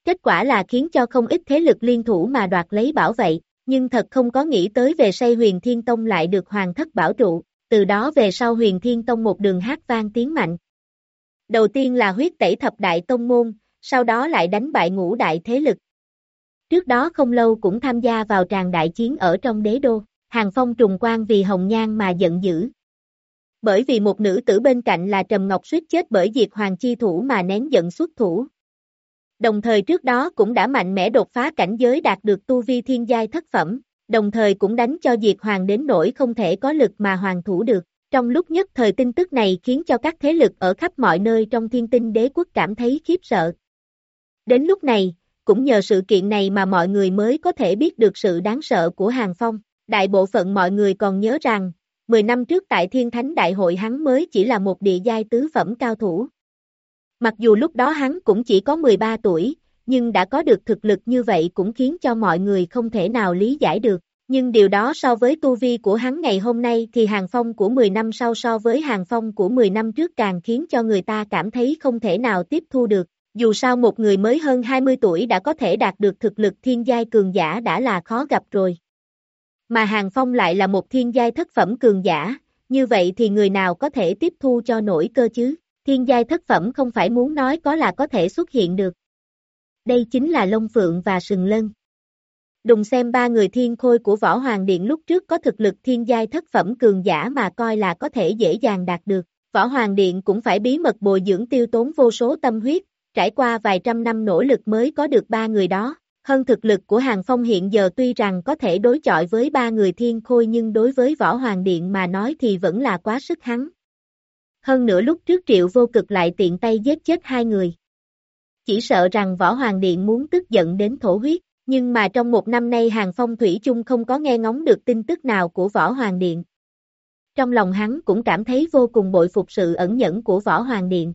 Kết quả là khiến cho không ít thế lực liên thủ mà đoạt lấy bảo vệ, nhưng thật không có nghĩ tới về say huyền thiên tông lại được hoàng thất bảo trụ, từ đó về sau huyền thiên tông một đường hát vang tiếng mạnh. Đầu tiên là huyết tẩy thập đại tông môn, sau đó lại đánh bại ngũ đại thế lực. Trước đó không lâu cũng tham gia vào tràng đại chiến ở trong đế đô, hàng phong trùng quan vì hồng nhan mà giận dữ. Bởi vì một nữ tử bên cạnh là Trầm Ngọc suýt chết bởi diệt hoàng chi thủ mà nén giận xuất thủ. Đồng thời trước đó cũng đã mạnh mẽ đột phá cảnh giới đạt được tu vi thiên giai thất phẩm, đồng thời cũng đánh cho Diệt Hoàng đến nỗi không thể có lực mà hoàng thủ được. Trong lúc nhất thời tin tức này khiến cho các thế lực ở khắp mọi nơi trong thiên tinh đế quốc cảm thấy khiếp sợ. Đến lúc này, cũng nhờ sự kiện này mà mọi người mới có thể biết được sự đáng sợ của Hàng Phong. Đại bộ phận mọi người còn nhớ rằng, 10 năm trước tại Thiên Thánh Đại hội hắn mới chỉ là một địa giai tứ phẩm cao thủ. Mặc dù lúc đó hắn cũng chỉ có 13 tuổi, nhưng đã có được thực lực như vậy cũng khiến cho mọi người không thể nào lý giải được. Nhưng điều đó so với tu vi của hắn ngày hôm nay thì hàng phong của 10 năm sau so với hàng phong của 10 năm trước càng khiến cho người ta cảm thấy không thể nào tiếp thu được. Dù sao một người mới hơn 20 tuổi đã có thể đạt được thực lực thiên giai cường giả đã là khó gặp rồi. Mà hàng phong lại là một thiên giai thất phẩm cường giả, như vậy thì người nào có thể tiếp thu cho nổi cơ chứ, thiên giai thất phẩm không phải muốn nói có là có thể xuất hiện được. Đây chính là Long Phượng và Sừng Lân. Đùng xem ba người thiên khôi của Võ Hoàng Điện lúc trước có thực lực thiên giai thất phẩm cường giả mà coi là có thể dễ dàng đạt được. Võ Hoàng Điện cũng phải bí mật bồi dưỡng tiêu tốn vô số tâm huyết, trải qua vài trăm năm nỗ lực mới có được ba người đó. Hơn thực lực của Hàng Phong hiện giờ tuy rằng có thể đối chọi với ba người thiên khôi nhưng đối với Võ Hoàng Điện mà nói thì vẫn là quá sức hắn. Hơn nữa lúc trước triệu vô cực lại tiện tay giết chết hai người. Chỉ sợ rằng Võ Hoàng Điện muốn tức giận đến thổ huyết, nhưng mà trong một năm nay Hàng Phong Thủy chung không có nghe ngóng được tin tức nào của Võ Hoàng Điện. Trong lòng hắn cũng cảm thấy vô cùng bội phục sự ẩn nhẫn của Võ Hoàng Điện.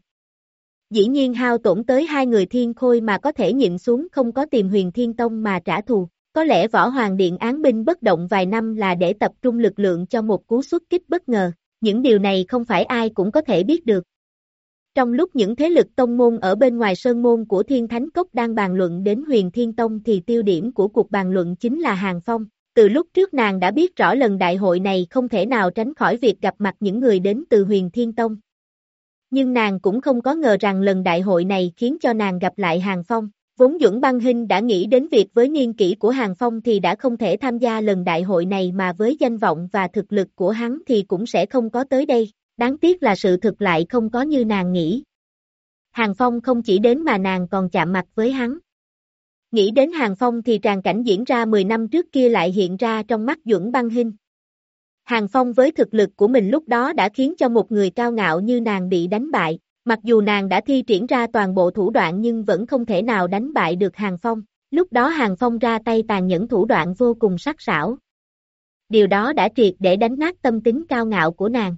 Dĩ nhiên hao tổn tới hai người thiên khôi mà có thể nhịn xuống không có tìm huyền thiên tông mà trả thù. Có lẽ Võ Hoàng Điện án binh bất động vài năm là để tập trung lực lượng cho một cú xuất kích bất ngờ. Những điều này không phải ai cũng có thể biết được. Trong lúc những thế lực tông môn ở bên ngoài sơn môn của Thiên Thánh Cốc đang bàn luận đến huyền Thiên Tông thì tiêu điểm của cuộc bàn luận chính là Hàng Phong. Từ lúc trước nàng đã biết rõ lần đại hội này không thể nào tránh khỏi việc gặp mặt những người đến từ huyền Thiên Tông. Nhưng nàng cũng không có ngờ rằng lần đại hội này khiến cho nàng gặp lại Hàng Phong. Vốn Duẩn Băng Hinh đã nghĩ đến việc với niên kỷ của Hàng Phong thì đã không thể tham gia lần đại hội này mà với danh vọng và thực lực của hắn thì cũng sẽ không có tới đây. Đáng tiếc là sự thực lại không có như nàng nghĩ. Hàng Phong không chỉ đến mà nàng còn chạm mặt với hắn. Nghĩ đến Hàng Phong thì tràn cảnh diễn ra 10 năm trước kia lại hiện ra trong mắt Duẩn Băng Hinh. Hàng Phong với thực lực của mình lúc đó đã khiến cho một người cao ngạo như nàng bị đánh bại, mặc dù nàng đã thi triển ra toàn bộ thủ đoạn nhưng vẫn không thể nào đánh bại được Hàng Phong. Lúc đó Hàng Phong ra tay tàn nhẫn thủ đoạn vô cùng sắc sảo. Điều đó đã triệt để đánh nát tâm tính cao ngạo của nàng.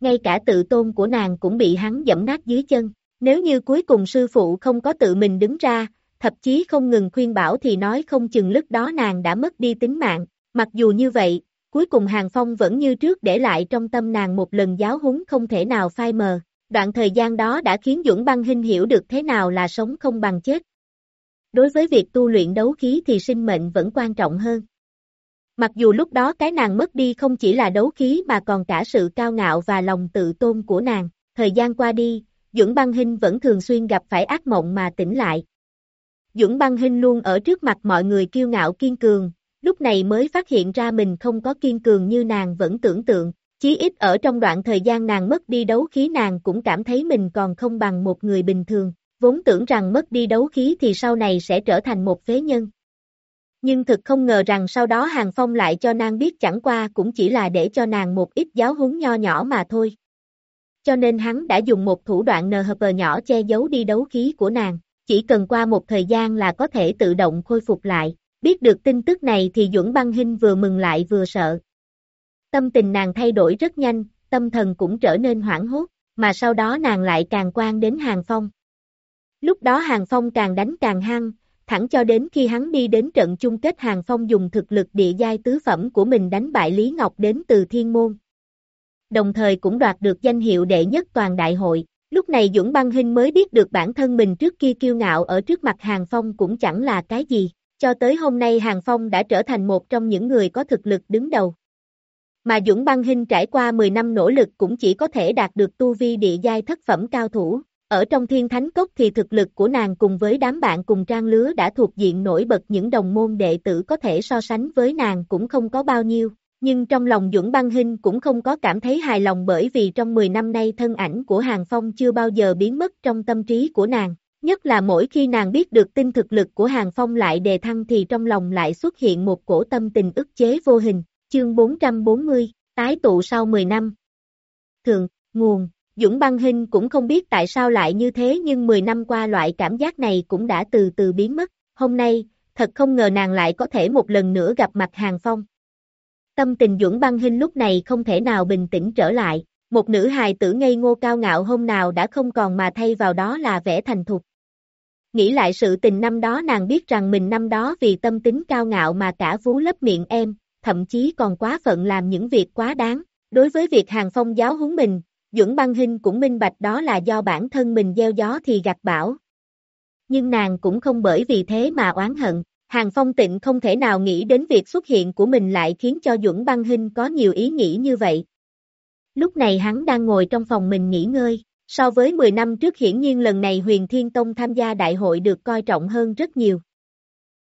Ngay cả tự tôn của nàng cũng bị hắn dẫm nát dưới chân. Nếu như cuối cùng sư phụ không có tự mình đứng ra, thậm chí không ngừng khuyên bảo thì nói không chừng lúc đó nàng đã mất đi tính mạng. Mặc dù như vậy, cuối cùng Hàng Phong vẫn như trước để lại trong tâm nàng một lần giáo huấn không thể nào phai mờ. Đoạn thời gian đó đã khiến Dũng Băng Hinh hiểu được thế nào là sống không bằng chết. Đối với việc tu luyện đấu khí thì sinh mệnh vẫn quan trọng hơn. Mặc dù lúc đó cái nàng mất đi không chỉ là đấu khí mà còn cả sự cao ngạo và lòng tự tôn của nàng. Thời gian qua đi, Dũng Băng Hinh vẫn thường xuyên gặp phải ác mộng mà tỉnh lại. Dũng Băng Hinh luôn ở trước mặt mọi người kiêu ngạo kiên cường, lúc này mới phát hiện ra mình không có kiên cường như nàng vẫn tưởng tượng, chí ít ở trong đoạn thời gian nàng mất đi đấu khí nàng cũng cảm thấy mình còn không bằng một người bình thường, vốn tưởng rằng mất đi đấu khí thì sau này sẽ trở thành một phế nhân. Nhưng thực không ngờ rằng sau đó Hàng Phong lại cho nàng biết chẳng qua cũng chỉ là để cho nàng một ít giáo huấn nho nhỏ mà thôi. Cho nên hắn đã dùng một thủ đoạn nờ NHP nhỏ che giấu đi đấu khí của nàng, chỉ cần qua một thời gian là có thể tự động khôi phục lại. Biết được tin tức này thì Duẩn Băng Hinh vừa mừng lại vừa sợ. Tâm tình nàng thay đổi rất nhanh, tâm thần cũng trở nên hoảng hốt, mà sau đó nàng lại càng quan đến Hàng Phong. Lúc đó Hàng Phong càng đánh càng hăng, thẳng cho đến khi hắn đi đến trận chung kết Hàng Phong dùng thực lực địa giai tứ phẩm của mình đánh bại Lý Ngọc đến từ Thiên Môn. Đồng thời cũng đoạt được danh hiệu đệ nhất toàn đại hội. Lúc này Dũng Băng Hinh mới biết được bản thân mình trước kia kiêu ngạo ở trước mặt Hàng Phong cũng chẳng là cái gì. Cho tới hôm nay Hàng Phong đã trở thành một trong những người có thực lực đứng đầu. Mà Dũng Băng Hinh trải qua 10 năm nỗ lực cũng chỉ có thể đạt được tu vi địa giai thất phẩm cao thủ. Ở trong thiên thánh cốc thì thực lực của nàng cùng với đám bạn cùng trang lứa đã thuộc diện nổi bật những đồng môn đệ tử có thể so sánh với nàng cũng không có bao nhiêu. Nhưng trong lòng Duẩn Băng Hinh cũng không có cảm thấy hài lòng bởi vì trong 10 năm nay thân ảnh của Hàng Phong chưa bao giờ biến mất trong tâm trí của nàng. Nhất là mỗi khi nàng biết được tin thực lực của Hàng Phong lại đề thăng thì trong lòng lại xuất hiện một cổ tâm tình ức chế vô hình. Chương 440, tái tụ sau 10 năm. Thường, nguồn, Dũng Băng Hinh cũng không biết tại sao lại như thế nhưng 10 năm qua loại cảm giác này cũng đã từ từ biến mất. Hôm nay, thật không ngờ nàng lại có thể một lần nữa gặp mặt Hàng Phong. Tâm tình Dũng Băng Hinh lúc này không thể nào bình tĩnh trở lại. Một nữ hài tử ngây ngô cao ngạo hôm nào đã không còn mà thay vào đó là vẻ thành thục. Nghĩ lại sự tình năm đó nàng biết rằng mình năm đó vì tâm tính cao ngạo mà cả vú lấp miệng em, thậm chí còn quá phận làm những việc quá đáng. Đối với việc Hàng Phong giáo huấn mình, Duẩn Băng hình cũng minh bạch đó là do bản thân mình gieo gió thì gặt bão. Nhưng nàng cũng không bởi vì thế mà oán hận, Hàng Phong tịnh không thể nào nghĩ đến việc xuất hiện của mình lại khiến cho Duẩn Băng Hinh có nhiều ý nghĩ như vậy. Lúc này hắn đang ngồi trong phòng mình nghỉ ngơi, so với 10 năm trước hiển nhiên lần này huyền Thiên Tông tham gia đại hội được coi trọng hơn rất nhiều.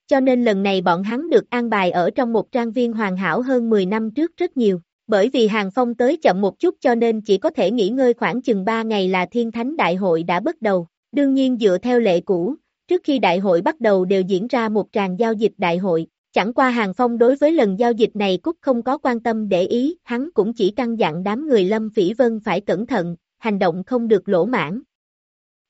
Cho nên lần này bọn hắn được an bài ở trong một trang viên hoàn hảo hơn 10 năm trước rất nhiều. Bởi vì Hàng Phong tới chậm một chút cho nên chỉ có thể nghỉ ngơi khoảng chừng 3 ngày là Thiên Thánh Đại hội đã bắt đầu. Đương nhiên dựa theo lệ cũ, trước khi đại hội bắt đầu đều diễn ra một tràng giao dịch đại hội. Chẳng qua Hàng Phong đối với lần giao dịch này Cúc không có quan tâm để ý, hắn cũng chỉ căn dặn đám người Lâm Phỉ Vân phải cẩn thận, hành động không được lỗ mãn.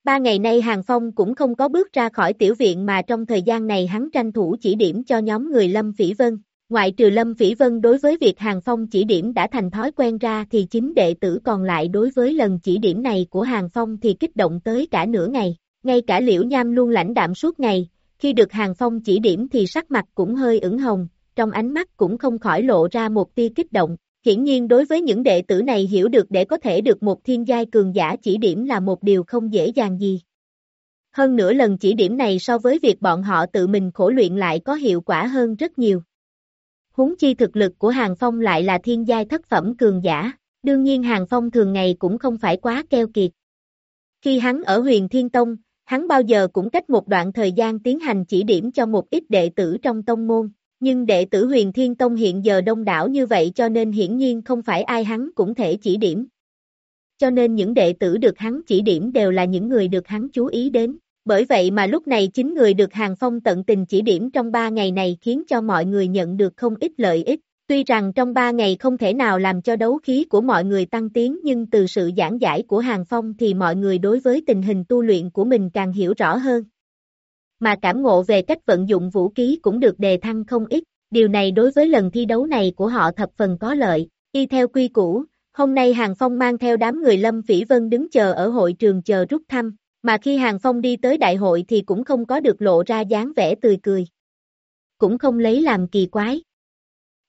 Ba ngày nay Hàng Phong cũng không có bước ra khỏi tiểu viện mà trong thời gian này hắn tranh thủ chỉ điểm cho nhóm người Lâm Phỉ Vân. Ngoại trừ Lâm Phỉ Vân đối với việc Hàng Phong chỉ điểm đã thành thói quen ra thì chính đệ tử còn lại đối với lần chỉ điểm này của Hàng Phong thì kích động tới cả nửa ngày. Ngay cả Liễu Nham luôn lãnh đạm suốt ngày, khi được Hàng Phong chỉ điểm thì sắc mặt cũng hơi ửng hồng, trong ánh mắt cũng không khỏi lộ ra một tia kích động. Hiển nhiên đối với những đệ tử này hiểu được để có thể được một thiên giai cường giả chỉ điểm là một điều không dễ dàng gì. Hơn nữa lần chỉ điểm này so với việc bọn họ tự mình khổ luyện lại có hiệu quả hơn rất nhiều. Huống chi thực lực của Hàng Phong lại là thiên giai thất phẩm cường giả, đương nhiên Hàng Phong thường ngày cũng không phải quá keo kiệt. Khi hắn ở huyền Thiên Tông, hắn bao giờ cũng cách một đoạn thời gian tiến hành chỉ điểm cho một ít đệ tử trong tông môn, nhưng đệ tử huyền Thiên Tông hiện giờ đông đảo như vậy cho nên hiển nhiên không phải ai hắn cũng thể chỉ điểm. Cho nên những đệ tử được hắn chỉ điểm đều là những người được hắn chú ý đến. Bởi vậy mà lúc này chính người được Hàng Phong tận tình chỉ điểm trong ba ngày này khiến cho mọi người nhận được không ít lợi ích. Tuy rằng trong ba ngày không thể nào làm cho đấu khí của mọi người tăng tiến nhưng từ sự giảng giải của Hàng Phong thì mọi người đối với tình hình tu luyện của mình càng hiểu rõ hơn. Mà cảm ngộ về cách vận dụng vũ khí cũng được đề thăng không ít, điều này đối với lần thi đấu này của họ thập phần có lợi. Y theo quy củ, hôm nay Hàng Phong mang theo đám người Lâm Phỉ Vân đứng chờ ở hội trường chờ rút thăm, mà khi Hàng Phong đi tới đại hội thì cũng không có được lộ ra dáng vẻ tươi cười. Cũng không lấy làm kỳ quái.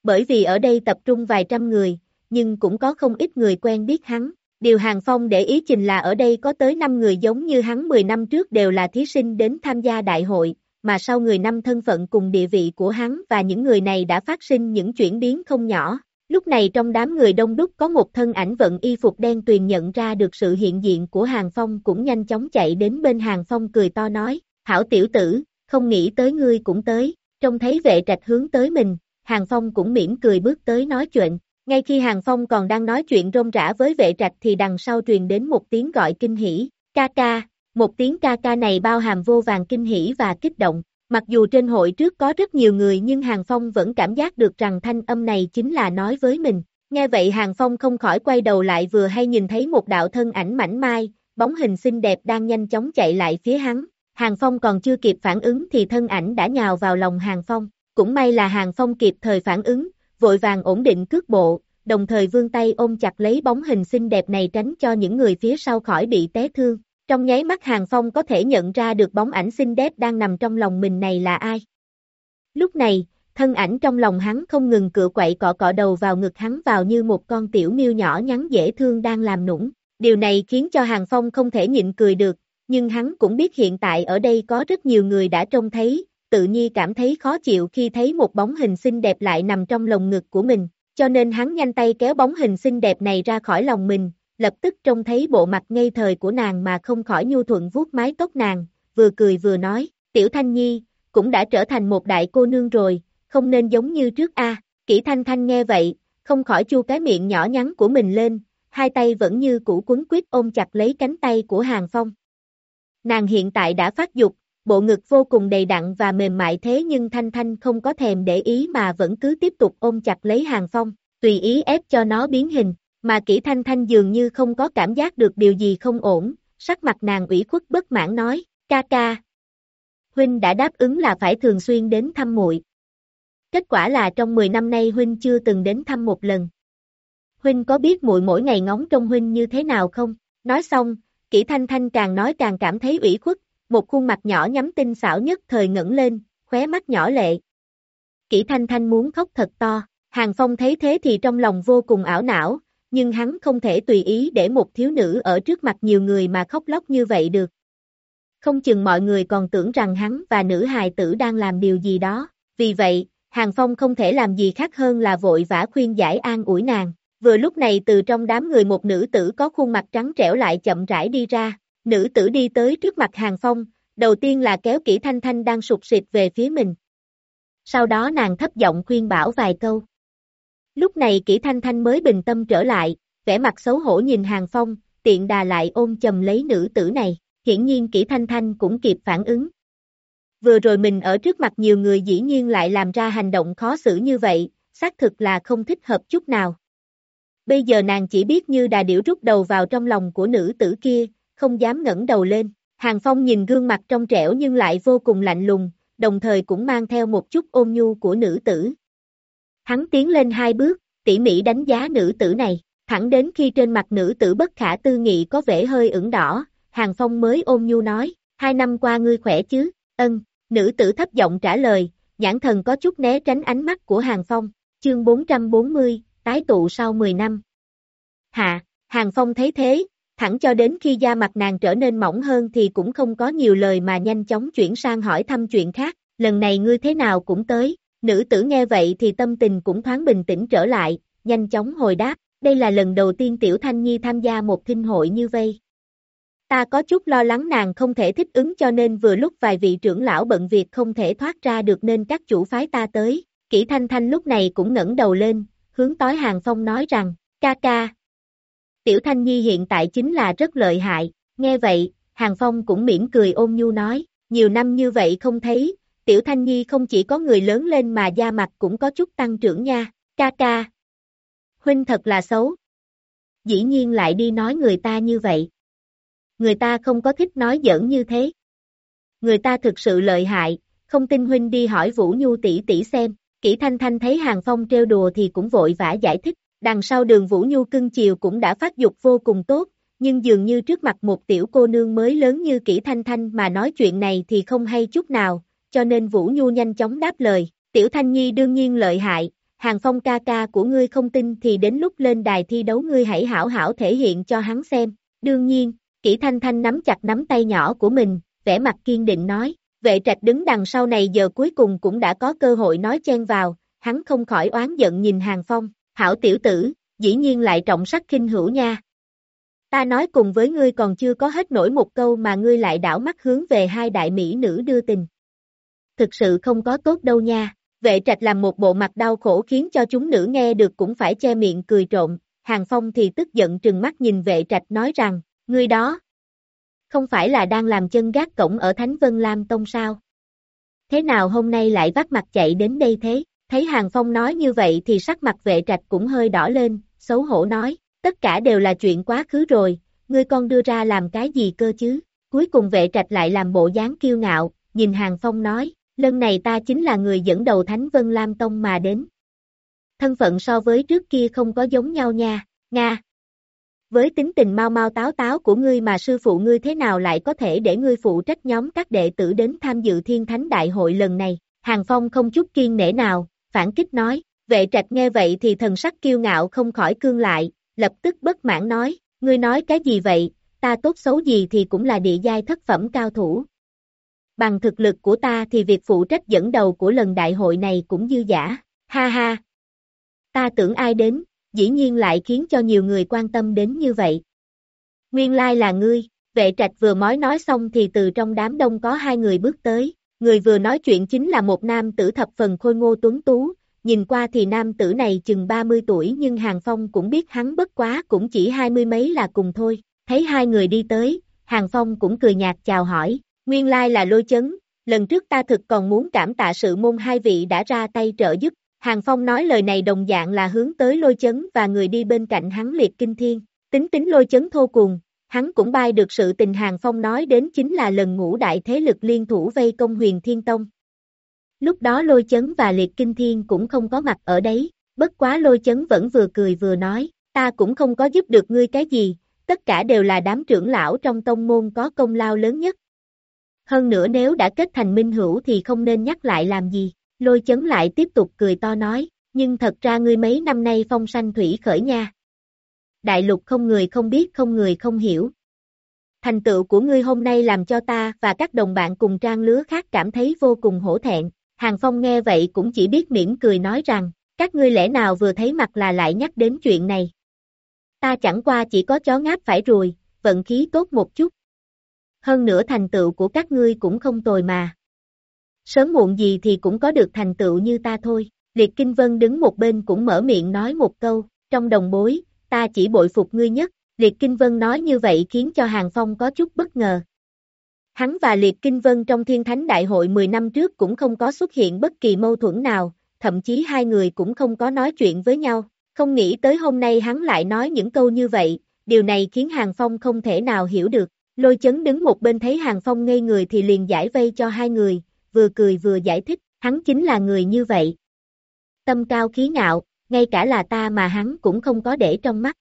Bởi vì ở đây tập trung vài trăm người, nhưng cũng có không ít người quen biết hắn. Điều Hàng Phong để ý chính là ở đây có tới 5 người giống như hắn 10 năm trước đều là thí sinh đến tham gia đại hội, mà sau người năm thân phận cùng địa vị của hắn và những người này đã phát sinh những chuyển biến không nhỏ. Lúc này trong đám người đông đúc có một thân ảnh vận y phục đen tuyền nhận ra được sự hiện diện của Hàng Phong cũng nhanh chóng chạy đến bên Hàng Phong cười to nói, hảo tiểu tử, không nghĩ tới ngươi cũng tới, trông thấy vệ trạch hướng tới mình, Hàng Phong cũng mỉm cười bước tới nói chuyện, ngay khi Hàng Phong còn đang nói chuyện rôm rã với vệ trạch thì đằng sau truyền đến một tiếng gọi kinh hỉ, ca ca, một tiếng ca ca này bao hàm vô vàng kinh hỉ và kích động, Mặc dù trên hội trước có rất nhiều người nhưng Hàng Phong vẫn cảm giác được rằng thanh âm này chính là nói với mình. Nghe vậy Hàng Phong không khỏi quay đầu lại vừa hay nhìn thấy một đạo thân ảnh mảnh mai, bóng hình xinh đẹp đang nhanh chóng chạy lại phía hắn. Hàng Phong còn chưa kịp phản ứng thì thân ảnh đã nhào vào lòng Hàng Phong. Cũng may là Hàng Phong kịp thời phản ứng, vội vàng ổn định cước bộ, đồng thời vươn tay ôm chặt lấy bóng hình xinh đẹp này tránh cho những người phía sau khỏi bị té thương. Trong nháy mắt Hàng Phong có thể nhận ra được bóng ảnh xinh đẹp đang nằm trong lòng mình này là ai. Lúc này, thân ảnh trong lòng hắn không ngừng cựa quậy cọ cọ đầu vào ngực hắn vào như một con tiểu miêu nhỏ nhắn dễ thương đang làm nũng. Điều này khiến cho Hàng Phong không thể nhịn cười được, nhưng hắn cũng biết hiện tại ở đây có rất nhiều người đã trông thấy, tự nhiên cảm thấy khó chịu khi thấy một bóng hình xinh đẹp lại nằm trong lồng ngực của mình, cho nên hắn nhanh tay kéo bóng hình xinh đẹp này ra khỏi lòng mình, lập tức trông thấy bộ mặt ngây thời của nàng mà không khỏi nhu thuận vuốt mái tóc nàng, vừa cười vừa nói, tiểu thanh nhi, cũng đã trở thành một đại cô nương rồi, không nên giống như trước a. Kỷ thanh thanh nghe vậy, không khỏi chu cái miệng nhỏ nhắn của mình lên, hai tay vẫn như cũ quấn quyết ôm chặt lấy cánh tay của Hàng Phong. Nàng hiện tại đã phát dục, bộ ngực vô cùng đầy đặn và mềm mại thế nhưng Thanh Thanh không có thèm để ý mà vẫn cứ tiếp tục ôm chặt lấy Hàng Phong, tùy ý ép cho nó biến hình. Mà kỹ thanh thanh dường như không có cảm giác được điều gì không ổn, sắc mặt nàng ủy khuất bất mãn nói, ca ca. Huynh đã đáp ứng là phải thường xuyên đến thăm muội. Kết quả là trong 10 năm nay Huynh chưa từng đến thăm một lần. Huynh có biết muội mỗi ngày ngóng trong Huynh như thế nào không? Nói xong, kỹ thanh thanh càng nói càng cảm thấy ủy khuất, một khuôn mặt nhỏ nhắm tinh xảo nhất thời ngẩng lên, khóe mắt nhỏ lệ. Kỷ thanh thanh muốn khóc thật to, Hàng Phong thấy thế thì trong lòng vô cùng ảo não, nhưng hắn không thể tùy ý để một thiếu nữ ở trước mặt nhiều người mà khóc lóc như vậy được. Không chừng mọi người còn tưởng rằng hắn và nữ hài tử đang làm điều gì đó, vì vậy, Hàng Phong không thể làm gì khác hơn là vội vã khuyên giải an ủi nàng, Vừa lúc này từ trong đám người một nữ tử có khuôn mặt trắng trẻo lại chậm rãi đi ra, nữ tử đi tới trước mặt Hàng Phong, đầu tiên là kéo kỹ Thanh Thanh đang sụt sịt về phía mình. Sau đó nàng thấp giọng khuyên bảo vài câu. Lúc này kỹ Thanh Thanh mới bình tâm trở lại, vẻ mặt xấu hổ nhìn Hàng Phong, tiện đà lại ôm chầm lấy nữ tử này, hiển nhiên kỹ Thanh Thanh cũng kịp phản ứng. Vừa rồi mình ở trước mặt nhiều người dĩ nhiên lại làm ra hành động khó xử như vậy, xác thực là không thích hợp chút nào. Bây giờ nàng chỉ biết như đà điểu rút đầu vào trong lòng của nữ tử kia, không dám ngẩng đầu lên. Hàng Phong nhìn gương mặt trong trẻo nhưng lại vô cùng lạnh lùng, đồng thời cũng mang theo một chút ôn nhu của nữ tử. Hắn tiến lên hai bước, tỉ mỉ đánh giá nữ tử này, thẳng đến khi trên mặt nữ tử bất khả tư nghị có vẻ hơi ửng đỏ, Hàng Phong mới ôm nhu nói, hai năm qua ngươi khỏe chứ, ân, nữ tử thấp giọng trả lời, nhãn thần có chút né tránh ánh mắt của Hàng Phong, chương 440, tái tụ sau 10 năm. Hạ, Hàng Phong thấy thế, thẳng cho đến khi da mặt nàng trở nên mỏng hơn thì cũng không có nhiều lời mà nhanh chóng chuyển sang hỏi thăm chuyện khác, lần này ngươi thế nào cũng tới, nữ tử nghe vậy thì tâm tình cũng thoáng bình tĩnh trở lại, nhanh chóng hồi đáp, đây là lần đầu tiên Tiểu Thanh Nhi tham gia một thinh hội như vây. Ta có chút lo lắng nàng không thể thích ứng cho nên vừa lúc vài vị trưởng lão bận việc không thể thoát ra được nên các chủ phái ta tới, kỹ thanh thanh lúc này cũng ngẩng đầu lên, hướng tối hàng phong nói rằng, ca ca, Tiểu Thanh Nhi hiện tại chính là rất lợi hại, nghe vậy, Hàng Phong cũng mỉm cười ôm nhu nói, nhiều năm như vậy không thấy, Tiểu Thanh Nhi không chỉ có người lớn lên mà da mặt cũng có chút tăng trưởng nha, ca ca. Huynh thật là xấu. Dĩ nhiên lại đi nói người ta như vậy. Người ta không có thích nói giỡn như thế. Người ta thực sự lợi hại, không tin Huynh đi hỏi Vũ Nhu tỷ tỷ xem, kỹ Thanh Thanh thấy Hàng Phong trêu đùa thì cũng vội vã giải thích, Đằng sau đường Vũ Nhu cưng chiều cũng đã phát dục vô cùng tốt, nhưng dường như trước mặt một tiểu cô nương mới lớn như kỹ thanh thanh mà nói chuyện này thì không hay chút nào, cho nên Vũ Nhu nhanh chóng đáp lời, tiểu thanh nhi đương nhiên lợi hại, hàng phong ca ca của ngươi không tin thì đến lúc lên đài thi đấu ngươi hãy hảo hảo thể hiện cho hắn xem, đương nhiên, Kỷ thanh thanh nắm chặt nắm tay nhỏ của mình, vẻ mặt kiên định nói, vệ trạch đứng đằng sau này giờ cuối cùng cũng đã có cơ hội nói chen vào, hắn không khỏi oán giận nhìn hàng phong, Hảo tiểu tử, dĩ nhiên lại trọng sắc kinh hữu nha. Ta nói cùng với ngươi còn chưa có hết nổi một câu mà ngươi lại đảo mắt hướng về hai đại mỹ nữ đưa tình. Thực sự không có tốt đâu nha. Vệ trạch làm một bộ mặt đau khổ khiến cho chúng nữ nghe được cũng phải che miệng cười trộn. Hàng Phong thì tức giận trừng mắt nhìn vệ trạch nói rằng, ngươi đó, không phải là đang làm chân gác cổng ở Thánh Vân Lam Tông sao? Thế nào hôm nay lại vắt mặt chạy đến đây thế? Thấy Hàng Phong nói như vậy thì sắc mặt vệ trạch cũng hơi đỏ lên, xấu hổ nói, tất cả đều là chuyện quá khứ rồi, ngươi con đưa ra làm cái gì cơ chứ? Cuối cùng vệ trạch lại làm bộ dáng kiêu ngạo, nhìn Hàng Phong nói, lần này ta chính là người dẫn đầu Thánh Vân Lam Tông mà đến. Thân phận so với trước kia không có giống nhau nha, Nga. Với tính tình mau mau táo táo của ngươi mà sư phụ ngươi thế nào lại có thể để ngươi phụ trách nhóm các đệ tử đến tham dự thiên thánh đại hội lần này, Hàng Phong không chút kiên nể nào, phản kích nói, vệ trạch nghe vậy thì thần sắc kiêu ngạo không khỏi cương lại, lập tức bất mãn nói, ngươi nói cái gì vậy, ta tốt xấu gì thì cũng là địa giai thất phẩm cao thủ. Bằng thực lực của ta thì việc phụ trách dẫn đầu của lần đại hội này cũng dư giả, ha ha. Ta tưởng ai đến, dĩ nhiên lại khiến cho nhiều người quan tâm đến như vậy. Nguyên lai là ngươi, vệ trạch vừa mới nói xong thì từ trong đám đông có hai người bước tới, Người vừa nói chuyện chính là một nam tử thập phần khôi ngô tuấn tú, nhìn qua thì nam tử này chừng 30 tuổi nhưng Hàng Phong cũng biết hắn bất quá cũng chỉ hai mươi mấy là cùng thôi. Thấy hai người đi tới, Hàng Phong cũng cười nhạt chào hỏi, nguyên lai là lôi chấn, lần trước ta thực còn muốn cảm tạ sự môn hai vị đã ra tay trợ giúp. Hàng Phong nói lời này đồng dạng là hướng tới lôi chấn và người đi bên cạnh hắn liệt kinh thiên, tính tính lôi chấn thô cùng, hắn cũng bay được sự tình Hàng Phong nói đến chính là lần ngũ đại thế lực liên thủ vây công huyền thiên tông. Lúc đó lôi chấn và liệt kinh thiên cũng không có mặt ở đấy, bất quá lôi chấn vẫn vừa cười vừa nói, ta cũng không có giúp được ngươi cái gì, tất cả đều là đám trưởng lão trong tông môn có công lao lớn nhất. Hơn nữa nếu đã kết thành minh hữu thì không nên nhắc lại làm gì, lôi chấn lại tiếp tục cười to nói, nhưng thật ra ngươi mấy năm nay phong sanh thủy khởi nha đại lục không người không biết không người không hiểu. Thành tựu của ngươi hôm nay làm cho ta và các đồng bạn cùng trang lứa khác cảm thấy vô cùng hổ thẹn. Hàng Phong nghe vậy cũng chỉ biết mỉm cười nói rằng, Các ngươi lẽ nào vừa thấy mặt là lại nhắc đến chuyện này? Ta chẳng qua chỉ có chó ngáp phải rồi, vận khí tốt một chút. Hơn nữa thành tựu của các ngươi cũng không tồi mà. Sớm muộn gì thì cũng có được thành tựu như ta thôi. Liệt Kinh Vân đứng một bên cũng mở miệng nói một câu, trong đồng bối, ta chỉ bội phục ngươi nhất. Liệt Kinh Vân nói như vậy khiến cho Hàng Phong có chút bất ngờ. Hắn và Liệt Kinh Vân trong Thiên Thánh Đại hội 10 năm trước cũng không có xuất hiện bất kỳ mâu thuẫn nào, thậm chí hai người cũng không có nói chuyện với nhau. Không nghĩ tới hôm nay hắn lại nói những câu như vậy, điều này khiến Hàng Phong không thể nào hiểu được. Lôi chấn đứng một bên thấy Hàng Phong ngây người thì liền giải vây cho hai người, vừa cười vừa giải thích, hắn chính là người như vậy. Tâm cao khí ngạo, ngay cả là ta mà hắn cũng không có để trong mắt.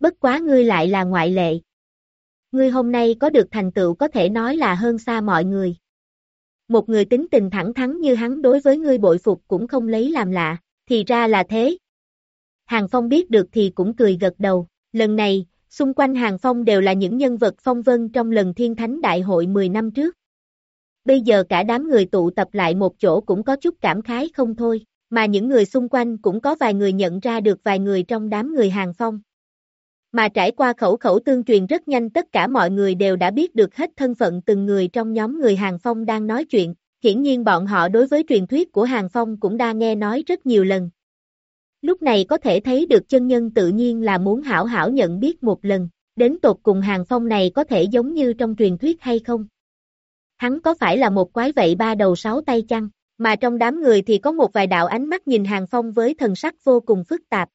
Bất quá ngươi lại là ngoại lệ. Ngươi hôm nay có được thành tựu có thể nói là hơn xa mọi người. Một người tính tình thẳng thắn như hắn đối với ngươi bội phục cũng không lấy làm lạ, thì ra là thế. Hàng Phong biết được thì cũng cười gật đầu, lần này, xung quanh Hàng Phong đều là những nhân vật phong vân trong lần Thiên Thánh Đại hội 10 năm trước. Bây giờ cả đám người tụ tập lại một chỗ cũng có chút cảm khái không thôi, mà những người xung quanh cũng có vài người nhận ra được vài người trong đám người Hàng Phong. Mà trải qua khẩu khẩu tương truyền rất nhanh tất cả mọi người đều đã biết được hết thân phận từng người trong nhóm người Hàng Phong đang nói chuyện, hiển nhiên bọn họ đối với truyền thuyết của Hàng Phong cũng đã nghe nói rất nhiều lần. Lúc này có thể thấy được chân nhân tự nhiên là muốn hảo hảo nhận biết một lần, đến tột cùng Hàng Phong này có thể giống như trong truyền thuyết hay không? Hắn có phải là một quái vậy ba đầu sáu tay chăng? Mà trong đám người thì có một vài đạo ánh mắt nhìn Hàng Phong với thần sắc vô cùng phức tạp,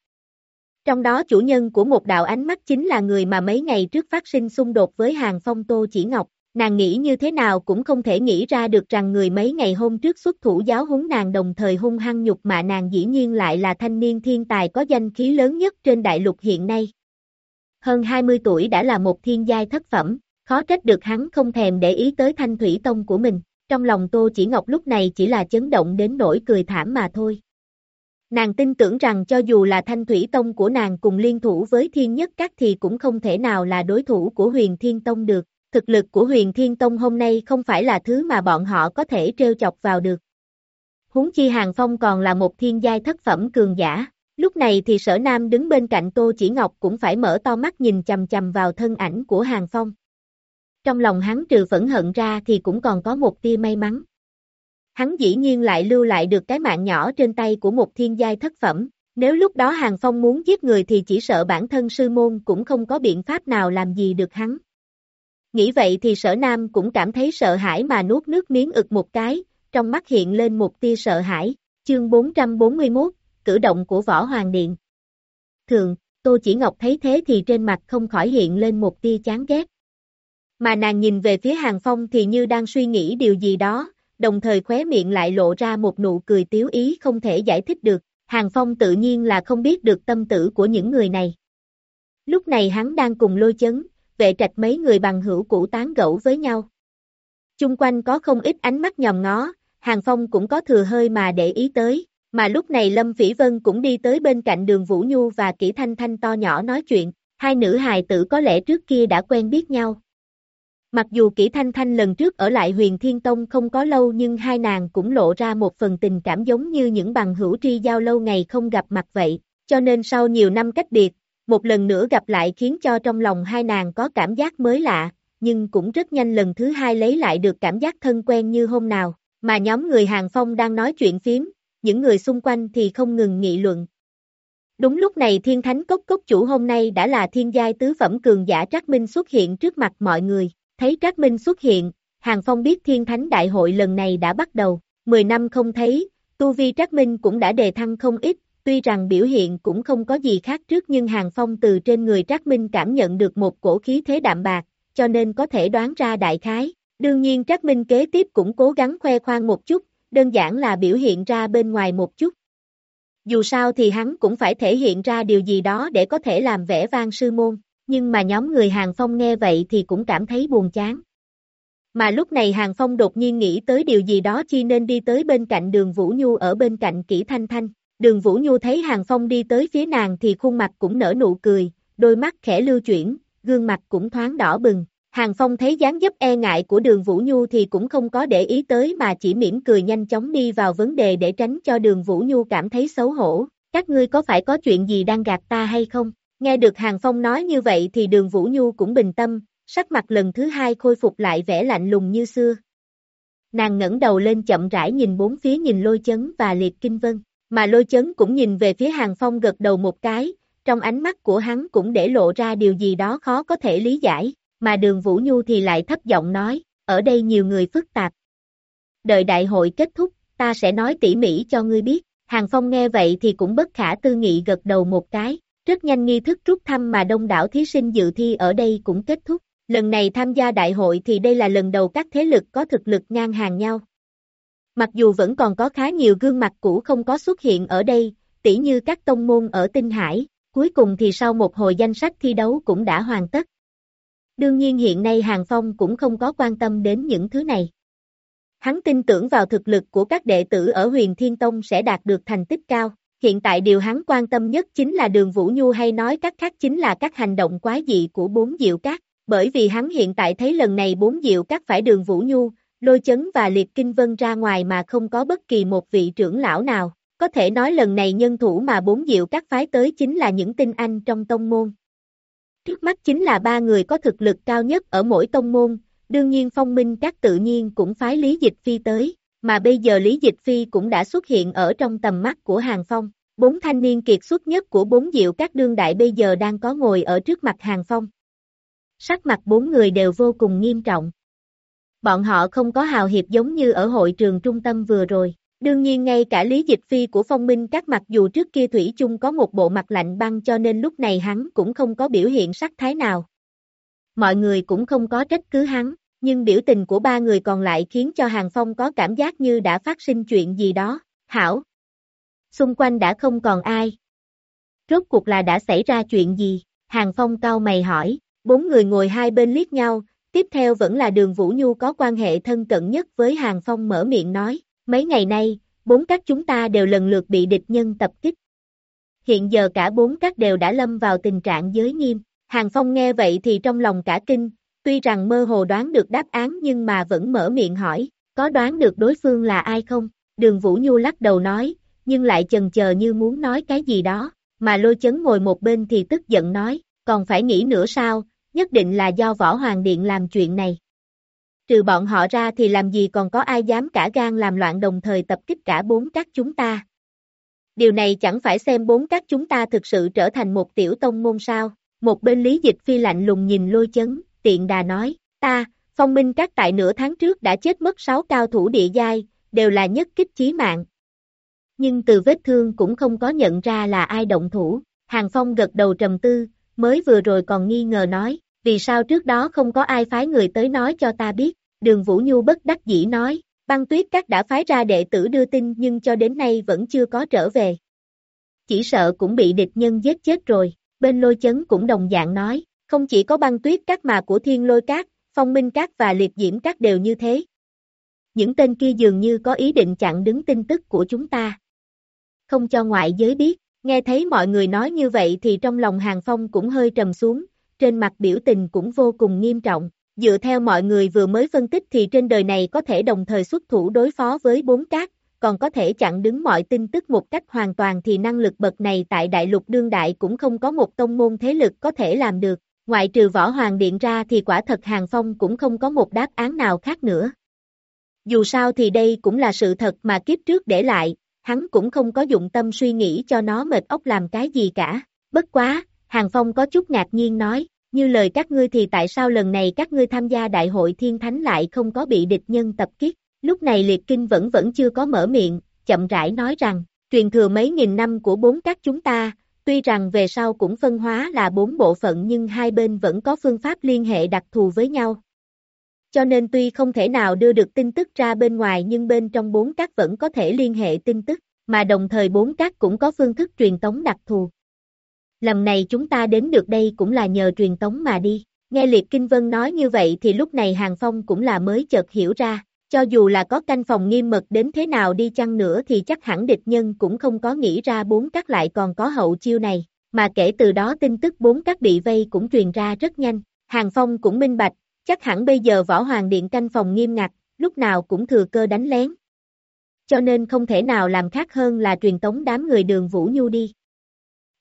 trong đó chủ nhân của một đạo ánh mắt chính là người mà mấy ngày trước phát sinh xung đột với hàng phong Tô Chỉ Ngọc. Nàng nghĩ như thế nào cũng không thể nghĩ ra được rằng người mấy ngày hôm trước xuất thủ giáo huấn nàng đồng thời hung hăng nhục mạ nàng dĩ nhiên lại là thanh niên thiên tài có danh khí lớn nhất trên đại lục hiện nay. Hơn 20 tuổi đã là một thiên giai thất phẩm, khó trách được hắn không thèm để ý tới thanh thủy tông của mình. Trong lòng Tô Chỉ Ngọc lúc này chỉ là chấn động đến nỗi cười thảm mà thôi. Nàng tin tưởng rằng cho dù là thanh thủy tông của nàng cùng liên thủ với thiên nhất các thì cũng không thể nào là đối thủ của huyền thiên tông được. Thực lực của huyền thiên tông hôm nay không phải là thứ mà bọn họ có thể trêu chọc vào được. Huống chi hàng phong còn là một thiên giai thất phẩm cường giả. Lúc này thì sở nam đứng bên cạnh Tô Chỉ Ngọc cũng phải mở to mắt nhìn chầm chầm vào thân ảnh của hàng phong. Trong lòng hắn trừ phẫn hận ra thì cũng còn có một tia may mắn hắn dĩ nhiên lại lưu lại được cái mạng nhỏ trên tay của một thiên giai thất phẩm. Nếu lúc đó Hàng Phong muốn giết người thì chỉ sợ bản thân sư môn cũng không có biện pháp nào làm gì được hắn. Nghĩ vậy thì sở nam cũng cảm thấy sợ hãi mà nuốt nước miếng ực một cái, trong mắt hiện lên một tia sợ hãi, chương 441, cử động của Võ Hoàng Điện. Thường, Tô Chỉ Ngọc thấy thế thì trên mặt không khỏi hiện lên một tia chán ghét. Mà nàng nhìn về phía Hàng Phong thì như đang suy nghĩ điều gì đó, đồng thời khóe miệng lại lộ ra một nụ cười tiếu ý không thể giải thích được, Hàng Phong tự nhiên là không biết được tâm tử của những người này. Lúc này hắn đang cùng lôi chấn, vệ trạch mấy người bằng hữu cũ tán gẫu với nhau. Chung quanh có không ít ánh mắt nhòm ngó, Hàng Phong cũng có thừa hơi mà để ý tới, mà lúc này Lâm Phỉ Vân cũng đi tới bên cạnh đường Vũ Nhu và Kỷ Thanh Thanh to nhỏ nói chuyện, hai nữ hài tử có lẽ trước kia đã quen biết nhau. Mặc dù Kỷ thanh thanh lần trước ở lại huyền thiên tông không có lâu nhưng hai nàng cũng lộ ra một phần tình cảm giống như những bằng hữu tri giao lâu ngày không gặp mặt vậy, cho nên sau nhiều năm cách biệt, một lần nữa gặp lại khiến cho trong lòng hai nàng có cảm giác mới lạ, nhưng cũng rất nhanh lần thứ hai lấy lại được cảm giác thân quen như hôm nào, mà nhóm người hàng phong đang nói chuyện phím, những người xung quanh thì không ngừng nghị luận. Đúng lúc này thiên thánh cốc cốc chủ hôm nay đã là thiên giai tứ phẩm cường giả Trác Minh xuất hiện trước mặt mọi người. Thấy Trác Minh xuất hiện, Hàng Phong biết Thiên Thánh Đại hội lần này đã bắt đầu, 10 năm không thấy, Tu Vi Trác Minh cũng đã đề thăng không ít, tuy rằng biểu hiện cũng không có gì khác trước nhưng Hàng Phong từ trên người Trác Minh cảm nhận được một cổ khí thế đạm bạc, cho nên có thể đoán ra đại khái. Đương nhiên Trác Minh kế tiếp cũng cố gắng khoe khoang một chút, đơn giản là biểu hiện ra bên ngoài một chút. Dù sao thì hắn cũng phải thể hiện ra điều gì đó để có thể làm vẻ vang sư môn nhưng mà nhóm người Hàng Phong nghe vậy thì cũng cảm thấy buồn chán. Mà lúc này Hàng Phong đột nhiên nghĩ tới điều gì đó chi nên đi tới bên cạnh đường Vũ Nhu ở bên cạnh Kỷ thanh thanh. Đường Vũ Nhu thấy Hàng Phong đi tới phía nàng thì khuôn mặt cũng nở nụ cười, đôi mắt khẽ lưu chuyển, gương mặt cũng thoáng đỏ bừng. Hàng Phong thấy dáng dấp e ngại của đường Vũ Nhu thì cũng không có để ý tới mà chỉ mỉm cười nhanh chóng đi vào vấn đề để tránh cho đường Vũ Nhu cảm thấy xấu hổ. Các ngươi có phải có chuyện gì đang gạt ta hay không? Nghe được Hàng Phong nói như vậy thì đường Vũ Nhu cũng bình tâm, sắc mặt lần thứ hai khôi phục lại vẻ lạnh lùng như xưa. Nàng ngẩng đầu lên chậm rãi nhìn bốn phía nhìn lôi chấn và liệt kinh vân, mà lôi chấn cũng nhìn về phía Hàng Phong gật đầu một cái, trong ánh mắt của hắn cũng để lộ ra điều gì đó khó có thể lý giải, mà đường Vũ Nhu thì lại thấp giọng nói, ở đây nhiều người phức tạp. Đợi đại hội kết thúc, ta sẽ nói tỉ mỉ cho ngươi biết, Hàng Phong nghe vậy thì cũng bất khả tư nghị gật đầu một cái, rất nhanh nghi thức rút thăm mà đông đảo thí sinh dự thi ở đây cũng kết thúc. Lần này tham gia đại hội thì đây là lần đầu các thế lực có thực lực ngang hàng nhau. Mặc dù vẫn còn có khá nhiều gương mặt cũ không có xuất hiện ở đây, tỉ như các tông môn ở Tinh Hải, cuối cùng thì sau một hồi danh sách thi đấu cũng đã hoàn tất. Đương nhiên hiện nay Hàng Phong cũng không có quan tâm đến những thứ này. Hắn tin tưởng vào thực lực của các đệ tử ở huyền Thiên Tông sẽ đạt được thành tích cao. Hiện tại điều hắn quan tâm nhất chính là đường Vũ Nhu hay nói cách khác chính là các hành động quái dị của bốn diệu các. Bởi vì hắn hiện tại thấy lần này bốn diệu các phải đường Vũ Nhu, lôi chấn và liệt kinh vân ra ngoài mà không có bất kỳ một vị trưởng lão nào. Có thể nói lần này nhân thủ mà bốn diệu các phái tới chính là những tinh anh trong tông môn. Trước mắt chính là ba người có thực lực cao nhất ở mỗi tông môn, đương nhiên phong minh các tự nhiên cũng phái Lý Dịch Phi tới, mà bây giờ Lý Dịch Phi cũng đã xuất hiện ở trong tầm mắt của Hàng Phong. Bốn thanh niên kiệt xuất nhất của bốn diệu các đương đại bây giờ đang có ngồi ở trước mặt Hàng Phong. Sắc mặt bốn người đều vô cùng nghiêm trọng. Bọn họ không có hào hiệp giống như ở hội trường trung tâm vừa rồi. Đương nhiên ngay cả Lý Dịch Phi của phong minh các mặc dù trước kia Thủy chung có một bộ mặt lạnh băng cho nên lúc này hắn cũng không có biểu hiện sắc thái nào. Mọi người cũng không có trách cứ hắn, nhưng biểu tình của ba người còn lại khiến cho Hàng Phong có cảm giác như đã phát sinh chuyện gì đó. Hảo! Xung quanh đã không còn ai. Rốt cuộc là đã xảy ra chuyện gì? Hàng Phong cao mày hỏi, bốn người ngồi hai bên liếc nhau, tiếp theo vẫn là đường Vũ Nhu có quan hệ thân cận nhất với Hàng Phong mở miệng nói, Mấy ngày nay, bốn các chúng ta đều lần lượt bị địch nhân tập kích. Hiện giờ cả bốn các đều đã lâm vào tình trạng giới nghiêm. Hàng Phong nghe vậy thì trong lòng cả kinh, tuy rằng mơ hồ đoán được đáp án nhưng mà vẫn mở miệng hỏi, có đoán được đối phương là ai không? Đường Vũ Nhu lắc đầu nói, nhưng lại chần chờ như muốn nói cái gì đó, mà lôi chấn ngồi một bên thì tức giận nói, còn phải nghĩ nữa sao, nhất định là do Võ Hoàng Điện làm chuyện này trừ bọn họ ra thì làm gì còn có ai dám cả gan làm loạn đồng thời tập kích cả bốn các chúng ta. Điều này chẳng phải xem bốn các chúng ta thực sự trở thành một tiểu tông môn sao, một bên lý dịch phi lạnh lùng nhìn lôi chấn, tiện đà nói, ta, phong minh các tại nửa tháng trước đã chết mất sáu cao thủ địa giai, đều là nhất kích chí mạng. Nhưng từ vết thương cũng không có nhận ra là ai động thủ, hàng phong gật đầu trầm tư, mới vừa rồi còn nghi ngờ nói, vì sao trước đó không có ai phái người tới nói cho ta biết, đường Vũ Nhu bất đắc dĩ nói, băng tuyết các đã phái ra đệ tử đưa tin nhưng cho đến nay vẫn chưa có trở về. Chỉ sợ cũng bị địch nhân giết chết rồi, bên lôi chấn cũng đồng dạng nói, không chỉ có băng tuyết các mà của thiên lôi các, phong minh các và liệt diễm các đều như thế. Những tên kia dường như có ý định chặn đứng tin tức của chúng ta. Không cho ngoại giới biết, nghe thấy mọi người nói như vậy thì trong lòng hàng phong cũng hơi trầm xuống, trên mặt biểu tình cũng vô cùng nghiêm trọng. Dựa theo mọi người vừa mới phân tích thì trên đời này có thể đồng thời xuất thủ đối phó với bốn cát, còn có thể chặn đứng mọi tin tức một cách hoàn toàn thì năng lực bậc này tại đại lục đương đại cũng không có một tông môn thế lực có thể làm được. Ngoại trừ võ hoàng điện ra thì quả thật Hàng Phong cũng không có một đáp án nào khác nữa. Dù sao thì đây cũng là sự thật mà kiếp trước để lại, hắn cũng không có dụng tâm suy nghĩ cho nó mệt ốc làm cái gì cả. Bất quá, Hàng Phong có chút ngạc nhiên nói, như lời các ngươi thì tại sao lần này các ngươi tham gia đại hội thiên thánh lại không có bị địch nhân tập kích? Lúc này liệt kinh vẫn vẫn chưa có mở miệng, chậm rãi nói rằng, truyền thừa mấy nghìn năm của bốn các chúng ta, tuy rằng về sau cũng phân hóa là bốn bộ phận nhưng hai bên vẫn có phương pháp liên hệ đặc thù với nhau. Cho nên tuy không thể nào đưa được tin tức ra bên ngoài nhưng bên trong bốn các vẫn có thể liên hệ tin tức, mà đồng thời bốn các cũng có phương thức truyền tống đặc thù. Lần này chúng ta đến được đây cũng là nhờ truyền tống mà đi. Nghe Liệt Kinh Vân nói như vậy thì lúc này Hàng Phong cũng là mới chợt hiểu ra, cho dù là có canh phòng nghiêm mật đến thế nào đi chăng nữa thì chắc hẳn địch nhân cũng không có nghĩ ra bốn các lại còn có hậu chiêu này, mà kể từ đó tin tức bốn các bị vây cũng truyền ra rất nhanh. Hàng Phong cũng minh bạch, chắc hẳn bây giờ võ hoàng điện canh phòng nghiêm ngặt, lúc nào cũng thừa cơ đánh lén. Cho nên không thể nào làm khác hơn là truyền tống đám người đường Vũ Nhu đi.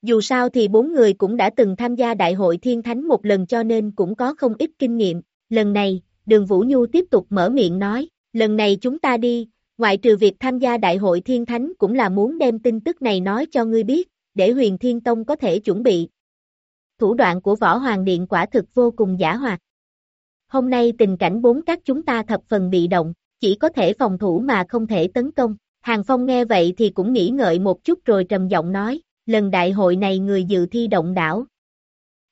Dù sao thì bốn người cũng đã từng tham gia đại hội thiên thánh một lần cho nên cũng có không ít kinh nghiệm. Lần này, đường Vũ Nhu tiếp tục mở miệng nói, lần này chúng ta đi, ngoại trừ việc tham gia đại hội thiên thánh cũng là muốn đem tin tức này nói cho ngươi biết, để huyền thiên tông có thể chuẩn bị. Thủ đoạn của võ hoàng điện quả thực vô cùng giả hoạt. Hôm nay tình cảnh bốn các chúng ta thập phần bị động, chỉ có thể phòng thủ mà không thể tấn công. Hàng Phong nghe vậy thì cũng nghĩ ngợi một chút rồi trầm giọng nói, lần đại hội này người dự thi động đảo.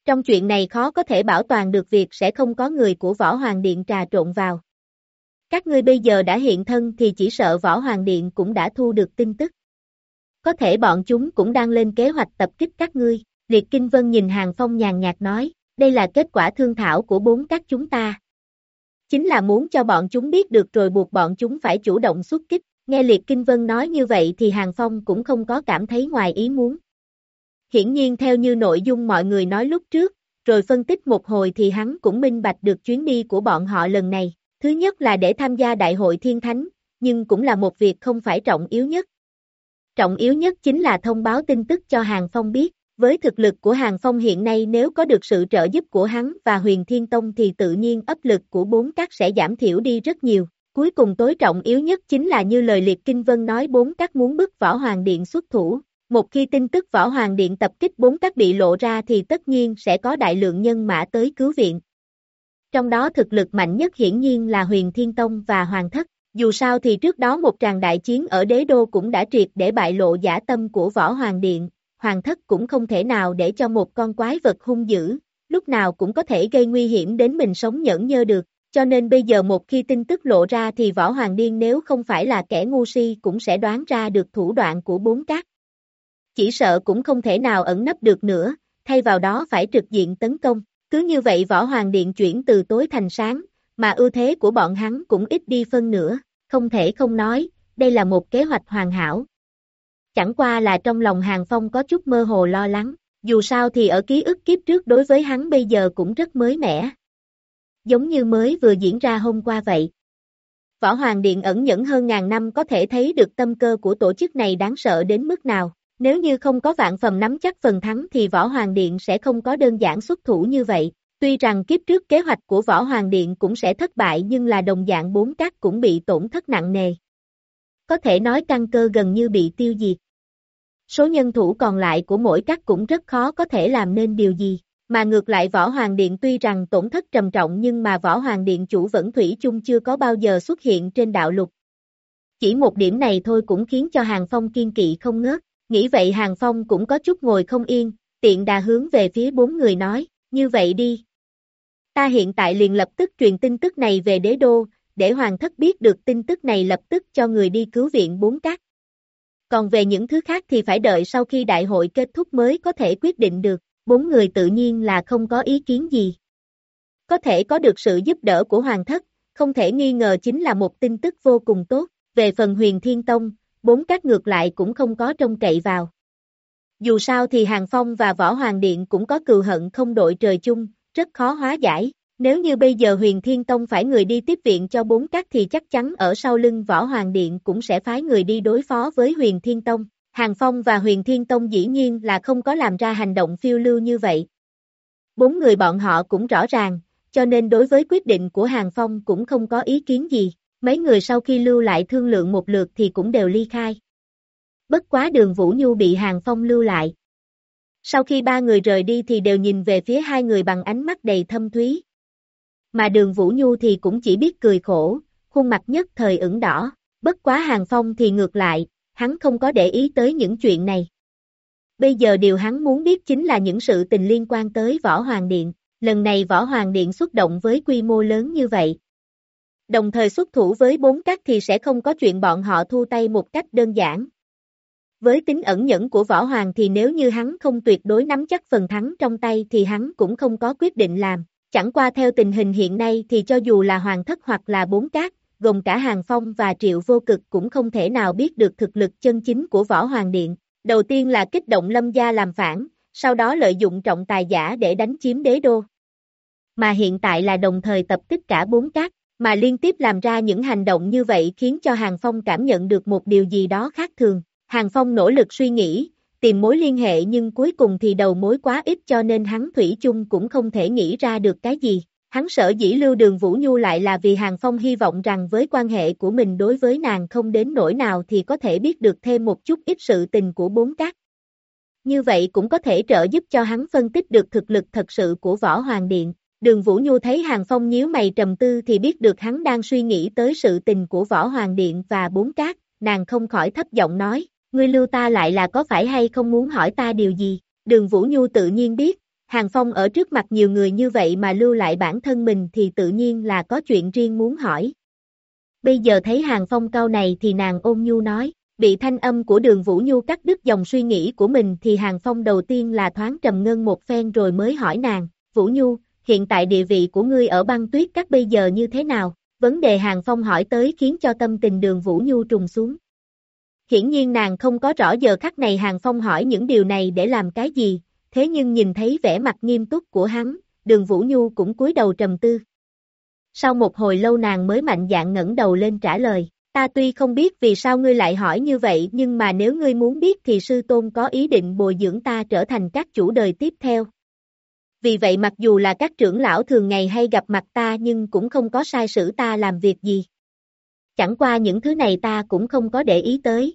Trong chuyện này khó có thể bảo toàn được việc sẽ không có người của Võ Hoàng Điện trà trộn vào. Các ngươi bây giờ đã hiện thân thì chỉ sợ Võ Hoàng Điện cũng đã thu được tin tức. Có thể bọn chúng cũng đang lên kế hoạch tập kích các ngươi. Liệt Kinh Vân nhìn Hàng Phong nhàn nhạt nói, đây là kết quả thương thảo của bốn các chúng ta. Chính là muốn cho bọn chúng biết được rồi buộc bọn chúng phải chủ động xuất kích. Nghe Liệt Kinh Vân nói như vậy thì Hàng Phong cũng không có cảm thấy ngoài ý muốn. Hiển nhiên theo như nội dung mọi người nói lúc trước, rồi phân tích một hồi thì hắn cũng minh bạch được chuyến đi của bọn họ lần này. Thứ nhất là để tham gia đại hội thiên thánh, nhưng cũng là một việc không phải trọng yếu nhất. Trọng yếu nhất chính là thông báo tin tức cho Hàng Phong biết. Với thực lực của Hàng Phong hiện nay nếu có được sự trợ giúp của hắn và huyền thiên tông thì tự nhiên áp lực của bốn các sẽ giảm thiểu đi rất nhiều. Cuối cùng tối trọng yếu nhất chính là như lời Liệt Kinh Vân nói bốn các muốn bức Võ Hoàng Điện xuất thủ. Một khi tin tức Võ Hoàng Điện tập kích bốn các bị lộ ra thì tất nhiên sẽ có đại lượng nhân mã tới cứu viện. Trong đó thực lực mạnh nhất hiển nhiên là huyền thiên tông và hoàng thất. Dù sao thì trước đó một tràng đại chiến ở đế đô cũng đã triệt để bại lộ giả tâm của Võ Hoàng Điện, hoàng thất cũng không thể nào để cho một con quái vật hung dữ, lúc nào cũng có thể gây nguy hiểm đến mình sống nhẫn nhơ được, cho nên bây giờ một khi tin tức lộ ra thì Võ Hoàng Điên nếu không phải là kẻ ngu si cũng sẽ đoán ra được thủ đoạn của bốn cát. Chỉ sợ cũng không thể nào ẩn nấp được nữa, thay vào đó phải trực diện tấn công, cứ như vậy Võ Hoàng Điện chuyển từ tối thành sáng, mà ưu thế của bọn hắn cũng ít đi phân nữa. không thể không nói, đây là một kế hoạch hoàn hảo, Chẳng qua là trong lòng Hàng Phong có chút mơ hồ lo lắng, dù sao thì ở ký ức kiếp trước đối với hắn bây giờ cũng rất mới mẻ. Giống như mới vừa diễn ra hôm qua vậy. Võ Hoàng Điện ẩn nhẫn hơn ngàn năm có thể thấy được tâm cơ của tổ chức này đáng sợ đến mức nào. Nếu như không có vạn phần nắm chắc phần thắng thì Võ Hoàng Điện sẽ không có đơn giản xuất thủ như vậy. Tuy rằng kiếp trước kế hoạch của Võ Hoàng Điện cũng sẽ thất bại nhưng là đồng dạng bốn các cũng bị tổn thất nặng nề. Có thể nói căn cơ gần như bị tiêu diệt. Số nhân thủ còn lại của mỗi các cũng rất khó có thể làm nên điều gì, mà ngược lại Võ Hoàng Điện tuy rằng tổn thất trầm trọng nhưng mà Võ Hoàng Điện chủ vẫn thủy chung chưa có bao giờ xuất hiện trên đạo lục. Chỉ một điểm này thôi cũng khiến cho Hàng Phong kiên kỵ không ngớt, nghĩ vậy Hàng Phong cũng có chút ngồi không yên, tiện đà hướng về phía bốn người nói, như vậy đi. Ta hiện tại liền lập tức truyền tin tức này về đế đô, để hoàng thất biết được tin tức này lập tức cho người đi cứu viện bốn cát. Còn về những thứ khác thì phải đợi sau khi đại hội kết thúc mới có thể quyết định được, bốn người tự nhiên là không có ý kiến gì. Có thể có được sự giúp đỡ của hoàng thất, không thể nghi ngờ chính là một tin tức vô cùng tốt, về phần huyền thiên tông, bốn các ngược lại cũng không có trông cậy vào. Dù sao thì Hàng Phong và Võ Hoàng Điện cũng có cừu hận không đội trời chung, rất khó hóa giải. Nếu như bây giờ huyền thiên tông phải người đi tiếp viện cho bốn các thì chắc chắn ở sau lưng võ hoàng điện cũng sẽ phái người đi đối phó với huyền thiên tông. Hàng Phong và huyền thiên tông dĩ nhiên là không có làm ra hành động phiêu lưu như vậy. Bốn người bọn họ cũng rõ ràng, cho nên đối với quyết định của Hàng Phong cũng không có ý kiến gì. Mấy người sau khi lưu lại thương lượng một lượt thì cũng đều ly khai. Bất quá đường Vũ Nhu bị Hàng Phong lưu lại. Sau khi ba người rời đi thì đều nhìn về phía hai người bằng ánh mắt đầy thâm thúy, mà đường Vũ Nhu thì cũng chỉ biết cười khổ, khuôn mặt nhất thời ửng đỏ, bất quá Hàng Phong thì ngược lại, hắn không có để ý tới những chuyện này. Bây giờ điều hắn muốn biết chính là những sự tình liên quan tới Võ Hoàng Điện, lần này Võ Hoàng Điện xuất động với quy mô lớn như vậy. Đồng thời xuất thủ với bốn cách thì sẽ không có chuyện bọn họ thu tay một cách đơn giản. Với tính ẩn nhẫn của Võ Hoàng thì nếu như hắn không tuyệt đối nắm chắc phần thắng trong tay thì hắn cũng không có quyết định làm. Chẳng qua theo tình hình hiện nay thì cho dù là hoàng thất hoặc là bốn cát, gồm cả hàng phong và triệu vô cực cũng không thể nào biết được thực lực chân chính của võ hoàng điện. Đầu tiên là kích động lâm gia làm phản, sau đó lợi dụng trọng tài giả để đánh chiếm đế đô. mà hiện tại là đồng thời tập tất cả bốn cát, mà liên tiếp làm ra những hành động như vậy khiến cho Hàng Phong cảm nhận được một điều gì đó khác thường. Hàng Phong nỗ lực suy nghĩ, tìm mối liên hệ nhưng cuối cùng thì đầu mối quá ít cho nên hắn Thủy chung cũng không thể nghĩ ra được cái gì. Hắn sợ dĩ lưu đường Vũ Nhu lại là vì Hàng Phong hy vọng rằng với quan hệ của mình đối với nàng không đến nỗi nào thì có thể biết được thêm một chút ít sự tình của bốn cát. Như vậy cũng có thể trợ giúp cho hắn phân tích được thực lực thật sự của Võ Hoàng Điện. Đường Vũ Nhu thấy Hàng Phong nhíu mày trầm tư thì biết được hắn đang suy nghĩ tới sự tình của Võ Hoàng Điện và bốn cát, nàng không khỏi thấp giọng nói, ngươi lưu ta lại là có phải hay không muốn hỏi ta điều gì, đường Vũ Nhu tự nhiên biết, Hàng Phong ở trước mặt nhiều người như vậy mà lưu lại bản thân mình thì tự nhiên là có chuyện riêng muốn hỏi. Bây giờ thấy Hàng Phong cao này thì nàng ôn nhu nói, bị thanh âm của đường Vũ Nhu cắt đứt dòng suy nghĩ của mình thì Hàng Phong đầu tiên là thoáng trầm ngân một phen rồi mới hỏi nàng, Vũ Nhu, hiện tại địa vị của ngươi ở băng tuyết các bây giờ như thế nào? Vấn đề Hàng Phong hỏi tới khiến cho tâm tình đường Vũ Nhu trùng xuống. Hiển nhiên nàng không có rõ giờ khắc này Hàng Phong hỏi những điều này để làm cái gì, thế nhưng nhìn thấy vẻ mặt nghiêm túc của hắn, đường Vũ Nhu cũng cúi đầu trầm tư. Sau một hồi lâu nàng mới mạnh dạn ngẩng đầu lên trả lời, ta tuy không biết vì sao ngươi lại hỏi như vậy nhưng mà nếu ngươi muốn biết thì sư tôn có ý định bồi dưỡng ta trở thành các chủ đời tiếp theo. Vì vậy mặc dù là các trưởng lão thường ngày hay gặp mặt ta nhưng cũng không có sai sử ta làm việc gì. Chẳng qua những thứ này ta cũng không có để ý tới.